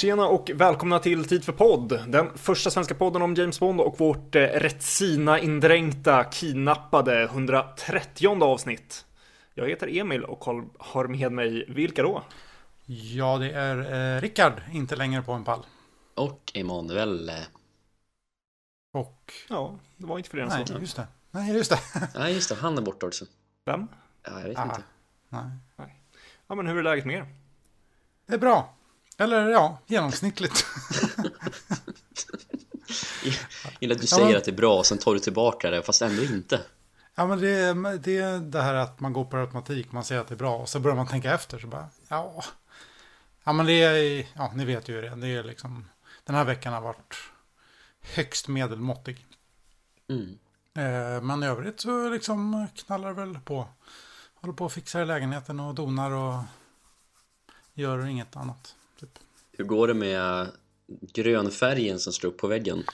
Tjena och välkomna till Tid för podd. Den första svenska podden om James Bond och vårt eh, Retsina-indränkta, kidnappade 130 avsnitt. Jag heter Emil och har med mig, vilka då? Ja, det är eh, Rickard, inte längre på en pall. Och Emanuel. Och... Ja, det var inte för det Nej, så. just det. Nej, just det. Nej, just det. Han är borta också. Vem? Ja, jag vet ah, inte. Nej. nej. Ja, men hur är läget med er? Det är bra. Eller ja, genomsnittligt. Gillar att du säger ja, att det är bra och sen tar du tillbaka det, fast ändå inte. Ja, men det, är, det är det här att man går på automatik, man säger att det är bra och så börjar man tänka efter så bara, ja. Ja, men det är, ja, ni vet ju det. Det är liksom, den här veckan har varit högst medelmåttig. Mm. Eh, men i övrigt så liksom knallar väl på. Håller på att fixa i lägenheten och donar och gör inget annat. Typ. Hur går det med grönfärgen som står upp på väggen?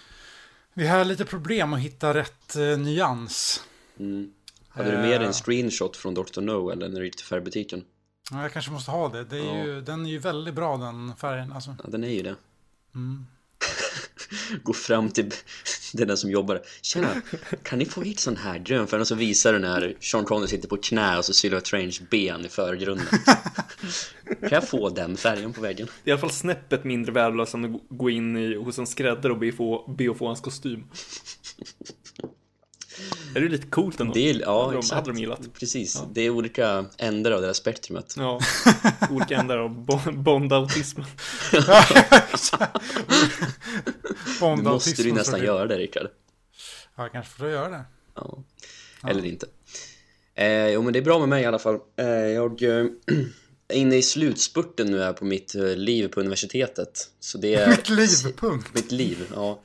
Vi har lite problem att hitta rätt eh, nyans. Mm. Hade du med dig en eh. screenshot från Dr. No eller när du gick till färgbutiken? Ja, jag kanske måste ha det. det är ja. ju, den är ju väldigt bra den färgen. Alltså. Ja, den är ju det. Mm. Gå fram till den som jobbar. Tjena, kan ni få hit sån här drömfärg? Och så visar du när Sean Connery sitter på knä och så Sylvia Trange ben i förgrunden. kan jag få den färgen på väggen? Det är i alla fall snäppet mindre värdelöst än att gå in i, hos en skräddare och be, få, be att få hans kostym. Är det lite coolt ändå? Det är, ja, hade, de, hade de gillat. Precis, ja. det är olika ändar av det här spektrumet. Ja, olika ändar av bondautismen. nu måste du nästan göra det, Rickard. Ja, jag kanske får göra det. Ja. Eller ja. inte. Eh, jo, men det är bra med mig i alla fall. Eh, jag eh, är inne i slutspurten nu här på mitt eh, liv på universitetet. Så det är... mitt liv, punkt. Mitt liv, ja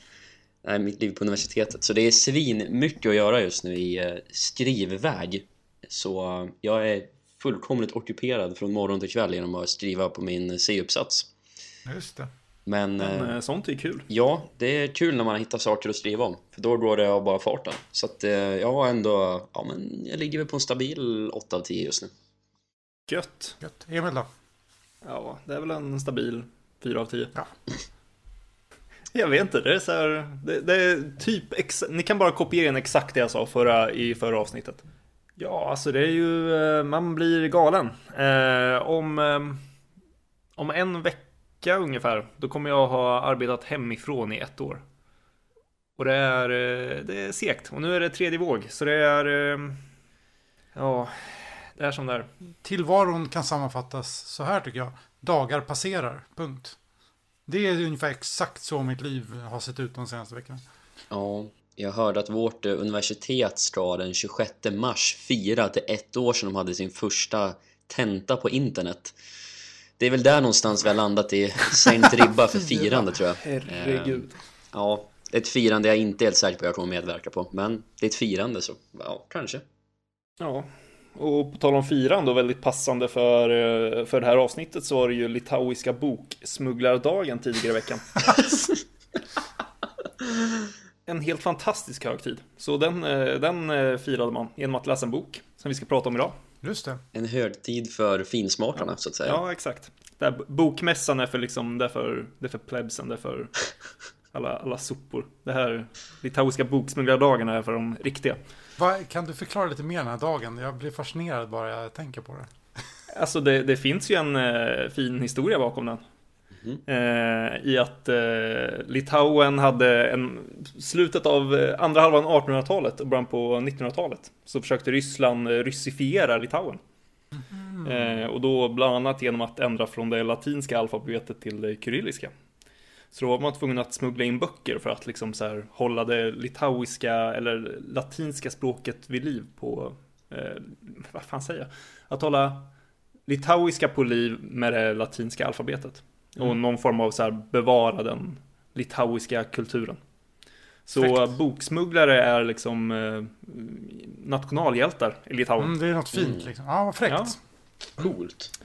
nej, mitt liv på universitetet. Så det är svin mycket att göra just nu i eh, skrivväg. Så jag är fullkomligt ockuperad från morgon till kväll genom att skriva på min C-uppsats. Just det. Men, Men eh, sånt är kul. Ja, det är kul när man hittar saker att skriva om. För då går det av bara farten. Så att eh, jag har ändå, ja men jag ligger väl på en stabil 8 av 10 just nu. Gött. Gött. Emil då? Ja, det är väl en stabil 4 av 10. Ja. Jag vet inte, det är så här, det, det är typ, ex, ni kan bara kopiera in exakt det jag sa förra, i förra avsnittet. Ja, alltså det är ju, eh, man blir galen. Eh, om, eh, om en vecka ungefär, då kommer jag ha arbetat hemifrån i ett år. Och det är, eh, det är segt. Och nu är det tredje våg, så det är, ja, det är som det är. Tillvaron kan sammanfattas så här tycker jag. Dagar passerar, punkt. Det är ungefär exakt så mitt liv har sett ut de senaste veckorna. Ja, jag hörde att vårt eh, universitet ska den 26 mars fira att det är ett år sedan de hade sin första tenta på internet. Det är väl där någonstans vi har landat i sänkt ribba för firande tror jag. Herregud. Eh, ja, ett firande jag inte är helt säker på att jag kommer medverka på. Men det är ett firande så, ja, kanske. Ja, och på tal om firande och väldigt passande för, eh, för det här avsnittet så var det ju litauiska boksmugglardagen tidigare i veckan. en helt fantastisk högtid. Så den, eh, den eh, firade man genom att läsa en bok som vi ska prata om idag. Just det. En högtid för finsmakarna ja. så att säga. Ja, exakt. Där bokmässan är för liksom, det är för, det är för plebsen, det är för alla, alla sopor. Det här litauiska boksmugglardagen är för de riktiga. Va, kan du förklara lite mer den här dagen? Jag blir fascinerad bara jag tänker på det. Alltså det, det finns ju en eh, fin historia bakom den. Mm. Eh, I att eh, Litauen hade en slutet av eh, andra halvan av 1800-talet och början på 1900-talet så försökte Ryssland eh, ryssifiera Litauen. Mm. och då bland annat genom att ändra från det latinska alfabetet till det kyrilliska. Så då var man tvungen att smuggla in böcker för att liksom så här hålla det litauiska eller latinska språket vid liv på, eh, vad fan säger jag? Att hålla litauiska på liv med det latinska alfabetet. Mm. Och någon form av så här bevara den litauiska kulturen. Så Fräckt. boksmugglare är liksom eh, nationalhjältar i Litauen. Mm, det är något fint mm. liksom. Ja, vad fräckt. Ja. Coolt.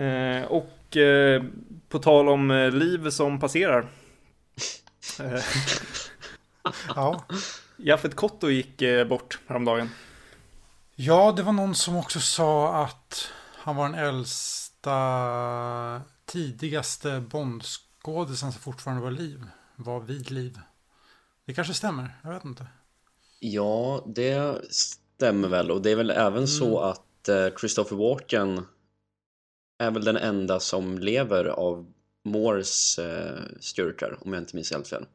Eh, och eh, på tal om eh, liv som passerar. Ja. Jaffet Kotto gick eh, bort häromdagen. Ja, det var någon som också sa att han var den äldsta tidigaste Bond-skådisen som fortfarande var liv. Var vid liv. Det kanske stämmer, jag vet inte. Ja, det stämmer väl och det är väl även mm. så att eh, Christopher Walken är väl den enda som lever av Moores eh, styrkor om jag inte minns helt fel.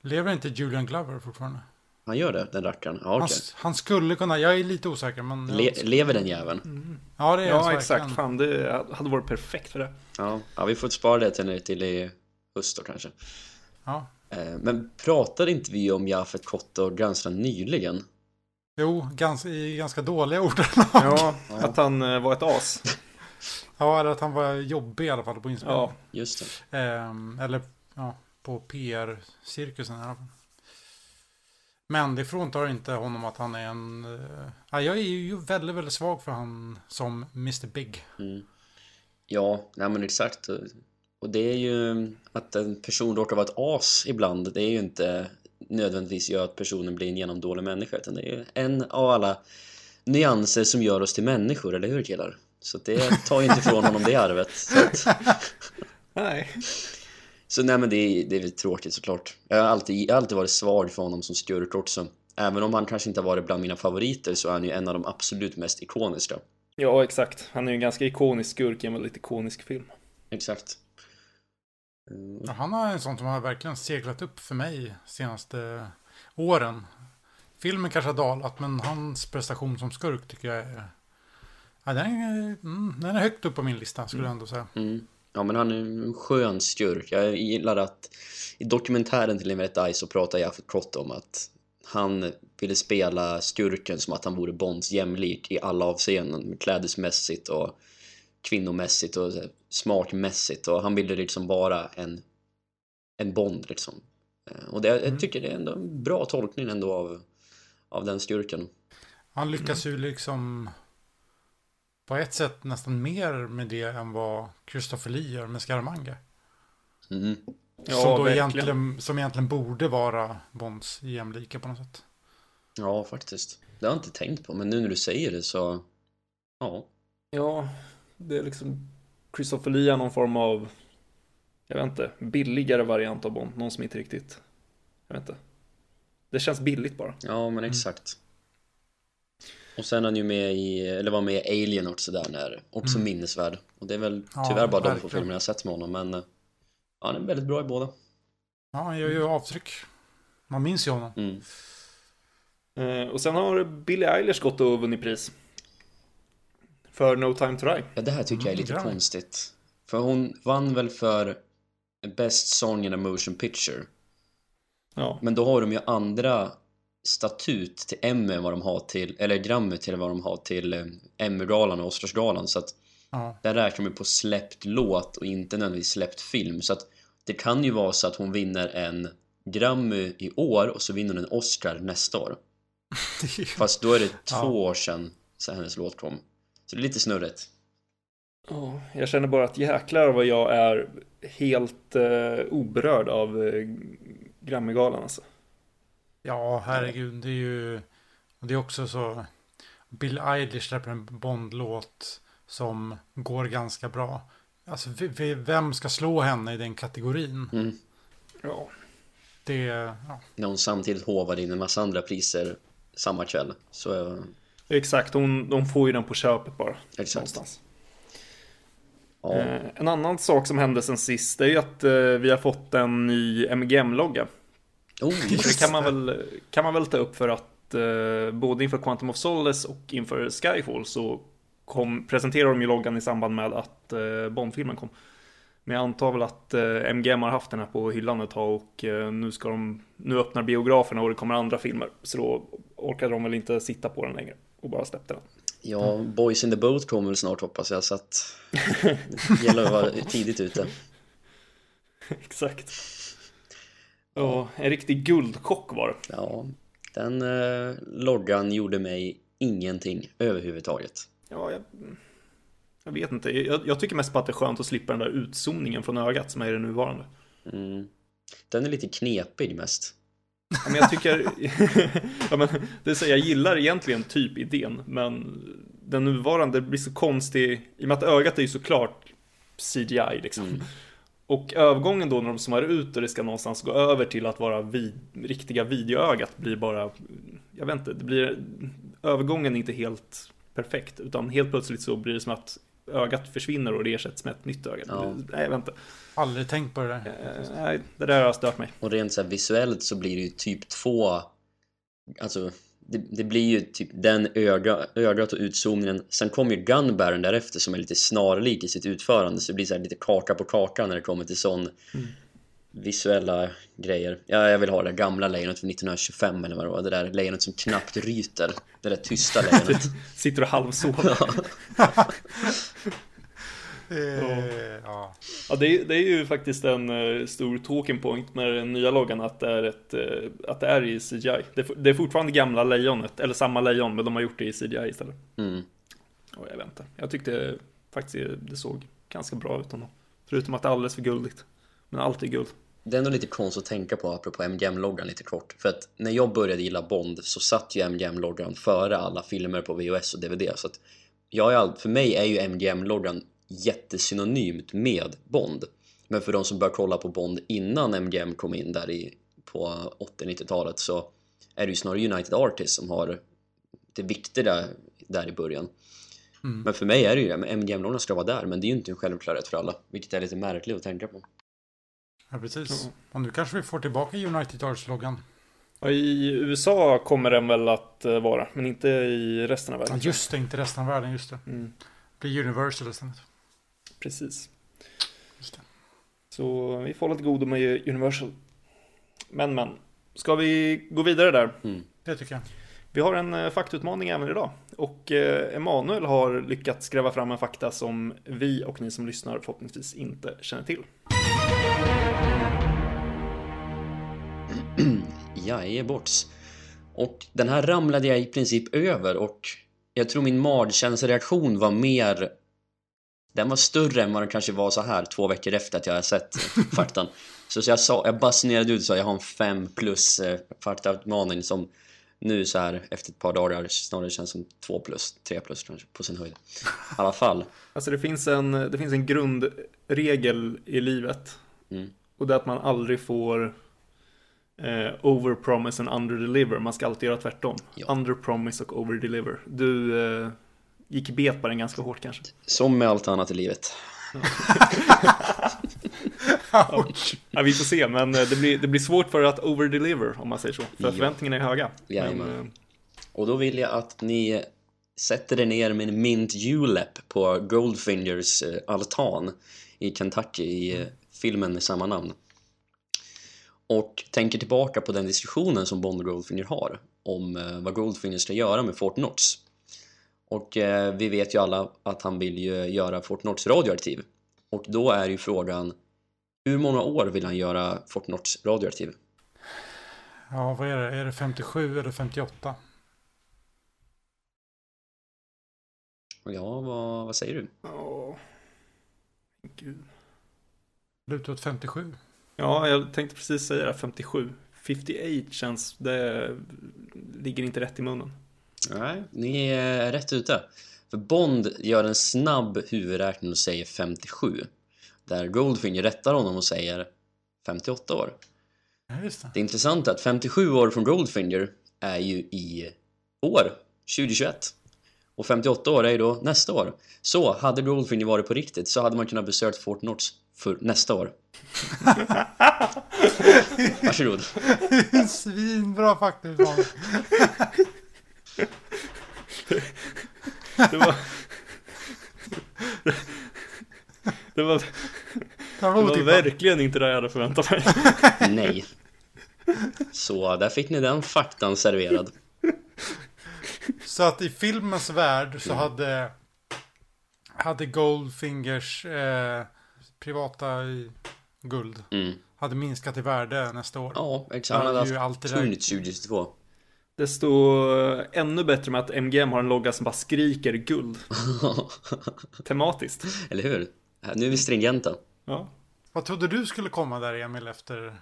Lever inte Julian Glover fortfarande? Han gör det, den rackaren? Ja, okay. han, han, skulle kunna, jag är lite osäker men... Le, lever den jäveln? Mm. Ja, det är Ja, exakt. Fan, det hade varit perfekt för det. Ja, ja vi får spara det till, till i höst då kanske. Ja. Eh, men pratade inte vi om Jafet Kotter ganska nyligen? Jo, ganska, i ganska dåliga ord. ja, att han eh, var ett as. Ja, eller att han var jobbig i alla fall på inspelningen. Ja, just det. Eh, eller ja, på PR-cirkusen i alla fall. Men det fråntar inte honom att han är en... Äh, jag är ju väldigt, väldigt svag för han som Mr Big. Mm. Ja, nej men exakt. Och det är ju att en person råkar vara ett as ibland. Det är ju inte nödvändigtvis gör att personen blir en genomdålig människa. Utan det är ju en av alla nyanser som gör oss till människor, eller hur killar? Så det tar ju inte ifrån honom det arvet. Så att... Nej. Så nej men det är, det är tråkigt såklart. Jag har, alltid, jag har alltid varit svag för honom som skurk också. Även om han kanske inte har varit bland mina favoriter så är han ju en av de absolut mest ikoniska. Ja, exakt. Han är ju en ganska ikonisk skurk i en väldigt ikonisk film. Exakt. Ja, han har en sån som har verkligen seglat upp för mig senaste åren. Filmen kanske har dalat, men hans prestation som skurk tycker jag är... Ja, den, är mm, den är högt upp på min lista, skulle jag ändå säga. Mm. Ja men han är en skön skurk. Jag gillar att i dokumentären till Limerick Die så pratar Jaffet Krott om att han ville spela skurken som att han vore Bonds jämlik i alla avseenden. Klädesmässigt och kvinnomässigt och smakmässigt. Och han ville liksom vara en, en Bond liksom. Eh, och det, mm. jag tycker det är ändå en bra tolkning ändå av, av den skurken. Han lyckas ju liksom på ett sätt nästan mer med det än vad Christopher Lee gör med Scaramanga. Mm. Ja, som, då egentligen, som egentligen borde vara Bonds jämlika på något sätt. Ja, faktiskt. Det har jag inte tänkt på, men nu när du säger det så... Ja. Ja, det är liksom... Christopher Lee är någon form av... Jag vet inte, billigare variant av Bond. Någon som inte riktigt... Jag vet inte. Det känns billigt bara. Ja, men exakt. Och sen är han ju med i, eller var med i Alien också där när, också mm. minnesvärd. Och det är väl tyvärr ja, bara de två filmerna jag sett med honom, men ja, han är väldigt bra i båda. Ja, han gör ju avtryck. Man minns ju honom. Mm. Eh, och sen har Billie Eilish gått och vunnit pris. För No Time To Die. Ja, det här tycker jag är lite mm, konstigt. För hon vann väl för Best Song in a Motion Picture. Ja. Men då har de ju andra statut till Emmy vad de har till, eller Grammy till vad de har till eh, Emmy-galan och Oscarsgalan så att ja. där räknar man på släppt låt och inte nödvändigtvis släppt film så att det kan ju vara så att hon vinner en Grammy i år och så vinner hon en Oscar nästa år fast då är det två ja. år sedan så hennes låt kom så det är lite snurrigt Ja, jag känner bara att jäklar vad jag är helt eh, oberörd av eh, Grammygalan alltså. Ja, herregud. Det är ju... Det är också så... Bill Eilish släpper en Bond-låt som går ganska bra. Alltså, vem ska slå henne i den kategorin? Mm. Ja. Det... Ja. När hon samtidigt hovar in en massa andra priser samma kväll. Så... Exakt, hon, de får ju den på köpet bara. Exakt. Någonstans. Ja. Eh, en annan sak som hände sen sist är ju att eh, vi har fått en ny MGM-logga. Oh, det kan man, väl, kan man väl ta upp för att eh, både inför Quantum of Solace och inför Skyfall så kom, presenterade de ju loggan i samband med att eh, Bondfilmen kom. Men jag antar väl att eh, MGM har haft den här på hyllan ett tag och eh, nu ska de, nu öppnar biograferna och det kommer andra filmer. Så då orkade de väl inte sitta på den längre och bara släppte den. Ja, Boys in the Boat kommer väl snart hoppas jag så att det gäller att vara tidigt ute. Exakt. Ja, en riktig guldchock var det. Ja, den eh, loggan gjorde mig ingenting överhuvudtaget. Ja, jag, jag vet inte. Jag, jag, tycker mest på att det är skönt att slippa den där utzoomningen från ögat som är det nuvarande. Mm. Den är llite knepig mest. Ja, men jag tycker... ja, men det så, jag gillar egentligen typ idén, men den nuvarande blir så konstig. I och med att ögat är ju såklart CGI liksom. Och övergången då när de zoomar ut och det ska någonstans gå över till att vara vid, riktiga videoögat blir bara, jag vet inte, det blir, övergången är inte helt perfekt. Utan helt plötsligt så blir det som att ögat försvinner och det ersätts med ett nytt öga. Ja. Nej, jag vet inte. Aldrig tänkt på det där. Eh, Nej, det där har stört mig. Och rent så här visuellt så blir det ju typ två Alltså det, det blir ju typ den öga, ögat och utzoomningen. Sen kommer ju Gunbarren därefter som är lite snarlik i sitt utförande Så det blir så lite kaka på kaka när det kommer till sån Visuella grejer. Ja, Jag vill ha det där gamla lejonet från 1925 eller vad det var. Det där lejonet som knappt ryter. Det där tysta lejonet. Sitter och halvsover. Eh, ja. Ja, det är, det är ju faktiskt en eh, stor talking point med den nya loggan att det är, ett, eh, att det är i CGI. Det det är fortfarande gamla lejonet, eller samma lejon, men de har gjort det i CGI istället. mm. Och jag vet inte. Jag tyckte faktiskt det såg ganska bra ut ändå. Förutom att det är alldeles för guldigt. Men allt är guld. Det är ändå lite konstigt att tänka på apropå MGM-loggan lite kort. För att när jag började gilla Bond så satt ju MGM-loggan före alla filmer på VHS och DVD. Så att jag är all, för mig är ju MGM-loggan jättesynonymt med Bond. Men för de som började kolla på Bond innan MGM kom in där i, på 80-90-talet så är det ju snarare United Artists som har det viktiga där i början. Men för mig är det ju det, MGM-loggan ska vara där men det är ju inte en självklarhet för alla. Vilket är lite märkligt att tänka på. ja, precis. Ja. Och nu kanske vi får tillbaka United Arts-loggan. Ja, I USA kommer den väl att eh, vara, men inte i resten av Ja, världen. just det, inte resten av världen, just det. Mm, Det blir Universal istället. Precis. Just det. Så vi får hålla till godo med Universal. Men men, ska vi gå vidare där? Mm. Det tycker jag. Vi har en eh, faktautmaning även idag. Och eh, Emanuel har lyckats gräva fram en fakta som vi och ni som lyssnar förhoppningsvis inte känner till. Jajebots. Och den här ramlade jag i princip över och jag tror min magkänslereaktion var mer den var större än vad den kanske var så här två veckor efter att jag har sett faktan. Så, så jag, sa, jag basunerade ut så att jag har en 5 plus eh, faktautmaning som nu så här efter ett par dagar snarare känns som 2 plus, 3 plus kanske på sin höjd. I alla fall. Alltså det finns en, det finns en grundregel i livet. Mm. Och det är att man aldrig får eh, overpromise and underdeliver. Man ska alltid göra tvärtom. Ja. Underpromise och overdeliver. Du eh, gick bet på den ganska hårt kanske. Som med allt annat i livet. Ja, vi får se, men eh, det blir, det blir svårt för att overdeliver om man säger så. För Ja. förväntningarna är höga. Men, eh, Och då vill jag att ni sätter er ner med en mint julep på Goldfingers eh, altan i Kentucky i filmen med samma namn. Och tänker tillbaka på den diskussionen som Bond och Goldfinger har om vad Goldfinger ska göra med Fort Knox. Och eh, vi vet ju alla att han vill ju göra Fort Knox radioaktiv. Och då är ju frågan hur många år vill han göra Fort Knox radioaktiv? Ja, vad är det? Är det 57 eller 58? Ja, vad, vad säger du? Åh. Gud. Lutar åt 57. Ja, jag tänkte precis säga det, 57. 58 känns, det ligger inte rätt i munnen. Nej, ni är rätt ute. För Bond gör en snabb huvudräkning och säger 57. Där Goldfinger rättar honom och säger 58 år. Ja, just det. Det intressanta är att 57 år från Goldfinger är ju i år, 2021. Och 58 år är ju då nästa år. Så hade Goldfinger varit på riktigt så hade man kunnat besökt Fort Knox för nästa år. Varsågod. Svinbra faktautmaning. Det var... Det var, Det det var verkligen inte det jag hade förväntat mig. Nej. Så där fick ni den faktan serverad. Så att i filmens värld så hade, hade Goldfingers eh, privata guld Mm. hade minskat i värde nästa år. Ja, exakt. Han hade haft tungt 2022. Desto ännu bättre med att MGM har en logga som bara skriker guld. Tematiskt. Eller hur? Nu är vi stringenta. Ja. Vad trodde du skulle komma där Emil efter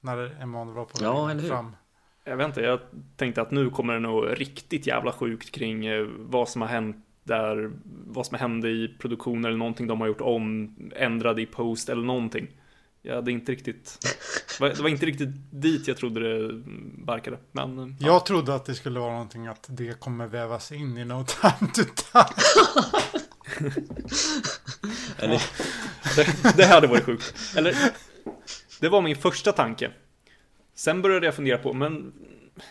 när Emanuel var på Ja, väg eller hur? fram? Jag vet inte, jag tänkte att nu kommer det nog riktigt jävla sjukt kring eh, vad som har hänt Där vad som hände i produktionen eller någonting de har gjort om, ändrade i post eller någonting. Jag hade inte riktigt, det var inte riktigt dit jag trodde det barkade. Men, ja. Jag trodde att det skulle vara någonting att det kommer vävas in i No time to die. Eller... det, det hade varit sjukt. Eller, det var min första tanke. Sen började jag fundera på, men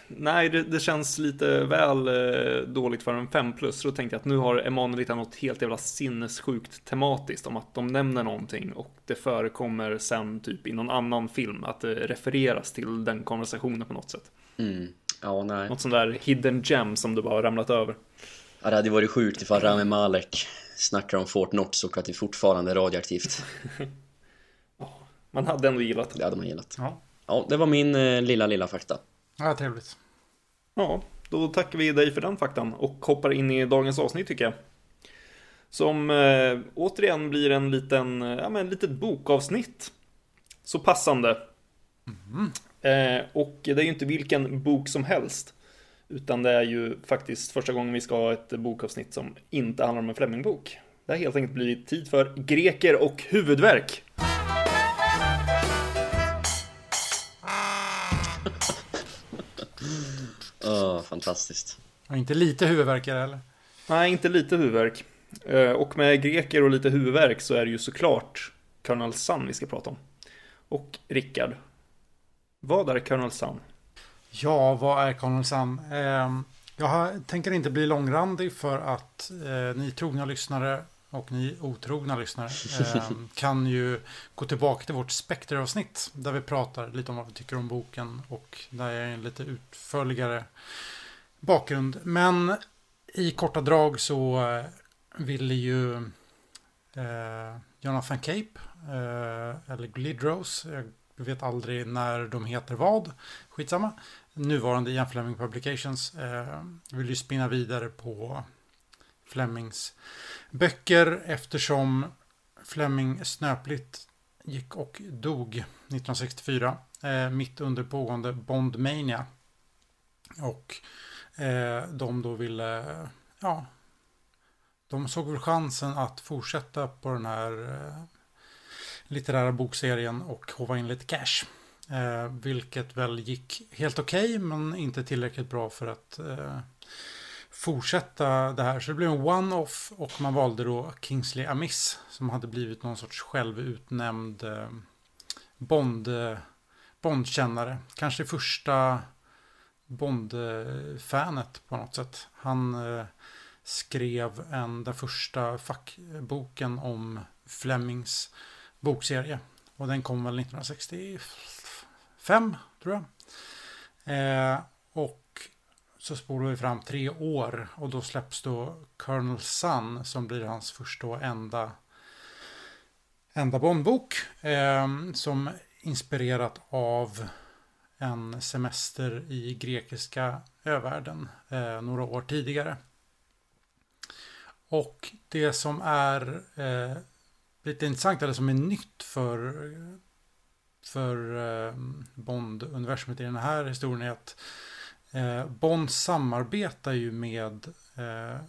nej, det, det känns lite väl eh, dåligt för en 5 plus. Så då tänkte jag att nu har Emanuel hittat något helt jävla sinnessjukt tematiskt om att de nämner någonting och det förekommer sen typ i någon annan film att det refereras till den konversationen på något sätt. Mm. Ja, nej. Något sån där hidden gem som du bara har ramlat över. Ja, det hade varit sjukt ifall Rami Malek snackar om Fort Knox och att det fortfarande är radioaktivt. man hade ändå gillat det. Det hade man gillat. Ja. Ja, det var min eh, lilla, lilla fakta. Ja, trevligt. Ja, då tackar vi dig för den faktan och hoppar in i dagens avsnitt tycker jag. Som eh, återigen blir en liten, ja men litet bokavsnitt. Så passande. Mm. Eh, och det är ju inte vilken bok som helst. Utan det är ju faktiskt första gången vi ska ha ett bokavsnitt som inte handlar om en Flemmingbok. Det har helt enkelt blivit tid för greker och huvudverk. Oh, fantastiskt. Och inte lite huvudvärk är det eller? Nej, inte lite huvudvärk. Eh, och med greker och lite huvudvärk så är det ju såklart Colonel Sun vi ska prata om. Och Rickard, vad är Colonel Sun? Ja, vad är Colonel Sun? Eh, jag tänker inte bli långrandig för att eh, ni trogna lyssnare och ni otrogna lyssnare eh, kan ju gå tillbaka till vårt Spectre-avsnitt där vi pratar lite om vad vi tycker om boken och där är en lite utförligare bakgrund. Men i korta drag så eh, ville ju eh, Jonathan Cape eh, eller Glidrose, jag vet aldrig när de heter vad, skitsamma, nuvarande Ian Fleming Publications eh, vill ju spinna vidare på Flemings böcker eftersom Fleming snöpligt gick och dog 1964 eh, mitt under pågående Bondmania. Och eh, de då ville, ja, de såg väl chansen att fortsätta på den här eh, litterära bokserien och hova in lite cash. Eh, vilket väl gick helt okej okay, men inte tillräckligt bra för att eh, fortsätta det här. Så det blev en one-off och man valde då Kingsley Amis som hade blivit någon sorts självutnämnd eh, Bond, eh, Bondkännare. Kanske första Bond-fanet på något sätt. Han eh, skrev en, den första fackboken om Flemings bokserie. Och den kom väl 1965 tror jag. Eh, och så spolar vi fram tre år och då släpps då Colonel Sun som blir hans första och enda, enda Bondbok. Eh, som inspirerat av en semester i grekiska övärlden eh, några år tidigare. Och det som är eh, lite intressant, eller som är nytt för, för eh, Bond-universumet i den här historien är att Eh, Bond samarbetar ju med eh,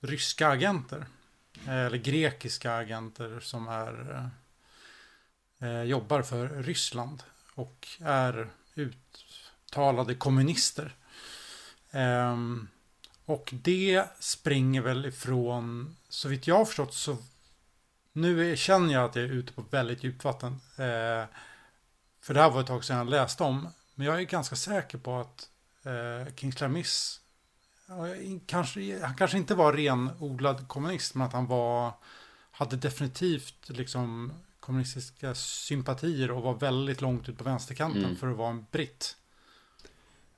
ryska agenter. Eh, eller grekiska agenter som är eh, jobbar för Ryssland. Och är uttalade kommunister. Ehm, och det springer väl ifrån, så vitt jag har förstått så nu känner jag att jag är ute på väldigt djupt vatten. Eh, för det här var ett tag sedan jag läste om. Men jag är ganska säker på att eh, Kingsley Miss kanske, han kanske inte var renodlad kommunist, men att han var, hade definitivt liksom kommunistiska sympatier och var väldigt långt ut på vänsterkanten mm. för att vara en britt.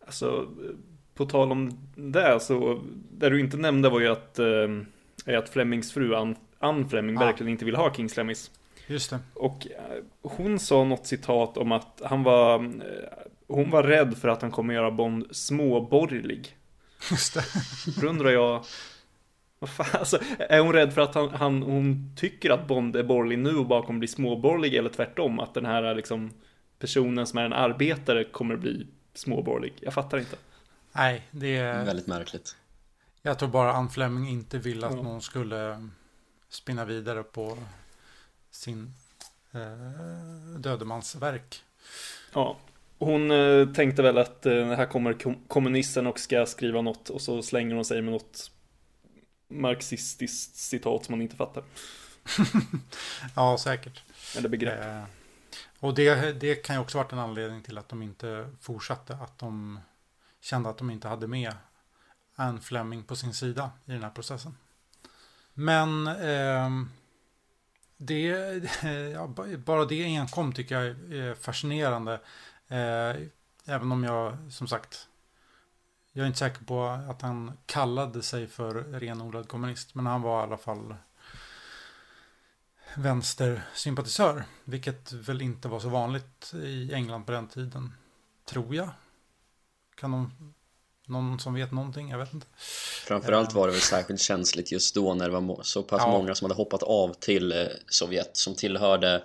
Alltså, på tal om det, så det du inte nämnde var ju att, eh, att Flemings fru Ann, Ann Fleming ja. verkligen inte vill ha Kingsley Miss. Just det. Och eh, hon sa något citat om att han var eh, hon var rädd för att han kommer göra Bond småborgerlig. Just det. Då undrar jag, vad fan, alltså, är hon rädd för att han, han, hon tycker att Bond är borgerlig nu och bara kommer bli småborgerlig eller tvärtom? Att den här liksom, personen som är en arbetare kommer bli småborgerlig? Jag fattar inte. Nej, det är... Väldigt märkligt. Jag tror bara Ann Fleming inte vill att Ja. någon skulle spinna vidare på sin eh, dödemansverk. Ja. Hon eh, tänkte väl att eh, här kommer kom- kommunisten och ska skriva något och så slänger hon sig med något marxistiskt citat som man inte fattar. Ja, säkert. Eller begrepp. Eh, och det, det kan ju också varit en anledning till att de inte fortsatte. Att de kände att de inte hade med Anne Fleming på sin sida i den här processen. Men ehm, det, ja, ba- bara det enkom tycker jag är fascinerande. Eh, även om jag som sagt jag är inte säker på att han kallade sig för renodlad kommunist. Men han var i alla fall vänstersympatisör. Vilket väl inte var så vanligt i England på den tiden. Tror jag. Kan någon, någon som vet någonting? Jag vet inte. Framförallt var det väl särskilt känsligt just då när det var så pass Ja. många som hade hoppat av till eh, Sovjet som tillhörde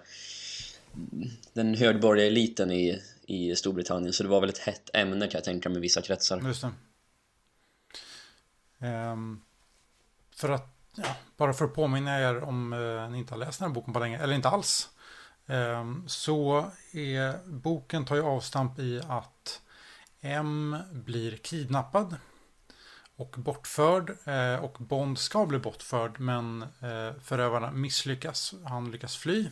den högborgerliga eliten i, i Storbritannien så det var väl ett hett ämne kan jag tänka mig i vissa kretsar. Just det. Ehm, för att, ja, bara för att påminna er om eh, ni inte har läst den här boken på länge, eller inte alls. ehm, så är boken tar ju avstamp i att M blir kidnappad och bortförd. eh, och Bond ska bli bortförd men eh, förövarna misslyckas. Han lyckas fly.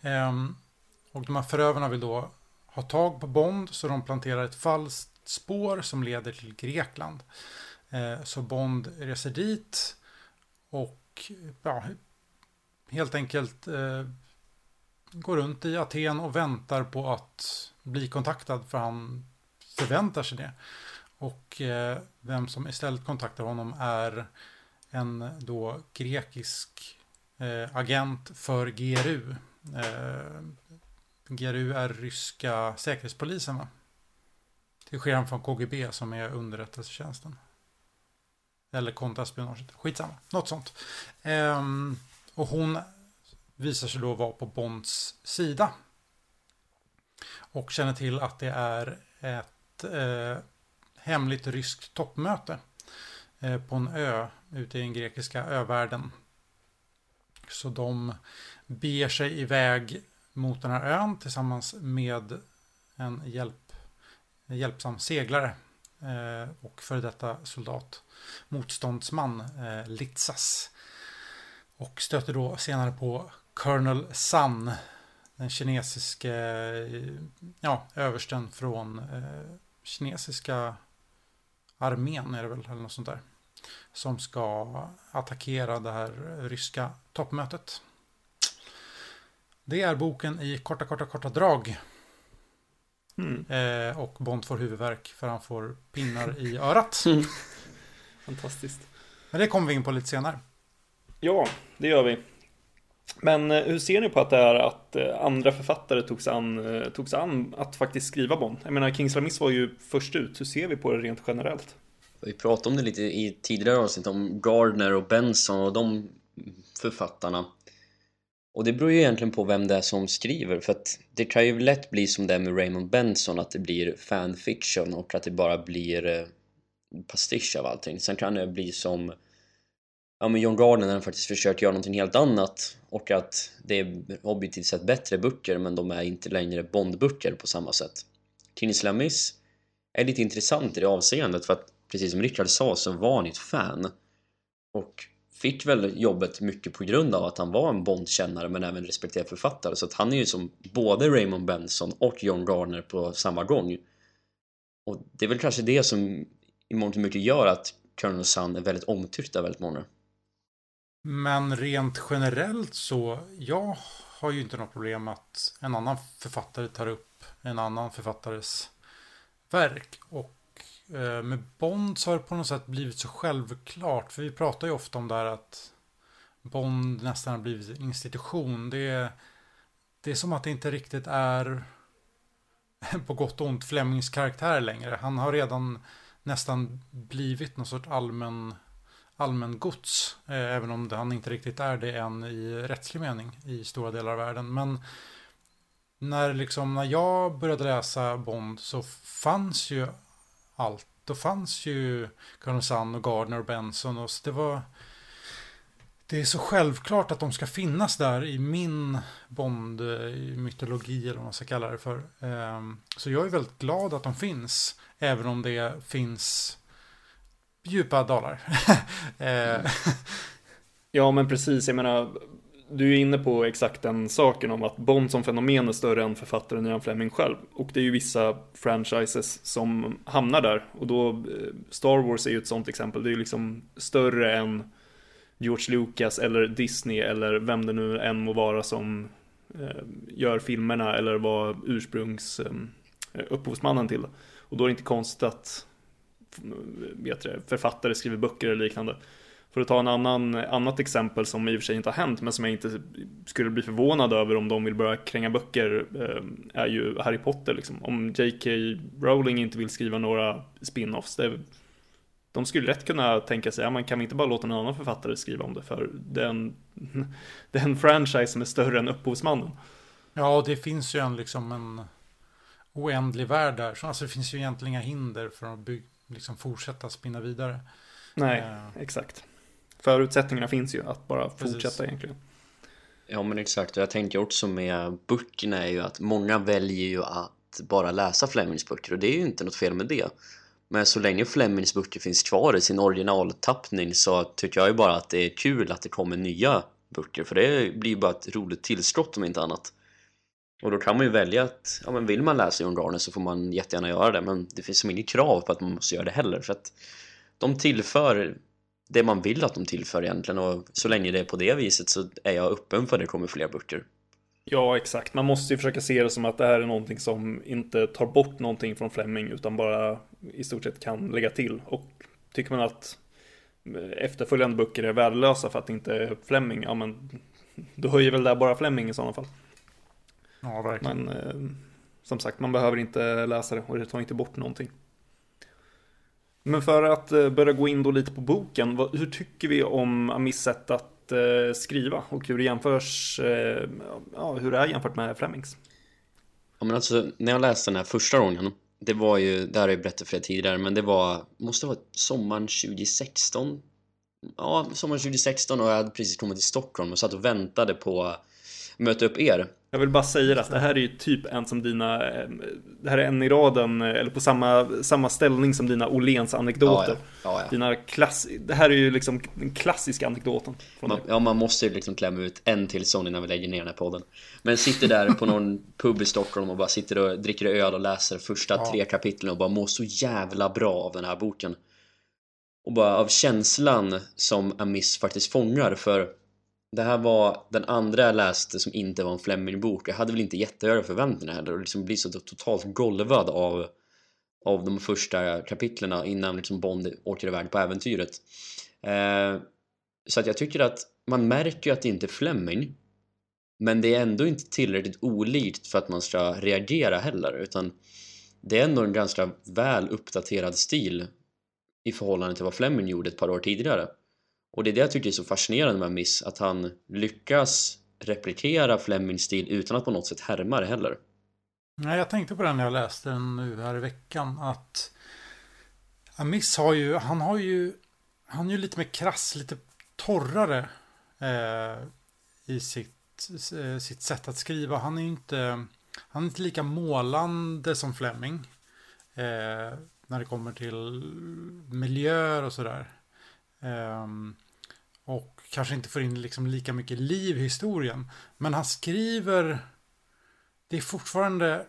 Um, och de här förövarna vill då ha tag på Bond så de planterar ett falskt spår som leder till Grekland. Eh, så Bond reser dit och ja, helt enkelt eh, går runt i Aten och väntar på att bli kontaktad för han förväntar sig det. Och eh, vem som istället kontaktar honom är en då grekisk eh, agent för GRU. Eh, GRU är ryska säkerhetspolisen va? Till skillnad från KGB som är underrättelsetjänsten. Eller kontraspionaget. Skitsamma. Något sånt. Ehm, och hon visar sig då vara på Bonds sida. Och känner till att det är ett eh, hemligt ryskt toppmöte. Eh, på en ö ute i den grekiska övärlden. Så de beger sig iväg mot den här ön tillsammans med en hjälp, en hjälpsam seglare eh, och före detta soldat, motståndsman eh, Litsas. Och stöter då senare på Colonel Sun, den kinesiske ja, översten från eh, kinesiska armén är det väl, eller något sånt där. Som ska attackera det här ryska toppmötet. Det är boken i korta, korta, korta drag. Mm. Eh, och Bond får huvudvärk för han får pinnar i örat. Fantastiskt. Men det kommer vi in på lite senare. Ja, det gör vi. Men eh, hur ser ni på att det är att eh, andra författare tog sig an, eh, tog sig an att faktiskt skriva Bond? Jag menar, Kings Lamis var ju först ut. Hur ser vi på det rent generellt? Vi pratade om det lite i tidigare avsnitt om Gardner och Benson och de författarna. Och det beror ju egentligen på vem det är som skriver för att det kan ju lätt bli som det är med Raymond Benson att det blir fanfiction och att det bara blir eh, pastisch av allting. Sen kan det bli som ja, men John Gardner när han faktiskt försökt göra någonting helt annat och att det är objektivt sett bättre böcker men de är inte längre Bondböcker på samma sätt. Kingsley Lamis är lite intressant i det avseendet för att precis som Richard sa så var han ju ett fan och fick väl jobbet mycket på grund av att han var en Bond-kännare men även respekterad författare så att han är ju som både Raymond Benson och John Gardner på samma gång. Och det är väl kanske det som i mångt och mycket gör att Colonel Sun är väldigt omtyckt av väldigt många. Men rent generellt så, jag har ju inte något problem att en annan författare tar upp en annan författares verk. Och Eh, med Bond så har det på något sätt blivit så självklart. För vi pratar ju ofta om det här att Bond nästan har blivit institution. Det är, det är som att det inte riktigt är på gott och ont Flemings karaktär längre. Han har redan nästan blivit någon sorts allmän allmän gods. Eh, även om han inte riktigt är det än i rättslig mening i stora delar av världen. Men när, liksom, när jag började läsa Bond så fanns ju allt då fanns ju Karlsson och Gardner och Benson och så det var det är så självklart att de ska finnas där i min Bond-mytologi eh, eller vad man ska kalla det för. Ehm, så jag är väldigt glad att de finns, även om det finns djupa dalar. mm. ja, men precis. Jag menar, du är inne på exakt den saken om att Bond som fenomen är större än författaren Ian Fleming själv. Och det är ju vissa franchises som hamnar där. Och då, eh, Star Wars är ju ett sånt exempel. Det är ju liksom större än George Lucas eller Disney eller vem det nu än må vara som eh, gör filmerna eller var ursprungs eh, upphovsmannen till. Och då är det inte konstigt att eh, vet det, författare skriver böcker eller liknande. För att ta en annan, annat exempel som i och för sig inte har hänt men som jag inte skulle bli förvånad över om de vill börja kränga böcker eh, är ju Harry Potter liksom. Om J.K. Rowling inte vill skriva några spin-offs. Det, de skulle rätt kunna tänka sig, ja man kan vi inte bara låta någon annan författare skriva om det för den, den franchise som är större än upphovsmannen. Ja, det finns ju en liksom en oändlig värld där. Så alltså det finns ju egentligen inga hinder för att liksom fortsätta spinna vidare. Nej, uh, exakt. Förutsättningarna finns ju att bara precis. fortsätta egentligen. Ja men exakt, och jag tänker också med böckerna är ju att många väljer ju att bara läsa Flemings böcker och det är ju inte något fel med det. Men så länge Flemings böcker finns kvar i sin originaltappning så tycker jag ju bara att det är kul att det kommer nya böcker för det blir ju bara ett roligt tillskott om inte annat. Och då kan man ju välja att, ja men vill man läsa John Garner så får man jättegärna göra det men det finns som inget krav på att man måste göra det heller för att de tillför det man vill att de tillför egentligen och så länge det är på det viset så är jag öppen för att det kommer fler böcker. Ja, exakt. Man måste ju försöka se det som att det här är någonting som inte tar bort någonting från Fleming utan bara i stort sett kan lägga till. Och tycker man att efterföljande böcker är värdelösa för att det inte är Fleming, ja men då höjer väl det bara Fleming i sådana fall. Ja, verkligen. Men eh, som sagt, man behöver inte läsa det och det tar inte bort någonting. Men för att eh, börja gå in då lite på boken, vad, hur tycker vi om Amis sätt att eh, skriva? Och hur det jämförs, eh, ja, hur det är jämfört med Flemings? Ja men alltså, när jag läste den här första gången, det var ju, det här har jag berättat för er tidigare, men det var, måste vara sommaren 2016 Ja, sommaren 2016 och jag hade precis kommit till Stockholm och satt och väntade på att möta upp er jag vill bara säga att det här är ju typ en som dina, eh, det här är en i raden, eh, eller på samma, samma ställning som dina Olens anekdoter. Ja, ja. Ja, dina klass, det här är ju liksom den klassiska anekdoten. Man, ja, man måste ju liksom klämma ut en till sån innan vi lägger ner den här podden. Men sitter där på någon pub i Stockholm och bara sitter och dricker öl och läser första tre kapitlen och bara mår så jävla bra av den här boken. Och bara av känslan som Amis faktiskt fångar för det här var den andra jag läste som inte var en Fleming-bok. Jag hade väl inte jättehöga förväntningar heller och liksom blir så totalt golvad av, av de första kapitlerna innan liksom Bond åker iväg på äventyret. Eh, så att jag tycker att man märker ju att det inte är Fleming men det är ändå inte tillräckligt olikt för att man ska reagera heller utan det är ändå en ganska väl uppdaterad stil i förhållande till vad Fleming gjorde ett par år tidigare. Och det är det jag tycker är så fascinerande med Miss, att han lyckas replikera Flemings stil utan att på något sätt härma det heller. Nej, jag tänkte på det när jag läste den nu här i veckan, att Miss har ju, han har ju, han är ju lite mer krass, lite torrare eh, i sitt, eh, sitt sätt att skriva. Han är ju inte, han är inte lika målande som Fleming. Eh, när det kommer till miljöer och sådär. Um, och kanske inte får in liksom lika mycket liv i historien. Men han skriver... Det är fortfarande...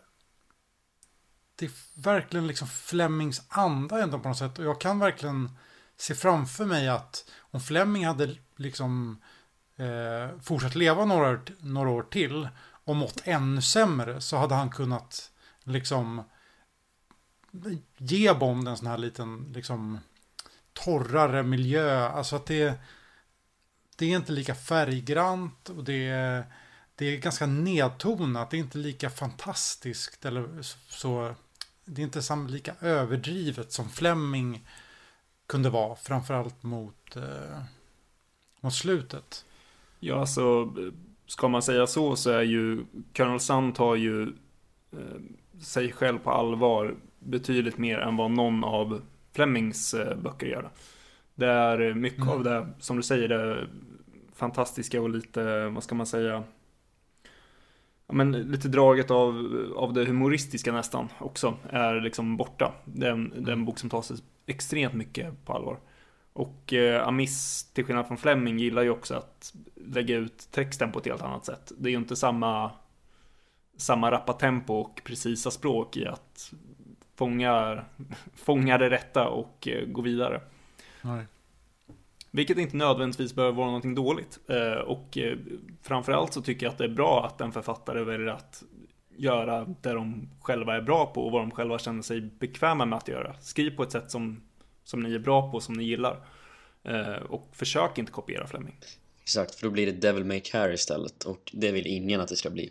Det är verkligen liksom Flemings anda ändå på något sätt. Och jag kan verkligen se framför mig att om Fleming hade liksom eh, fortsatt leva några, några år till och mått ännu sämre så hade han kunnat liksom ge Bond en sån här liten liksom torrare miljö. Alltså att det, det är inte lika färggrant och det är, det är ganska nedtonat. Det är inte lika fantastiskt eller så. Det är inte samma lika överdrivet som Fleming kunde vara. Framförallt mot, eh, mot slutet. Ja, alltså ska man säga så så är ju Colonel Sun tar ju eh, sig själv på allvar betydligt mer än vad någon av Flemings eh, böcker gör. Det är mycket mm. av det, som du säger, det fantastiska och lite, vad ska man säga, ja, men lite draget av, av det humoristiska nästan också är liksom borta. Det är en, det är en bok som tar sig extremt mycket på allvar. Och eh, Amis, till skillnad från Fleming, gillar ju också att lägga ut texten på ett helt annat sätt. Det är ju inte samma, samma rappa tempo och precisa språk i att fånga, fånga det rätta och eh, gå vidare. Nej. Vilket inte nödvändigtvis behöver vara någonting dåligt. Eh, och eh, framförallt så tycker jag att det är bra att en författare väljer att göra det de själva är bra på och vad de själva känner sig bekväma med att göra. Skriv på ett sätt som, som ni är bra på, som ni gillar. Eh, och försök inte kopiera Fleming. Exakt, för då blir det Devil May Care istället och det vill ingen att det ska bli.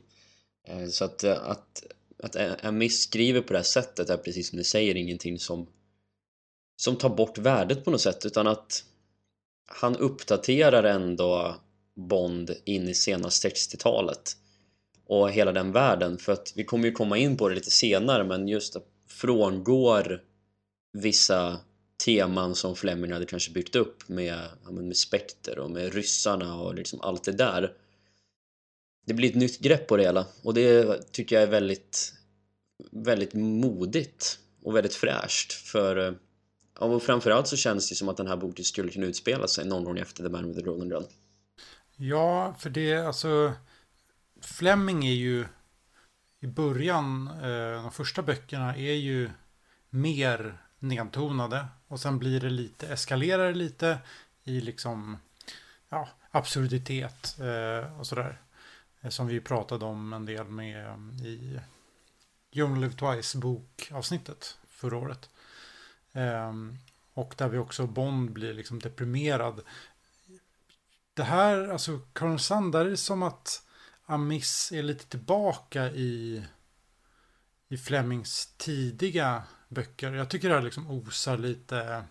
Så att, att, att en miss skriver på det här sättet är precis som ni säger ingenting som som tar bort värdet på något sätt utan att han uppdaterar ändå Bond in i sena 60-talet och hela den världen för att vi kommer ju komma in på det lite senare men just att frångår vissa teman som Fleming hade kanske byggt upp med, med Spekter och med ryssarna och liksom allt det där. Det blir ett nytt grepp på det hela och det tycker jag är väldigt väldigt modigt och väldigt fräscht för eh, Ja, och framförallt så känns det som att den här boken skulle kunna utspela sig någon gång efter The Man with the Golden Gun. Ja, för det är alltså Fleming är ju i början, eh, de första böckerna är ju mer nedtonade och sen blir det lite, eskalerar det lite i liksom ja, absurditet eh, och sådär. Eh, som vi pratade om en del med i You Live Twice bokavsnittet förra året. Ehm, och där vi också Bond blir liksom deprimerad. Det här, alltså Kronosan, där är det som att Amis är lite tillbaka i i Flemings tidiga böcker. Jag tycker det här liksom osar lite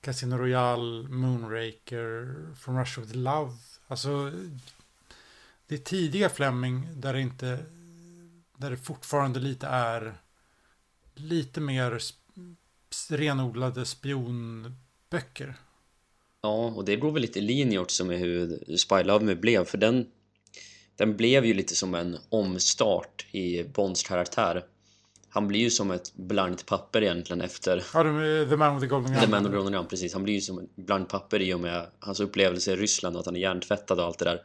Casino Royale, Moonraker, From Rush with Love. Alltså det är tidiga Fleming där det inte där det fortfarande lite är lite mer renodlade spionböcker. Ja, och det går väl lite i linje också med hur Spy Love Me blev, för den, den blev ju lite som en omstart i Bonds karaktär. Han blir ju som ett blankt papper egentligen efter... Ja, The Man with the Golden Gun. The Man with the Golden Gun, precis. Han blir ju som ett blankt papper i och med hans upplevelse i Ryssland och att han är hjärntvättad och allt det där.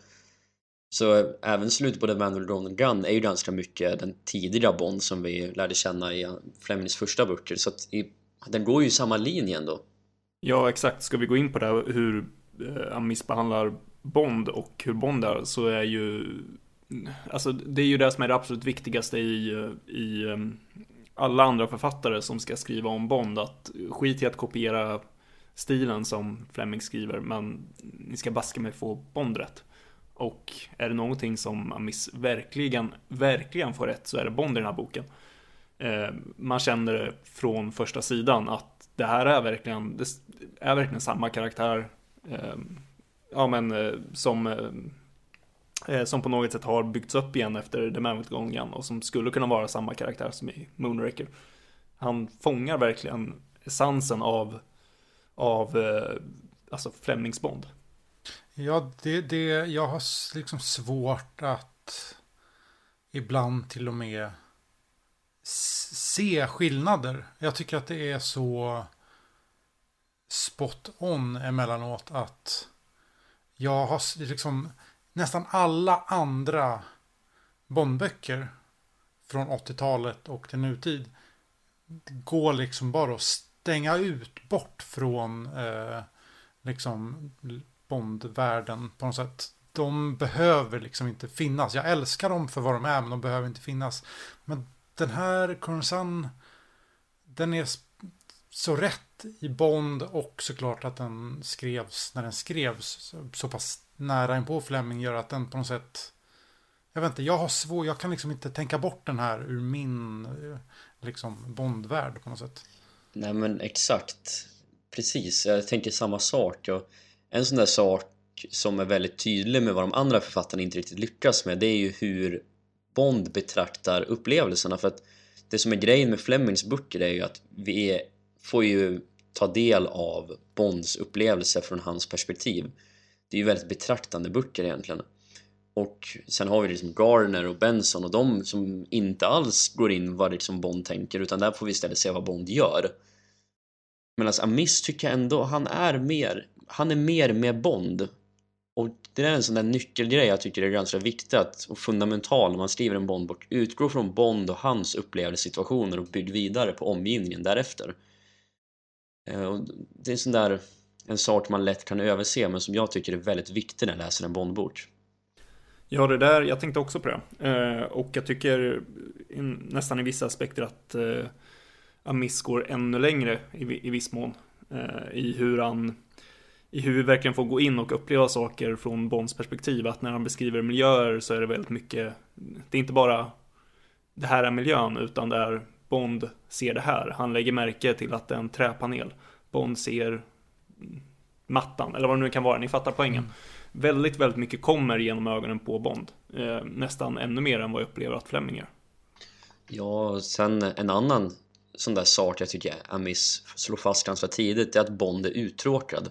Så även slutet på The Man with the Golden Gun är ju ganska mycket den tidiga Bond som vi lärde känna i Flemings första böcker. Så att i den går ju i samma linje ändå. Ja, exakt. Ska vi gå in på det här, hur eh, han Amis behandlar Bond och hur Bond är, så är ju... Alltså, det är ju det som är det absolut viktigaste i, i ehm, alla andra författare som ska skriva om Bond. Att skit i att kopiera stilen som Fleming skriver, men ni ska baska mig få Bond rätt. Och är det någonting som Amis verkligen, verkligen får rätt så är det Bond i den här boken Eh, man känner det från första sidan att det här är verkligen, det är verkligen samma karaktär. Ehm, ja men eh, som, eh, som på något sätt har byggts upp igen efter The Mammoth-gången. Och som skulle kunna vara samma karaktär som i Moonraker. Han fångar verkligen essensen av, av alltså Flemings Bond. Ja, det, det, jag har liksom svårt att ibland till och med se skillnader. Jag tycker att det är så spot on emellanåt att jag har liksom nästan alla andra Bondböcker från 80-talet och till nutid går liksom bara att stänga ut bort från eh, liksom Bondvärlden på något sätt. De behöver liksom inte finnas. Jag älskar dem för vad de är men de behöver inte finnas. Men den här Cornsan, den är så rätt i Bond och såklart att den skrevs när den skrevs. Så pass nära in på Fleming gör att den på något sätt jag vet inte, jag har svårt, jag kan liksom inte tänka bort den här ur min eh, liksom Bondvärld på något sätt. Nej men exakt, precis, jag tänker samma sak. Och en sån där sak som är väldigt tydlig med vad de andra författarna inte riktigt lyckas med det är ju hur Bond betraktar upplevelserna för att det som är grejen med Flemings böcker är ju att vi är får ju ta del av Bonds upplevelser från hans perspektiv. Det är ju väldigt betraktande böcker egentligen. Och sen har vi liksom Garner och Benson och de som inte alls går in vad liksom Bond tänker utan där får vi istället se vad Bond gör. Medan Amis tycker jag ändå, han är mer, han är mer med Bond. Det är en sån där nyckelgrej jag tycker är ganska viktigt och fundamental när man skriver en Bondbok. Utgå från Bond och hans upplevda situationer och bygg vidare på omgivningen därefter. Eh, och det är en sån där en sak man lätt kan överse men som jag tycker är väldigt viktig när jag läser en Bondbok. Ja, det där, jag tänkte också på det. Eh, och jag tycker nästan i vissa aspekter att eh, Amis går ännu längre i, i viss mån. I hur han i hur vi verkligen får gå in och uppleva saker från Bonds perspektiv. Att när han beskriver miljöer så är det väldigt mycket, det är inte bara det här är miljön, utan det är Bond ser det här. Han lägger märke till att det är en träpanel. Bond ser mattan, eller vad det nu kan vara, ni fattar poängen. Mm. Väldigt, väldigt mycket kommer genom ögonen på Bond. Eh, nästan ännu mer än vad jag upplever att Fleming gör. Ja, sen en annan sån där sak jag tycker Amis slår fast ganska tidigt är att Bond är uttråkad.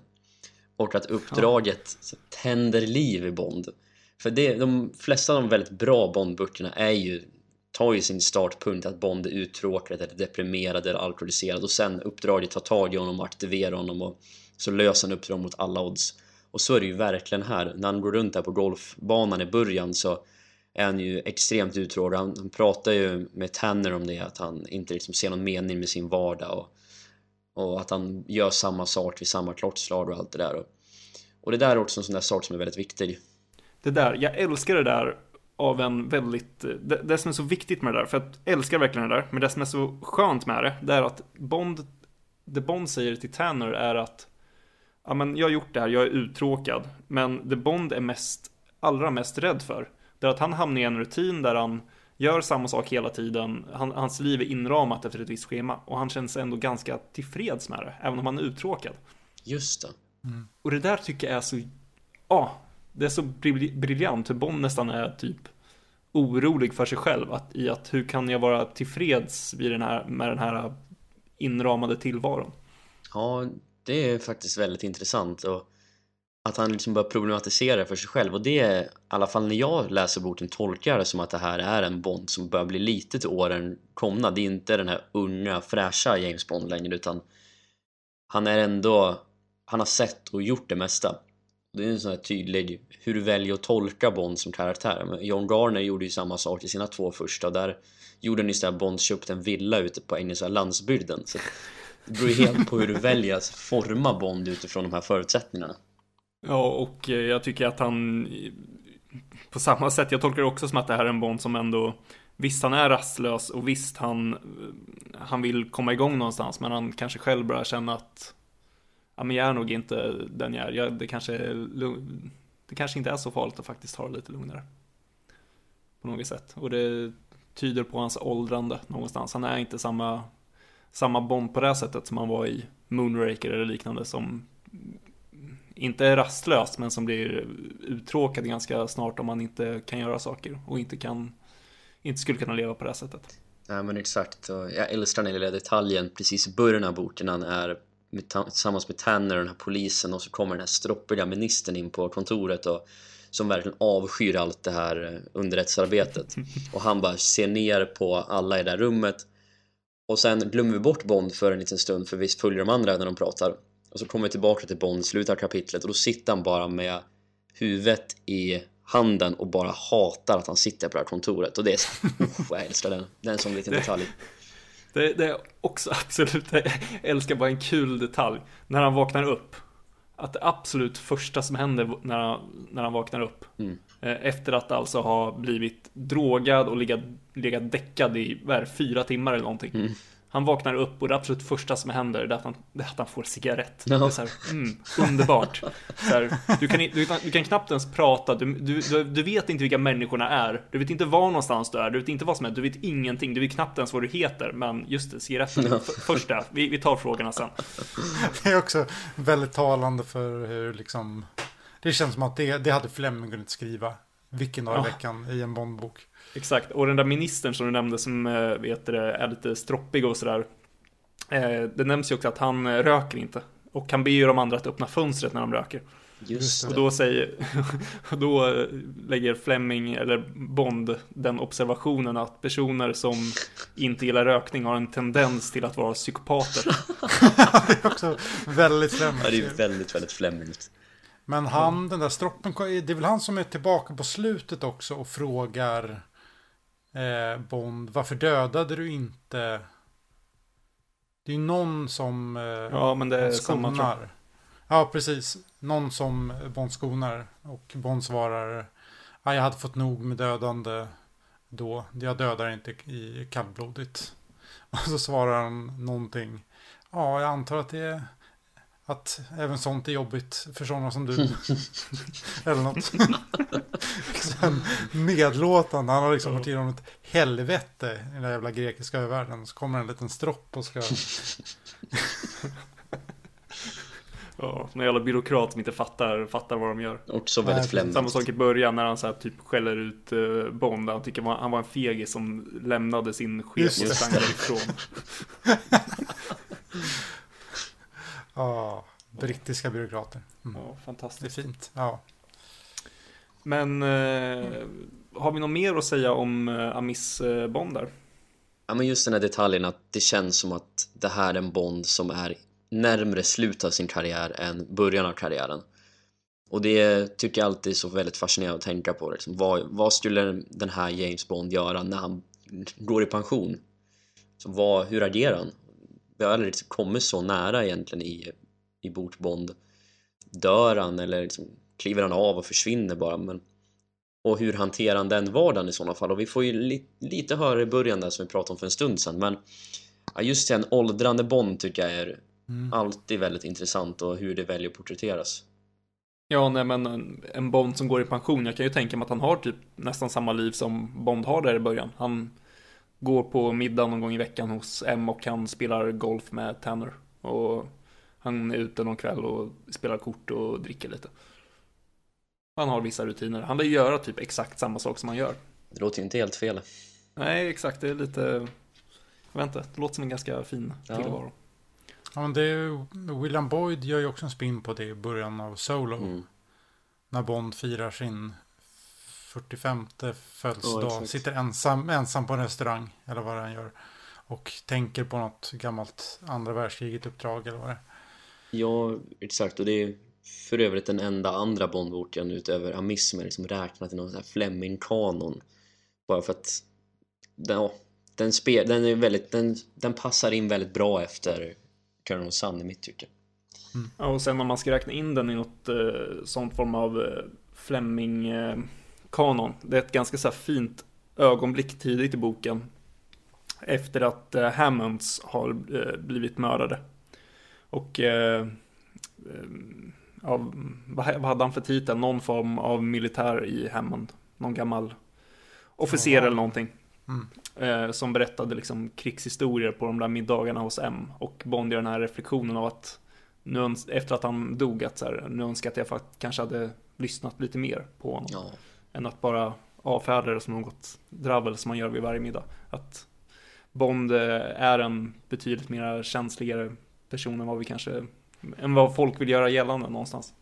Och att uppdraget ja. tänder liv i Bond. För det, de flesta av de väldigt bra Bond-böckerna är ju tar ju sin startpunkt att Bond är uttråkad eller deprimerad eller alkoholiserad och sen uppdraget tar tag i honom och aktiverar honom och så löser han uppdrag mot alla odds. Och så är det ju verkligen här. När han går runt där på golfbanan i början så är han ju extremt uttråkad. Han, han pratar ju med Tanner om det, att han inte liksom ser någon mening med sin vardag och, och att han gör samma sak vid samma klockslag och allt det där. Och, det där är också en sån där sak som är väldigt viktig. Det där, jag älskar det där av en väldigt, det, det som är så viktigt med det där, för jag älskar verkligen det där, men det som är så skönt med det, det är att Bond, det Bond säger till Tanner är att ja men jag har gjort det här, jag är uttråkad. Men det Bond är mest, allra mest rädd för, det är att han hamnar i en rutin där han gör samma sak hela tiden. Han, hans liv är inramat efter ett visst schema och han känner sig ändå ganska tillfreds med det, även om han är uttråkad. Just det. Mm. Och det där tycker jag är så, ja, det är så briljant hur Bond nästan är typ orolig för sig själv att, i att hur kan jag vara tillfreds vid den här, med den här inramade tillvaron. Ja, det är faktiskt väldigt intressant och att han liksom börjar problematisera för sig själv och det är, i alla fall när jag läser boken tolkar det som att det här är en Bond som börjar bli lite till åren komna. Det är inte den här unga fräscha James Bond längre utan han är ändå, han har sett och gjort det mesta. Det är en sån här tydlig, hur du väljer att tolka Bond som karaktär. John Garner gjorde ju samma sak i sina två första där gjorde han just det Bond köpte en villa ute på engelska landsbygden. Så det beror ju helt på hur du väljer att forma Bond utifrån de här förutsättningarna. Ja, och eh, jag tycker att han på samma sätt, jag tolkar det också som att det här är en Bond som ändå Visst, han är rastlös och visst, han, eh, han vill komma igång någonstans, men han kanske själv börjar känna att ja, men jag är nog inte den jag är. Jag, det, kanske, är det kanske inte är så farligt att faktiskt ha det lite lugnare. På något sätt. Och det tyder på hans åldrande någonstans. Han är inte samma samma bond på det sättet som han var i Moonraker eller liknande som inte är rastlös men som blir uttråkad ganska snart om man inte kan göra saker och inte kan inte skulle kunna leva på det sättet. Nej men exakt jag älskar den lilla detaljen precis i början av boken han är tillsammans med Tanner och den här polisen och så kommer den här stroppiga ministern in på kontoret och som verkligen avskyr allt det här underrättelsearbetet och han bara ser ner på alla i det här rummet och sen glömmer vi bort Bond för en liten stund för vi följer de andra när de pratar. Och så kommer vi tillbaka till Bond, slutar kapitlet och då sitter han bara med huvudet i handen och bara hatar att han sitter på det här kontoret. Och det är så, oh, jag älskar den. Det är en sån liten detalj. Det, det, är också absolut, jag älskar bara en kul detalj. När han vaknar upp. Att det absolut första som händer när han, när han vaknar upp. Mm. Eh, efter att alltså ha blivit drogad och legat, legat däckad i vad fyra timmar eller någonting. Mm. Han vaknar upp och det absolut första som händer är att han, är att han får cigarett. No. Det är så här, mm, underbart. Så här, du, kan, du, du, kan, knappt ens prata, du, du, du, vet inte vilka människorna är. Du vet inte var någonstans du är, du vet inte vad som är, du vet ingenting. Du vet knappt ens vad du heter. Men just det, cigaretten no. första. Vi, vi tar frågorna sen. Det är också väldigt talande för hur liksom det känns som att det, det hade Fleming kunnat skriva vilken dag i ja. veckan i en Bondbok. Exakt, och den där ministern som du nämnde som eh, vet det, är lite stroppig och sådär. Eh, det nämns ju också att han eh, röker inte. Och han ber ju de andra att öppna fönstret när de röker. Just Och då säger, och då lägger Fleming, eller Bond, den observationen att personer som inte gillar rökning har en tendens till att vara psykopater. det är också väldigt Ja, det är väldigt, väldigt flämmigt. Men han, den där stroppen, det är väl han som är tillbaka på slutet också och frågar eh, Bond, varför dödade du inte? Det är ju någon som eh, Ja, men det är samma tror jag. skonar. Ja, precis. Någon som Bond skonar. Och Bond svarar, ja, jag hade fått nog med dödande då. Jag dödar inte i kallblodigt. Och så svarar han någonting. Ja, jag antar att det är att även sånt är jobbigt för sådana som du. Eller något. Sen nedlåtande. Han har liksom varit igenom ett helvete i den där jävla grekiska övärlden. Så kommer en liten stropp och ska... Ja, någon jävla byråkrat som inte fattar, fattar vad de gör. Också väldigt flämmigt. Samma sak i början när han så här typ skäller ut eh, Bond. Han tycker han var en fegis som lämnade sin chef och sprang därifrån. Ja, brittiska byråkrater. Mm. Ja, Det är fantastiskt. fint. Ja. Men eh, har vi något mer att säga om eh, Amis eh, Bond där? Ja, men just den här detaljen att det känns som att det här är en Bond som är närmre slutet av sin karriär än början av karriären. Och det tycker jag alltid är så väldigt fascinerande att tänka på. Liksom. Vad, vad skulle den här James Bond göra när han går i pension? Så vad, hur agerar han? Vi har aldrig kommit så nära egentligen i, i Bort Bond. Dör han eller liksom, kliver han av och försvinner bara? Men, och hur hanterar han den vardagen i sådana fall? Och vi får ju li, lite höra i början där som vi pratade om för en stund sedan. Men ja, just det, en åldrande Bond tycker jag är Mm. alltid väldigt intressant och hur det väljer att porträtteras. Ja, nej men en, en Bond som går i pension. Jag kan ju tänka mig att han har typ nästan samma liv som Bond har där i början. Han går på middag någon gång i veckan hos M och han spelar golf med Tanner. Och han är ute någon kväll och spelar kort och dricker lite. Han har vissa rutiner. Han vill göra typ exakt samma sak som han gör. Det låter ju inte helt fel. Nej, exakt. Det är lite... Jag vet inte. Det låter som en ganska fin Ja. tillvaro. Ja, men det är, William Boyd gör ju också en spin på det i början av Solo. Mm. När Bond firar sin 45 Ja, födelsedag. exakt. Sitter ensam, ensam på en restaurang. Eller vad han gör. Och tänker på något gammalt andra världskriget-uppdrag eller vad det är. Ja, exakt. Och det är för övrigt den enda andra Bondboken utöver Amis som är liksom räknat i någon sån här Fleming-kanon. Bara för att den, ja, den, spe, den, är väldigt, den, den passar in väldigt bra efter Colonel Sun i mitt tycke. Ja, och sen om man ska räkna in den i något eh, sånt form av eh, Fleming-kanon. det är ett ganska så här fint ögonblick tidigt i boken. Efter att eh, Hammonds har eh, blivit mördade. Och eh, eh, av, vad, hade han för titel? Någon form av militär i Hammond. Någon gammal officer eller någonting. Mm. Eh, som berättade liksom krigshistorier på de där middagarna hos M. Och Bond gör den här reflektionen av att nu, efter att han dog, att så här, nu önskar jag att jag kanske hade lyssnat lite mer på honom. Ja, Än att bara avfärda det som något dravel som man gör vid varje middag. Att Bond eh, är en betydligt mer känsligare person än vad vi kanske, än vad folk vill göra gällande någonstans.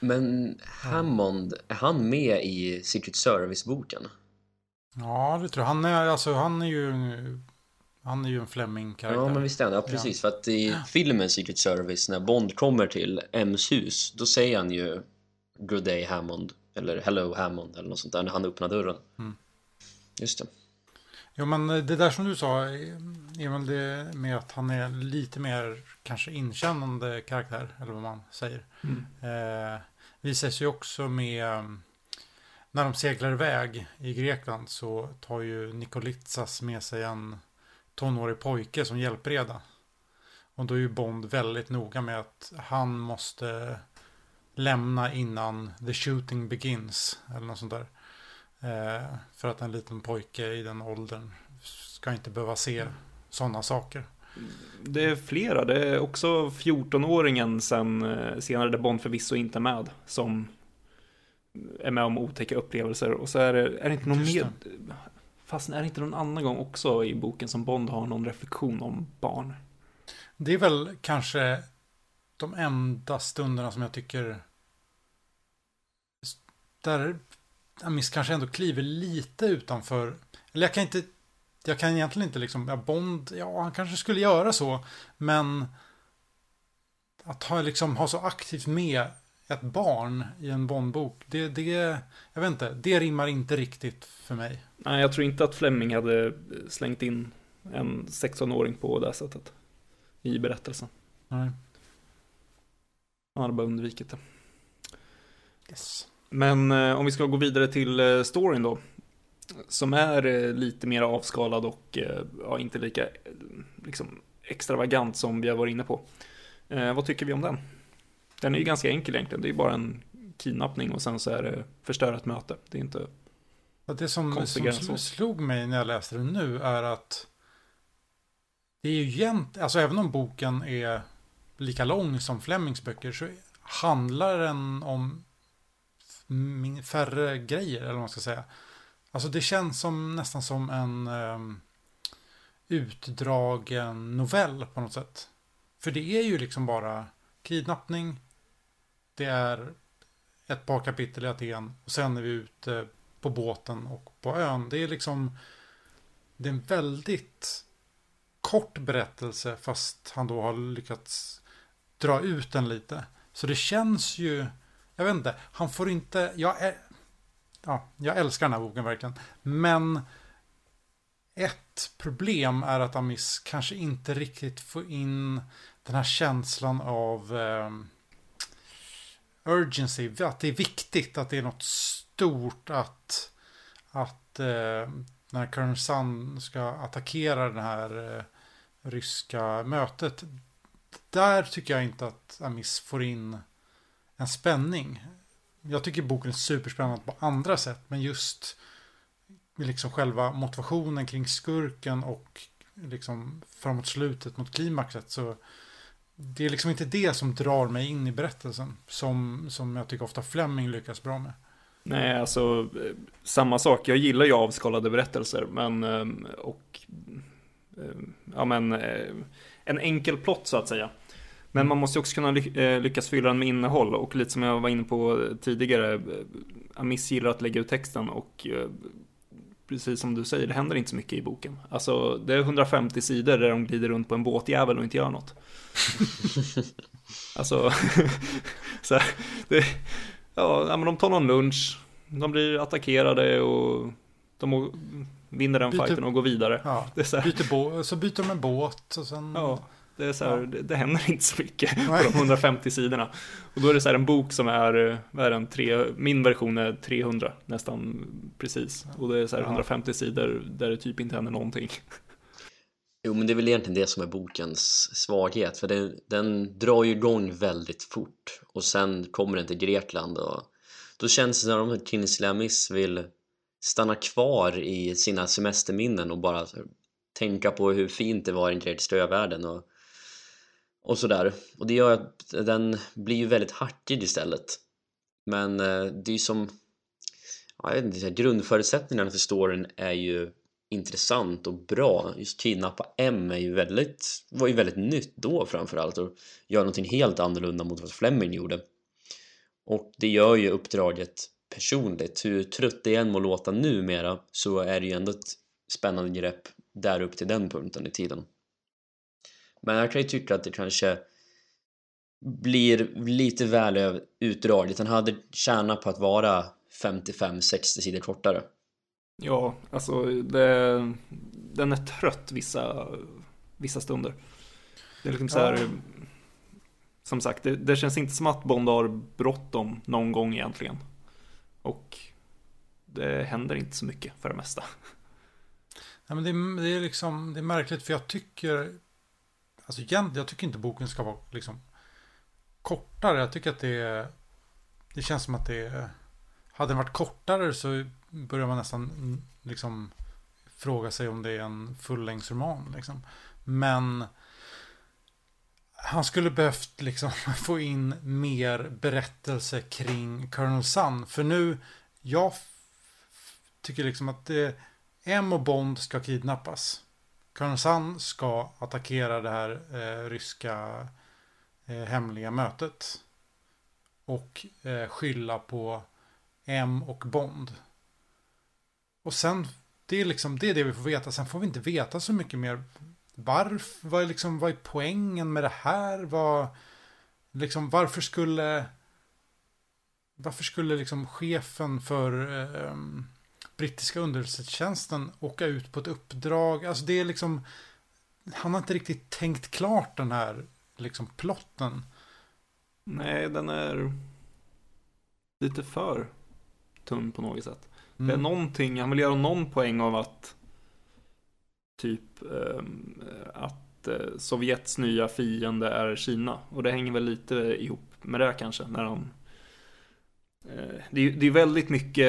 Men Hammond, är han med i Secret Service-boken? Ja, det tror jag. Han är, alltså, han är ju, han är ju en Fleming-karaktär. Ja, men visst är han det. Ja, precis. För att i filmen Secret Service, när Bond kommer till M's hus, då säger han ju Good day Hammond, eller Hello Hammond, eller något sånt där, när han öppnar dörren. Mm. Just det. Jo, men det där som du sa är väl det med att han är lite mer kanske inkännande karaktär, eller vad man säger. Eh, visas ju också med um, när de seglar iväg i Grekland så tar ju Nikolitsas med sig en tonårig pojke som hjälpreda. Och då är ju Bond väldigt noga med att han måste lämna innan the shooting begins. Eller något sånt där. Eh, för att en liten pojke i den åldern ska inte behöva se sådana saker. Det är flera, det är också 14-åringen sen eh, senare där Bond förvisso inte är med. Som är med om otäcka upplevelser. Och så är det, är det inte någon mer... Fast är det inte någon annan gång också i boken som Bond har någon reflektion om barn? Det är väl kanske de enda stunderna som jag tycker där Amis kanske ändå kliver lite utanför. Eller jag kan inte, jag kan egentligen inte liksom, ja, Bond, ja han kanske skulle göra så. Men att ha, liksom, ha så aktivt med ett barn i en Bondbok, det, det, jag vet inte, det rimmar inte riktigt för mig. Nej, jag tror inte att Fleming hade slängt in en 16-åring på det sättet i berättelsen. Nej. Han hade bara undvikit det. Yes. Men eh, om vi ska gå vidare till eh, storyn då. Som är eh, lite mer avskalad och ja, inte lika liksom, extravagant som vi har varit inne på. Eh, vad tycker vi om den? Den är ju ganska enkel egentligen. Det är bara en kidnappning och sen så är det förstöra ett möte. Det är inte... Ja, Det som, som slog mig när jag läste den nu är att det är ju jämt, alltså även om boken är lika lång som Flemings böcker så handlar den om min- färre grejer, eller vad man ska säga. Alltså det känns som nästan som en um, utdragen novell på något sätt. För det är ju liksom bara kidnappning, det är ett par kapitel i Aten och sen är vi ute på båten och på ön. Det är liksom det är en väldigt kort berättelse fast han då har lyckats dra ut den lite. Så det känns ju, jag vet inte, han får inte, jag, är, ja, jag älskar den här boken verkligen. Men ett problem är att Amis kanske inte riktigt får in den här känslan av eh, urgency, att det är viktigt, att det är något stort, att, att eh, när Colonel Sun ska attackera det här eh, ryska mötet, där tycker jag inte att Amis får in en spänning. Jag tycker boken är superspännande på andra sätt, men just liksom själva motivationen kring skurken och liksom framåt slutet mot klimaxet så det är liksom inte det som drar mig in i berättelsen som, som jag tycker ofta Fleming lyckas bra med. Nej, alltså eh, samma sak. Jag gillar ju avskalade berättelser, men eh, och eh, ja, men en enkel plott så att säga. Men man måste också kunna ly- eh, lyckas fylla den med innehåll och lite som jag var inne på tidigare. eh, Amis gillar att lägga ut texten och eh, precis som du säger, det händer inte så mycket i boken. Alltså, det är 150 sidor där de glider runt på en båtjävel och inte gör något. alltså, så här, det, ja, men de tar någon lunch, de blir attackerade och de vinner den Byter- fighten och går vidare. Ja, Det är så här, byter så byter de en båt och sen... ja, det, är så här, Ja. det, det händer inte så mycket Nej. på de 150 sidorna. Och då är det så här en bok som är, vad är den, tre, min version är 300 nästan precis. Och det är så här Ja. 150 sidor där det typ inte händer någonting. Jo, men det är väl egentligen det som är bokens svaghet, för den, den drar ju igång väldigt fort och sen kommer den till Grekland och då känns det som att Kingsley Amis vill stanna kvar i sina semesterminnen och bara tänka på hur fint det var i den grekiska övärlden och, och sådär. Och det gör att den blir ju väldigt hackig istället. Men eh, det är ju som, ja, jag vet inte, grundförutsättningarna för storyn är ju intressant och bra. Just kidnappa M är ju väldigt, var ju väldigt nytt då framförallt och gör någonting helt annorlunda mot vad Fleming gjorde. Och det gör ju uppdraget personligt. Hur trött det än må låta numera så är det ju ändå ett spännande grepp där upp till den punkten i tiden. Men jag kan ju tycka att det kanske blir lite väl utdraget. Den hade tjänat på att vara 55-60 sidor kortare. Ja, alltså det, den är trött vissa, vissa stunder. Det är liksom så här, Ja. som sagt, det, det känns inte som att Bond har bråttom någon gång egentligen. Och det händer inte så mycket för det mesta. Ja, men det, är, det är liksom, det är märkligt för jag tycker, alltså igen, jag tycker inte boken ska vara liksom kortare. Jag tycker att det det känns som att det hade den varit kortare så börjar man nästan liksom fråga sig om det är en fullängdsroman liksom. Men han skulle behövt liksom få in mer berättelse kring Colonel Sun. För nu, jag tycker liksom att det, M och Bond ska kidnappas. Kronosan ska attackera det här eh, ryska eh, hemliga mötet. Och eh, skylla på M och Bond. Och sen, det är liksom det, är det vi får veta. Sen får vi inte veta så mycket mer. Varför, vad är, liksom, vad är poängen med det här? Vad, liksom, varför skulle... Varför skulle liksom chefen för eh, brittiska underrättelsetjänsten åka ut på ett uppdrag? Alltså det är liksom... Han har inte riktigt tänkt klart den här liksom plotten. Nej, den är lite för tunn på något sätt. Mm. Det är någonting, han vill göra någon poäng av att typ um, att uh, Sovjets nya fiende är Kina. Och det hänger väl lite ihop med det kanske. När han, det, är, det är väldigt mycket,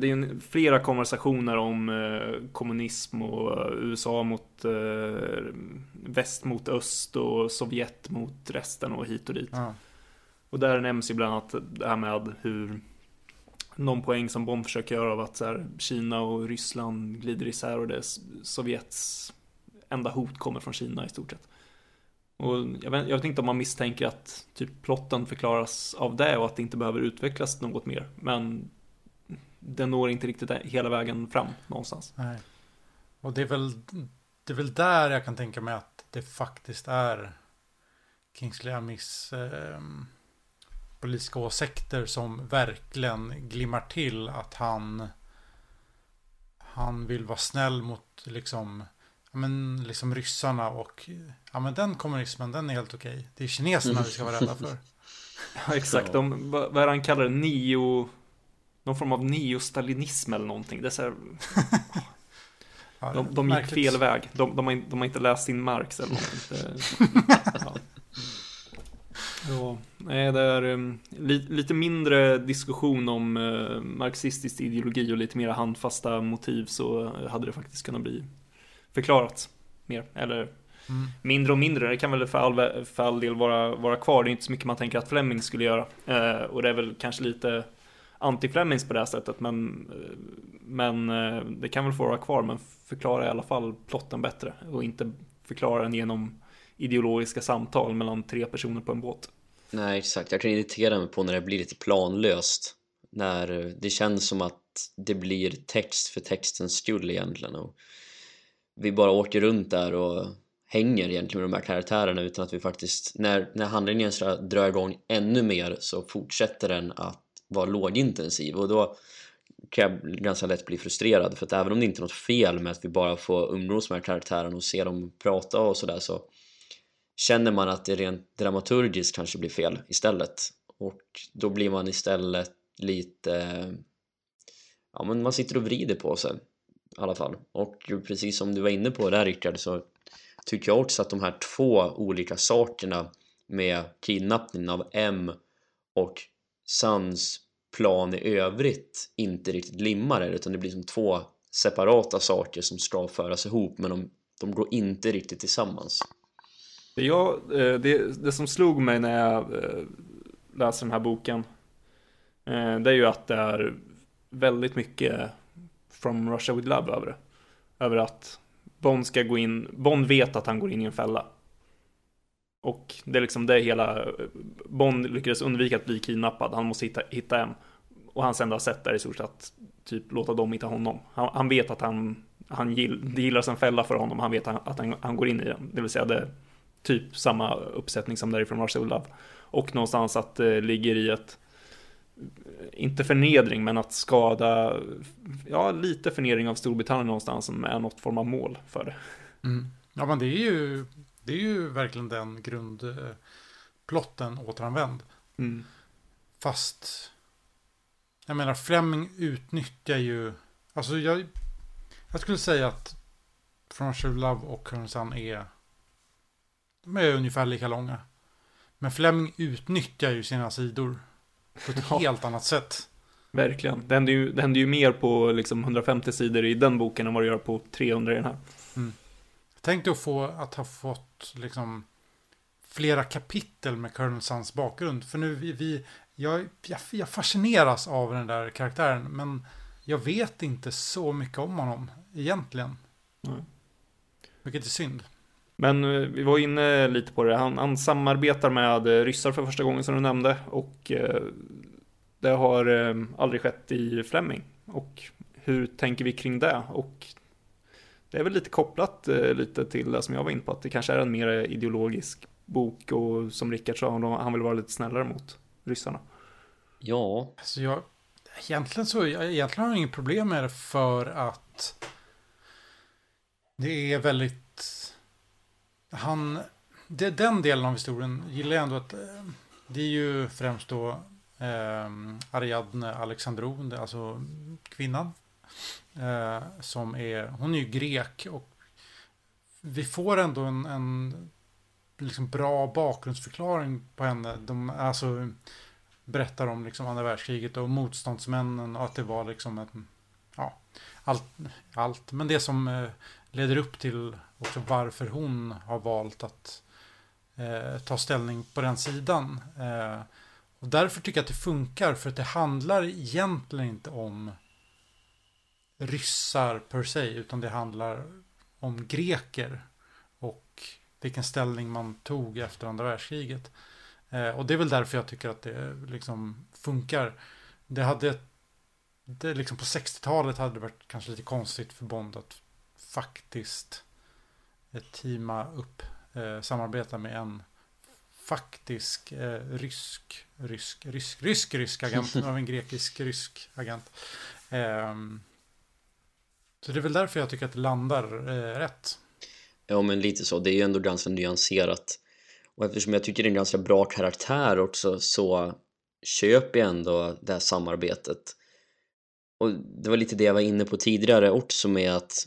det är flera konversationer om uh, kommunism och USA mot väst mot öst och Sovjet mot resten och hit och dit. Ja. Och där nämns ju bland annat det här med hur någon poäng som Bond försöker göra av att så här, Kina och Ryssland glider isär och det Sovjets enda hot kommer från Kina i stort sett. Och jag vet, jag vet inte om man misstänker att typ plotten förklaras av det och att det inte behöver utvecklas något mer. Men den når inte riktigt hela vägen fram någonstans. Nej. Och det är väl det är väl där jag kan tänka mig att det faktiskt är Kingsley Amis eh, politiska åsikter som verkligen glimmar till att han han vill vara snäll mot liksom ja, men liksom ryssarna och ja men den kommunismen den är helt okej. Det är kineserna vi ska vara rädda för. Ja exakt, de, vad är det han kallar det? Neo någon form av neostalinism eller någonting. Det är så här, Ja, de, de gick märkligt. fel väg. De, de, har, de har inte läst sin Marx eller någonting. Det, ja. Ja, nej, det är um, li, lite mindre diskussion om uh, marxistisk ideologi och lite mer handfasta motiv så hade det faktiskt kunnat bli förklarat mer. Eller Mm. mindre och mindre. Det kan väl för all, för all del vara, vara kvar. Det är inte så mycket man tänker att Fleming skulle göra. Uh, och det är väl kanske lite anti-Flemings på det här sättet. Men, uh, men uh, det kan väl få vara kvar. Men förklara i alla fall plotten bättre. Och inte förklara den genom ideologiska samtal mellan tre personer på en båt. Nej, exakt. Jag kan irritera mig på när det blir lite planlöst. När det känns som att det blir text för textens skull egentligen. Och vi bara åker runt där och hänger egentligen med de här karaktärerna utan att vi faktiskt, när, när handlingen ska dra igång ännu mer så fortsätter den att vara lågintensiv. Och då kan jag ganska lätt bli frustrerad för att även om det inte är något fel med att vi bara får umgås med här karaktärerna och se dem prata och sådär så känner man att det rent dramaturgiskt kanske blir fel istället. Och då blir man istället lite ja men man sitter och vrider på sig i alla fall och precis som du var inne på där Rickard så tycker jag också att de här två olika sakerna med kidnappningen av M och Sans plan i övrigt inte riktigt limmar det utan det blir som två separata saker som ska föras ihop men de, de går inte riktigt tillsammans. Det, jag, eh, det, det som slog mig när jag eh, läste den här boken eh, Det är ju att det är väldigt mycket From Russia With Love över det. Över att Bond ska gå in, Bond vet att han går in i en fälla. Och det är liksom det hela Bond lyckades undvika att bli kidnappad, han måste hitta, hitta en. Och hans enda sätt är i stort sett att typ låta dem hitta honom. Han, han vet att han, han gill, det gillas en fälla för honom, han vet att han, han går in i den. Det vill säga det typ samma uppsättning som därifrån Russia With Love. Och någonstans att det ligger i ett inte förnedring, men att skada, ja, lite förnedring av Storbritannien någonstans som är något form av mål för det. Mm. Ja, men det är ju, det är ju verkligen den grundplotten återanvänd. Mm. Fast, jag menar, Fleming utnyttjar ju, alltså jag, jag skulle säga att From With Love och Sun är, de är ungefär lika långa. Men Fleming utnyttjar ju sina sidor på ett Ja. helt annat sätt. Verkligen. Det händer, ju, det händer ju mer på liksom 150 sidor i den boken än vad det gör på 300 i den här. Tänk dig att få att ha fått liksom flera kapitel med Colonel Suns bakgrund. För nu vi, vi jag, jag, jag fascineras av den där karaktären. Men jag vet inte så mycket om honom egentligen. Vilket är synd. Men eh, vi var inne lite på det. Han, han samarbetar med ryssar för första gången som du nämnde. Och eh, det har eh, aldrig skett i Fleming. Och hur tänker vi kring det? Och det är väl lite kopplat eh, lite till det som jag var inne på. Att det kanske är en mer ideologisk bok. Och som Rickard sa, han vill vara lite snällare mot ryssarna. Ja. Alltså jag, egentligen så egentligen har jag inget problem med det för att det är väldigt han det, den delen av historien gillar jag ändå att eh, det är ju främst då eh, Ariadne Alexandron, alltså kvinnan. Eh, som är, hon är ju grek och vi får ändå en, en liksom bra bakgrundsförklaring på henne. De, alltså, berättar om liksom andra världskriget och motståndsmännen och att det var liksom ett, ja, allt, allt. Men det som eh, leder upp till också varför hon har valt att eh, ta ställning på den sidan. Eh, och därför tycker jag att det funkar, för att det handlar egentligen inte om ryssar per se, utan det handlar om greker och vilken ställning man tog efter andra världskriget. Eh, och det är väl därför jag tycker att det liksom funkar. Det hade, det liksom på 60-talet hade det varit kanske lite konstigt för Bond att faktiskt teama upp, eh, samarbeta med en faktisk eh, rysk, rysk, rysk, rysk, rysk agent, av en grekisk rysk agent. Eh, så det är väl därför jag tycker att det landar eh, rätt. Ja, men lite så. Det är ju ändå ganska nyanserat. Och eftersom jag tycker det är en ganska bra karaktär också så köper jag ändå det här samarbetet. Och det var lite det jag var inne på tidigare också med att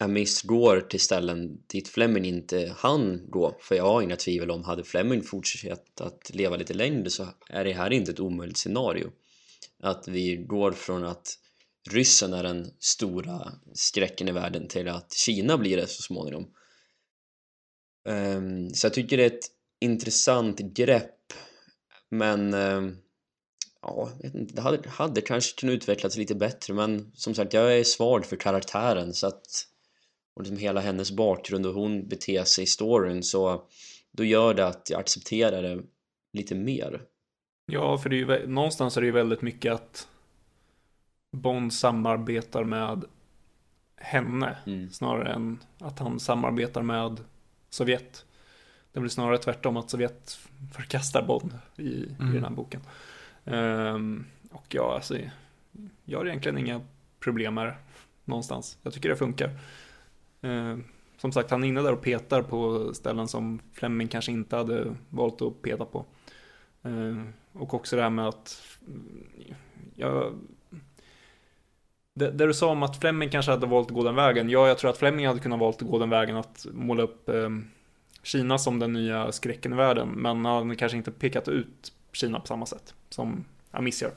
Amis går till ställen dit Fleming inte han gå. För jag har inga tvivel om, hade Fleming fortsatt att leva lite längre så är det här inte ett omöjligt scenario. Att vi går från att ryssen är den stora skräcken i världen till att Kina blir det så småningom. Ehm, så jag tycker det är ett intressant grepp men ehm, ja, det hade, hade kanske kunnat utvecklas lite bättre men som sagt jag är svag för karaktären så att och liksom hela hennes bakgrund och hon beter sig i storyn så då gör det att jag accepterar det lite mer. Ja, för det är ju, någonstans är det ju väldigt mycket att Bond samarbetar med henne mm. snarare än att han samarbetar med Sovjet. Det blir snarare tvärtom att Sovjet förkastar Bond i, mm. i den här boken. Um, och ja, alltså, jag har egentligen inga problem med det någonstans. Jag tycker det funkar. Uh, som sagt, han är inne där och petar på ställen som Fleming kanske inte hade valt att peta på. Uh, och också det här med att jag det, det, du sa om att Fleming kanske hade valt att gå den vägen. Ja, jag tror att Fleming hade kunnat valt att gå den vägen att måla upp eh, Kina som den nya skräcken i världen. Men han kanske inte pekat ut Kina på samma sätt som Amis gör.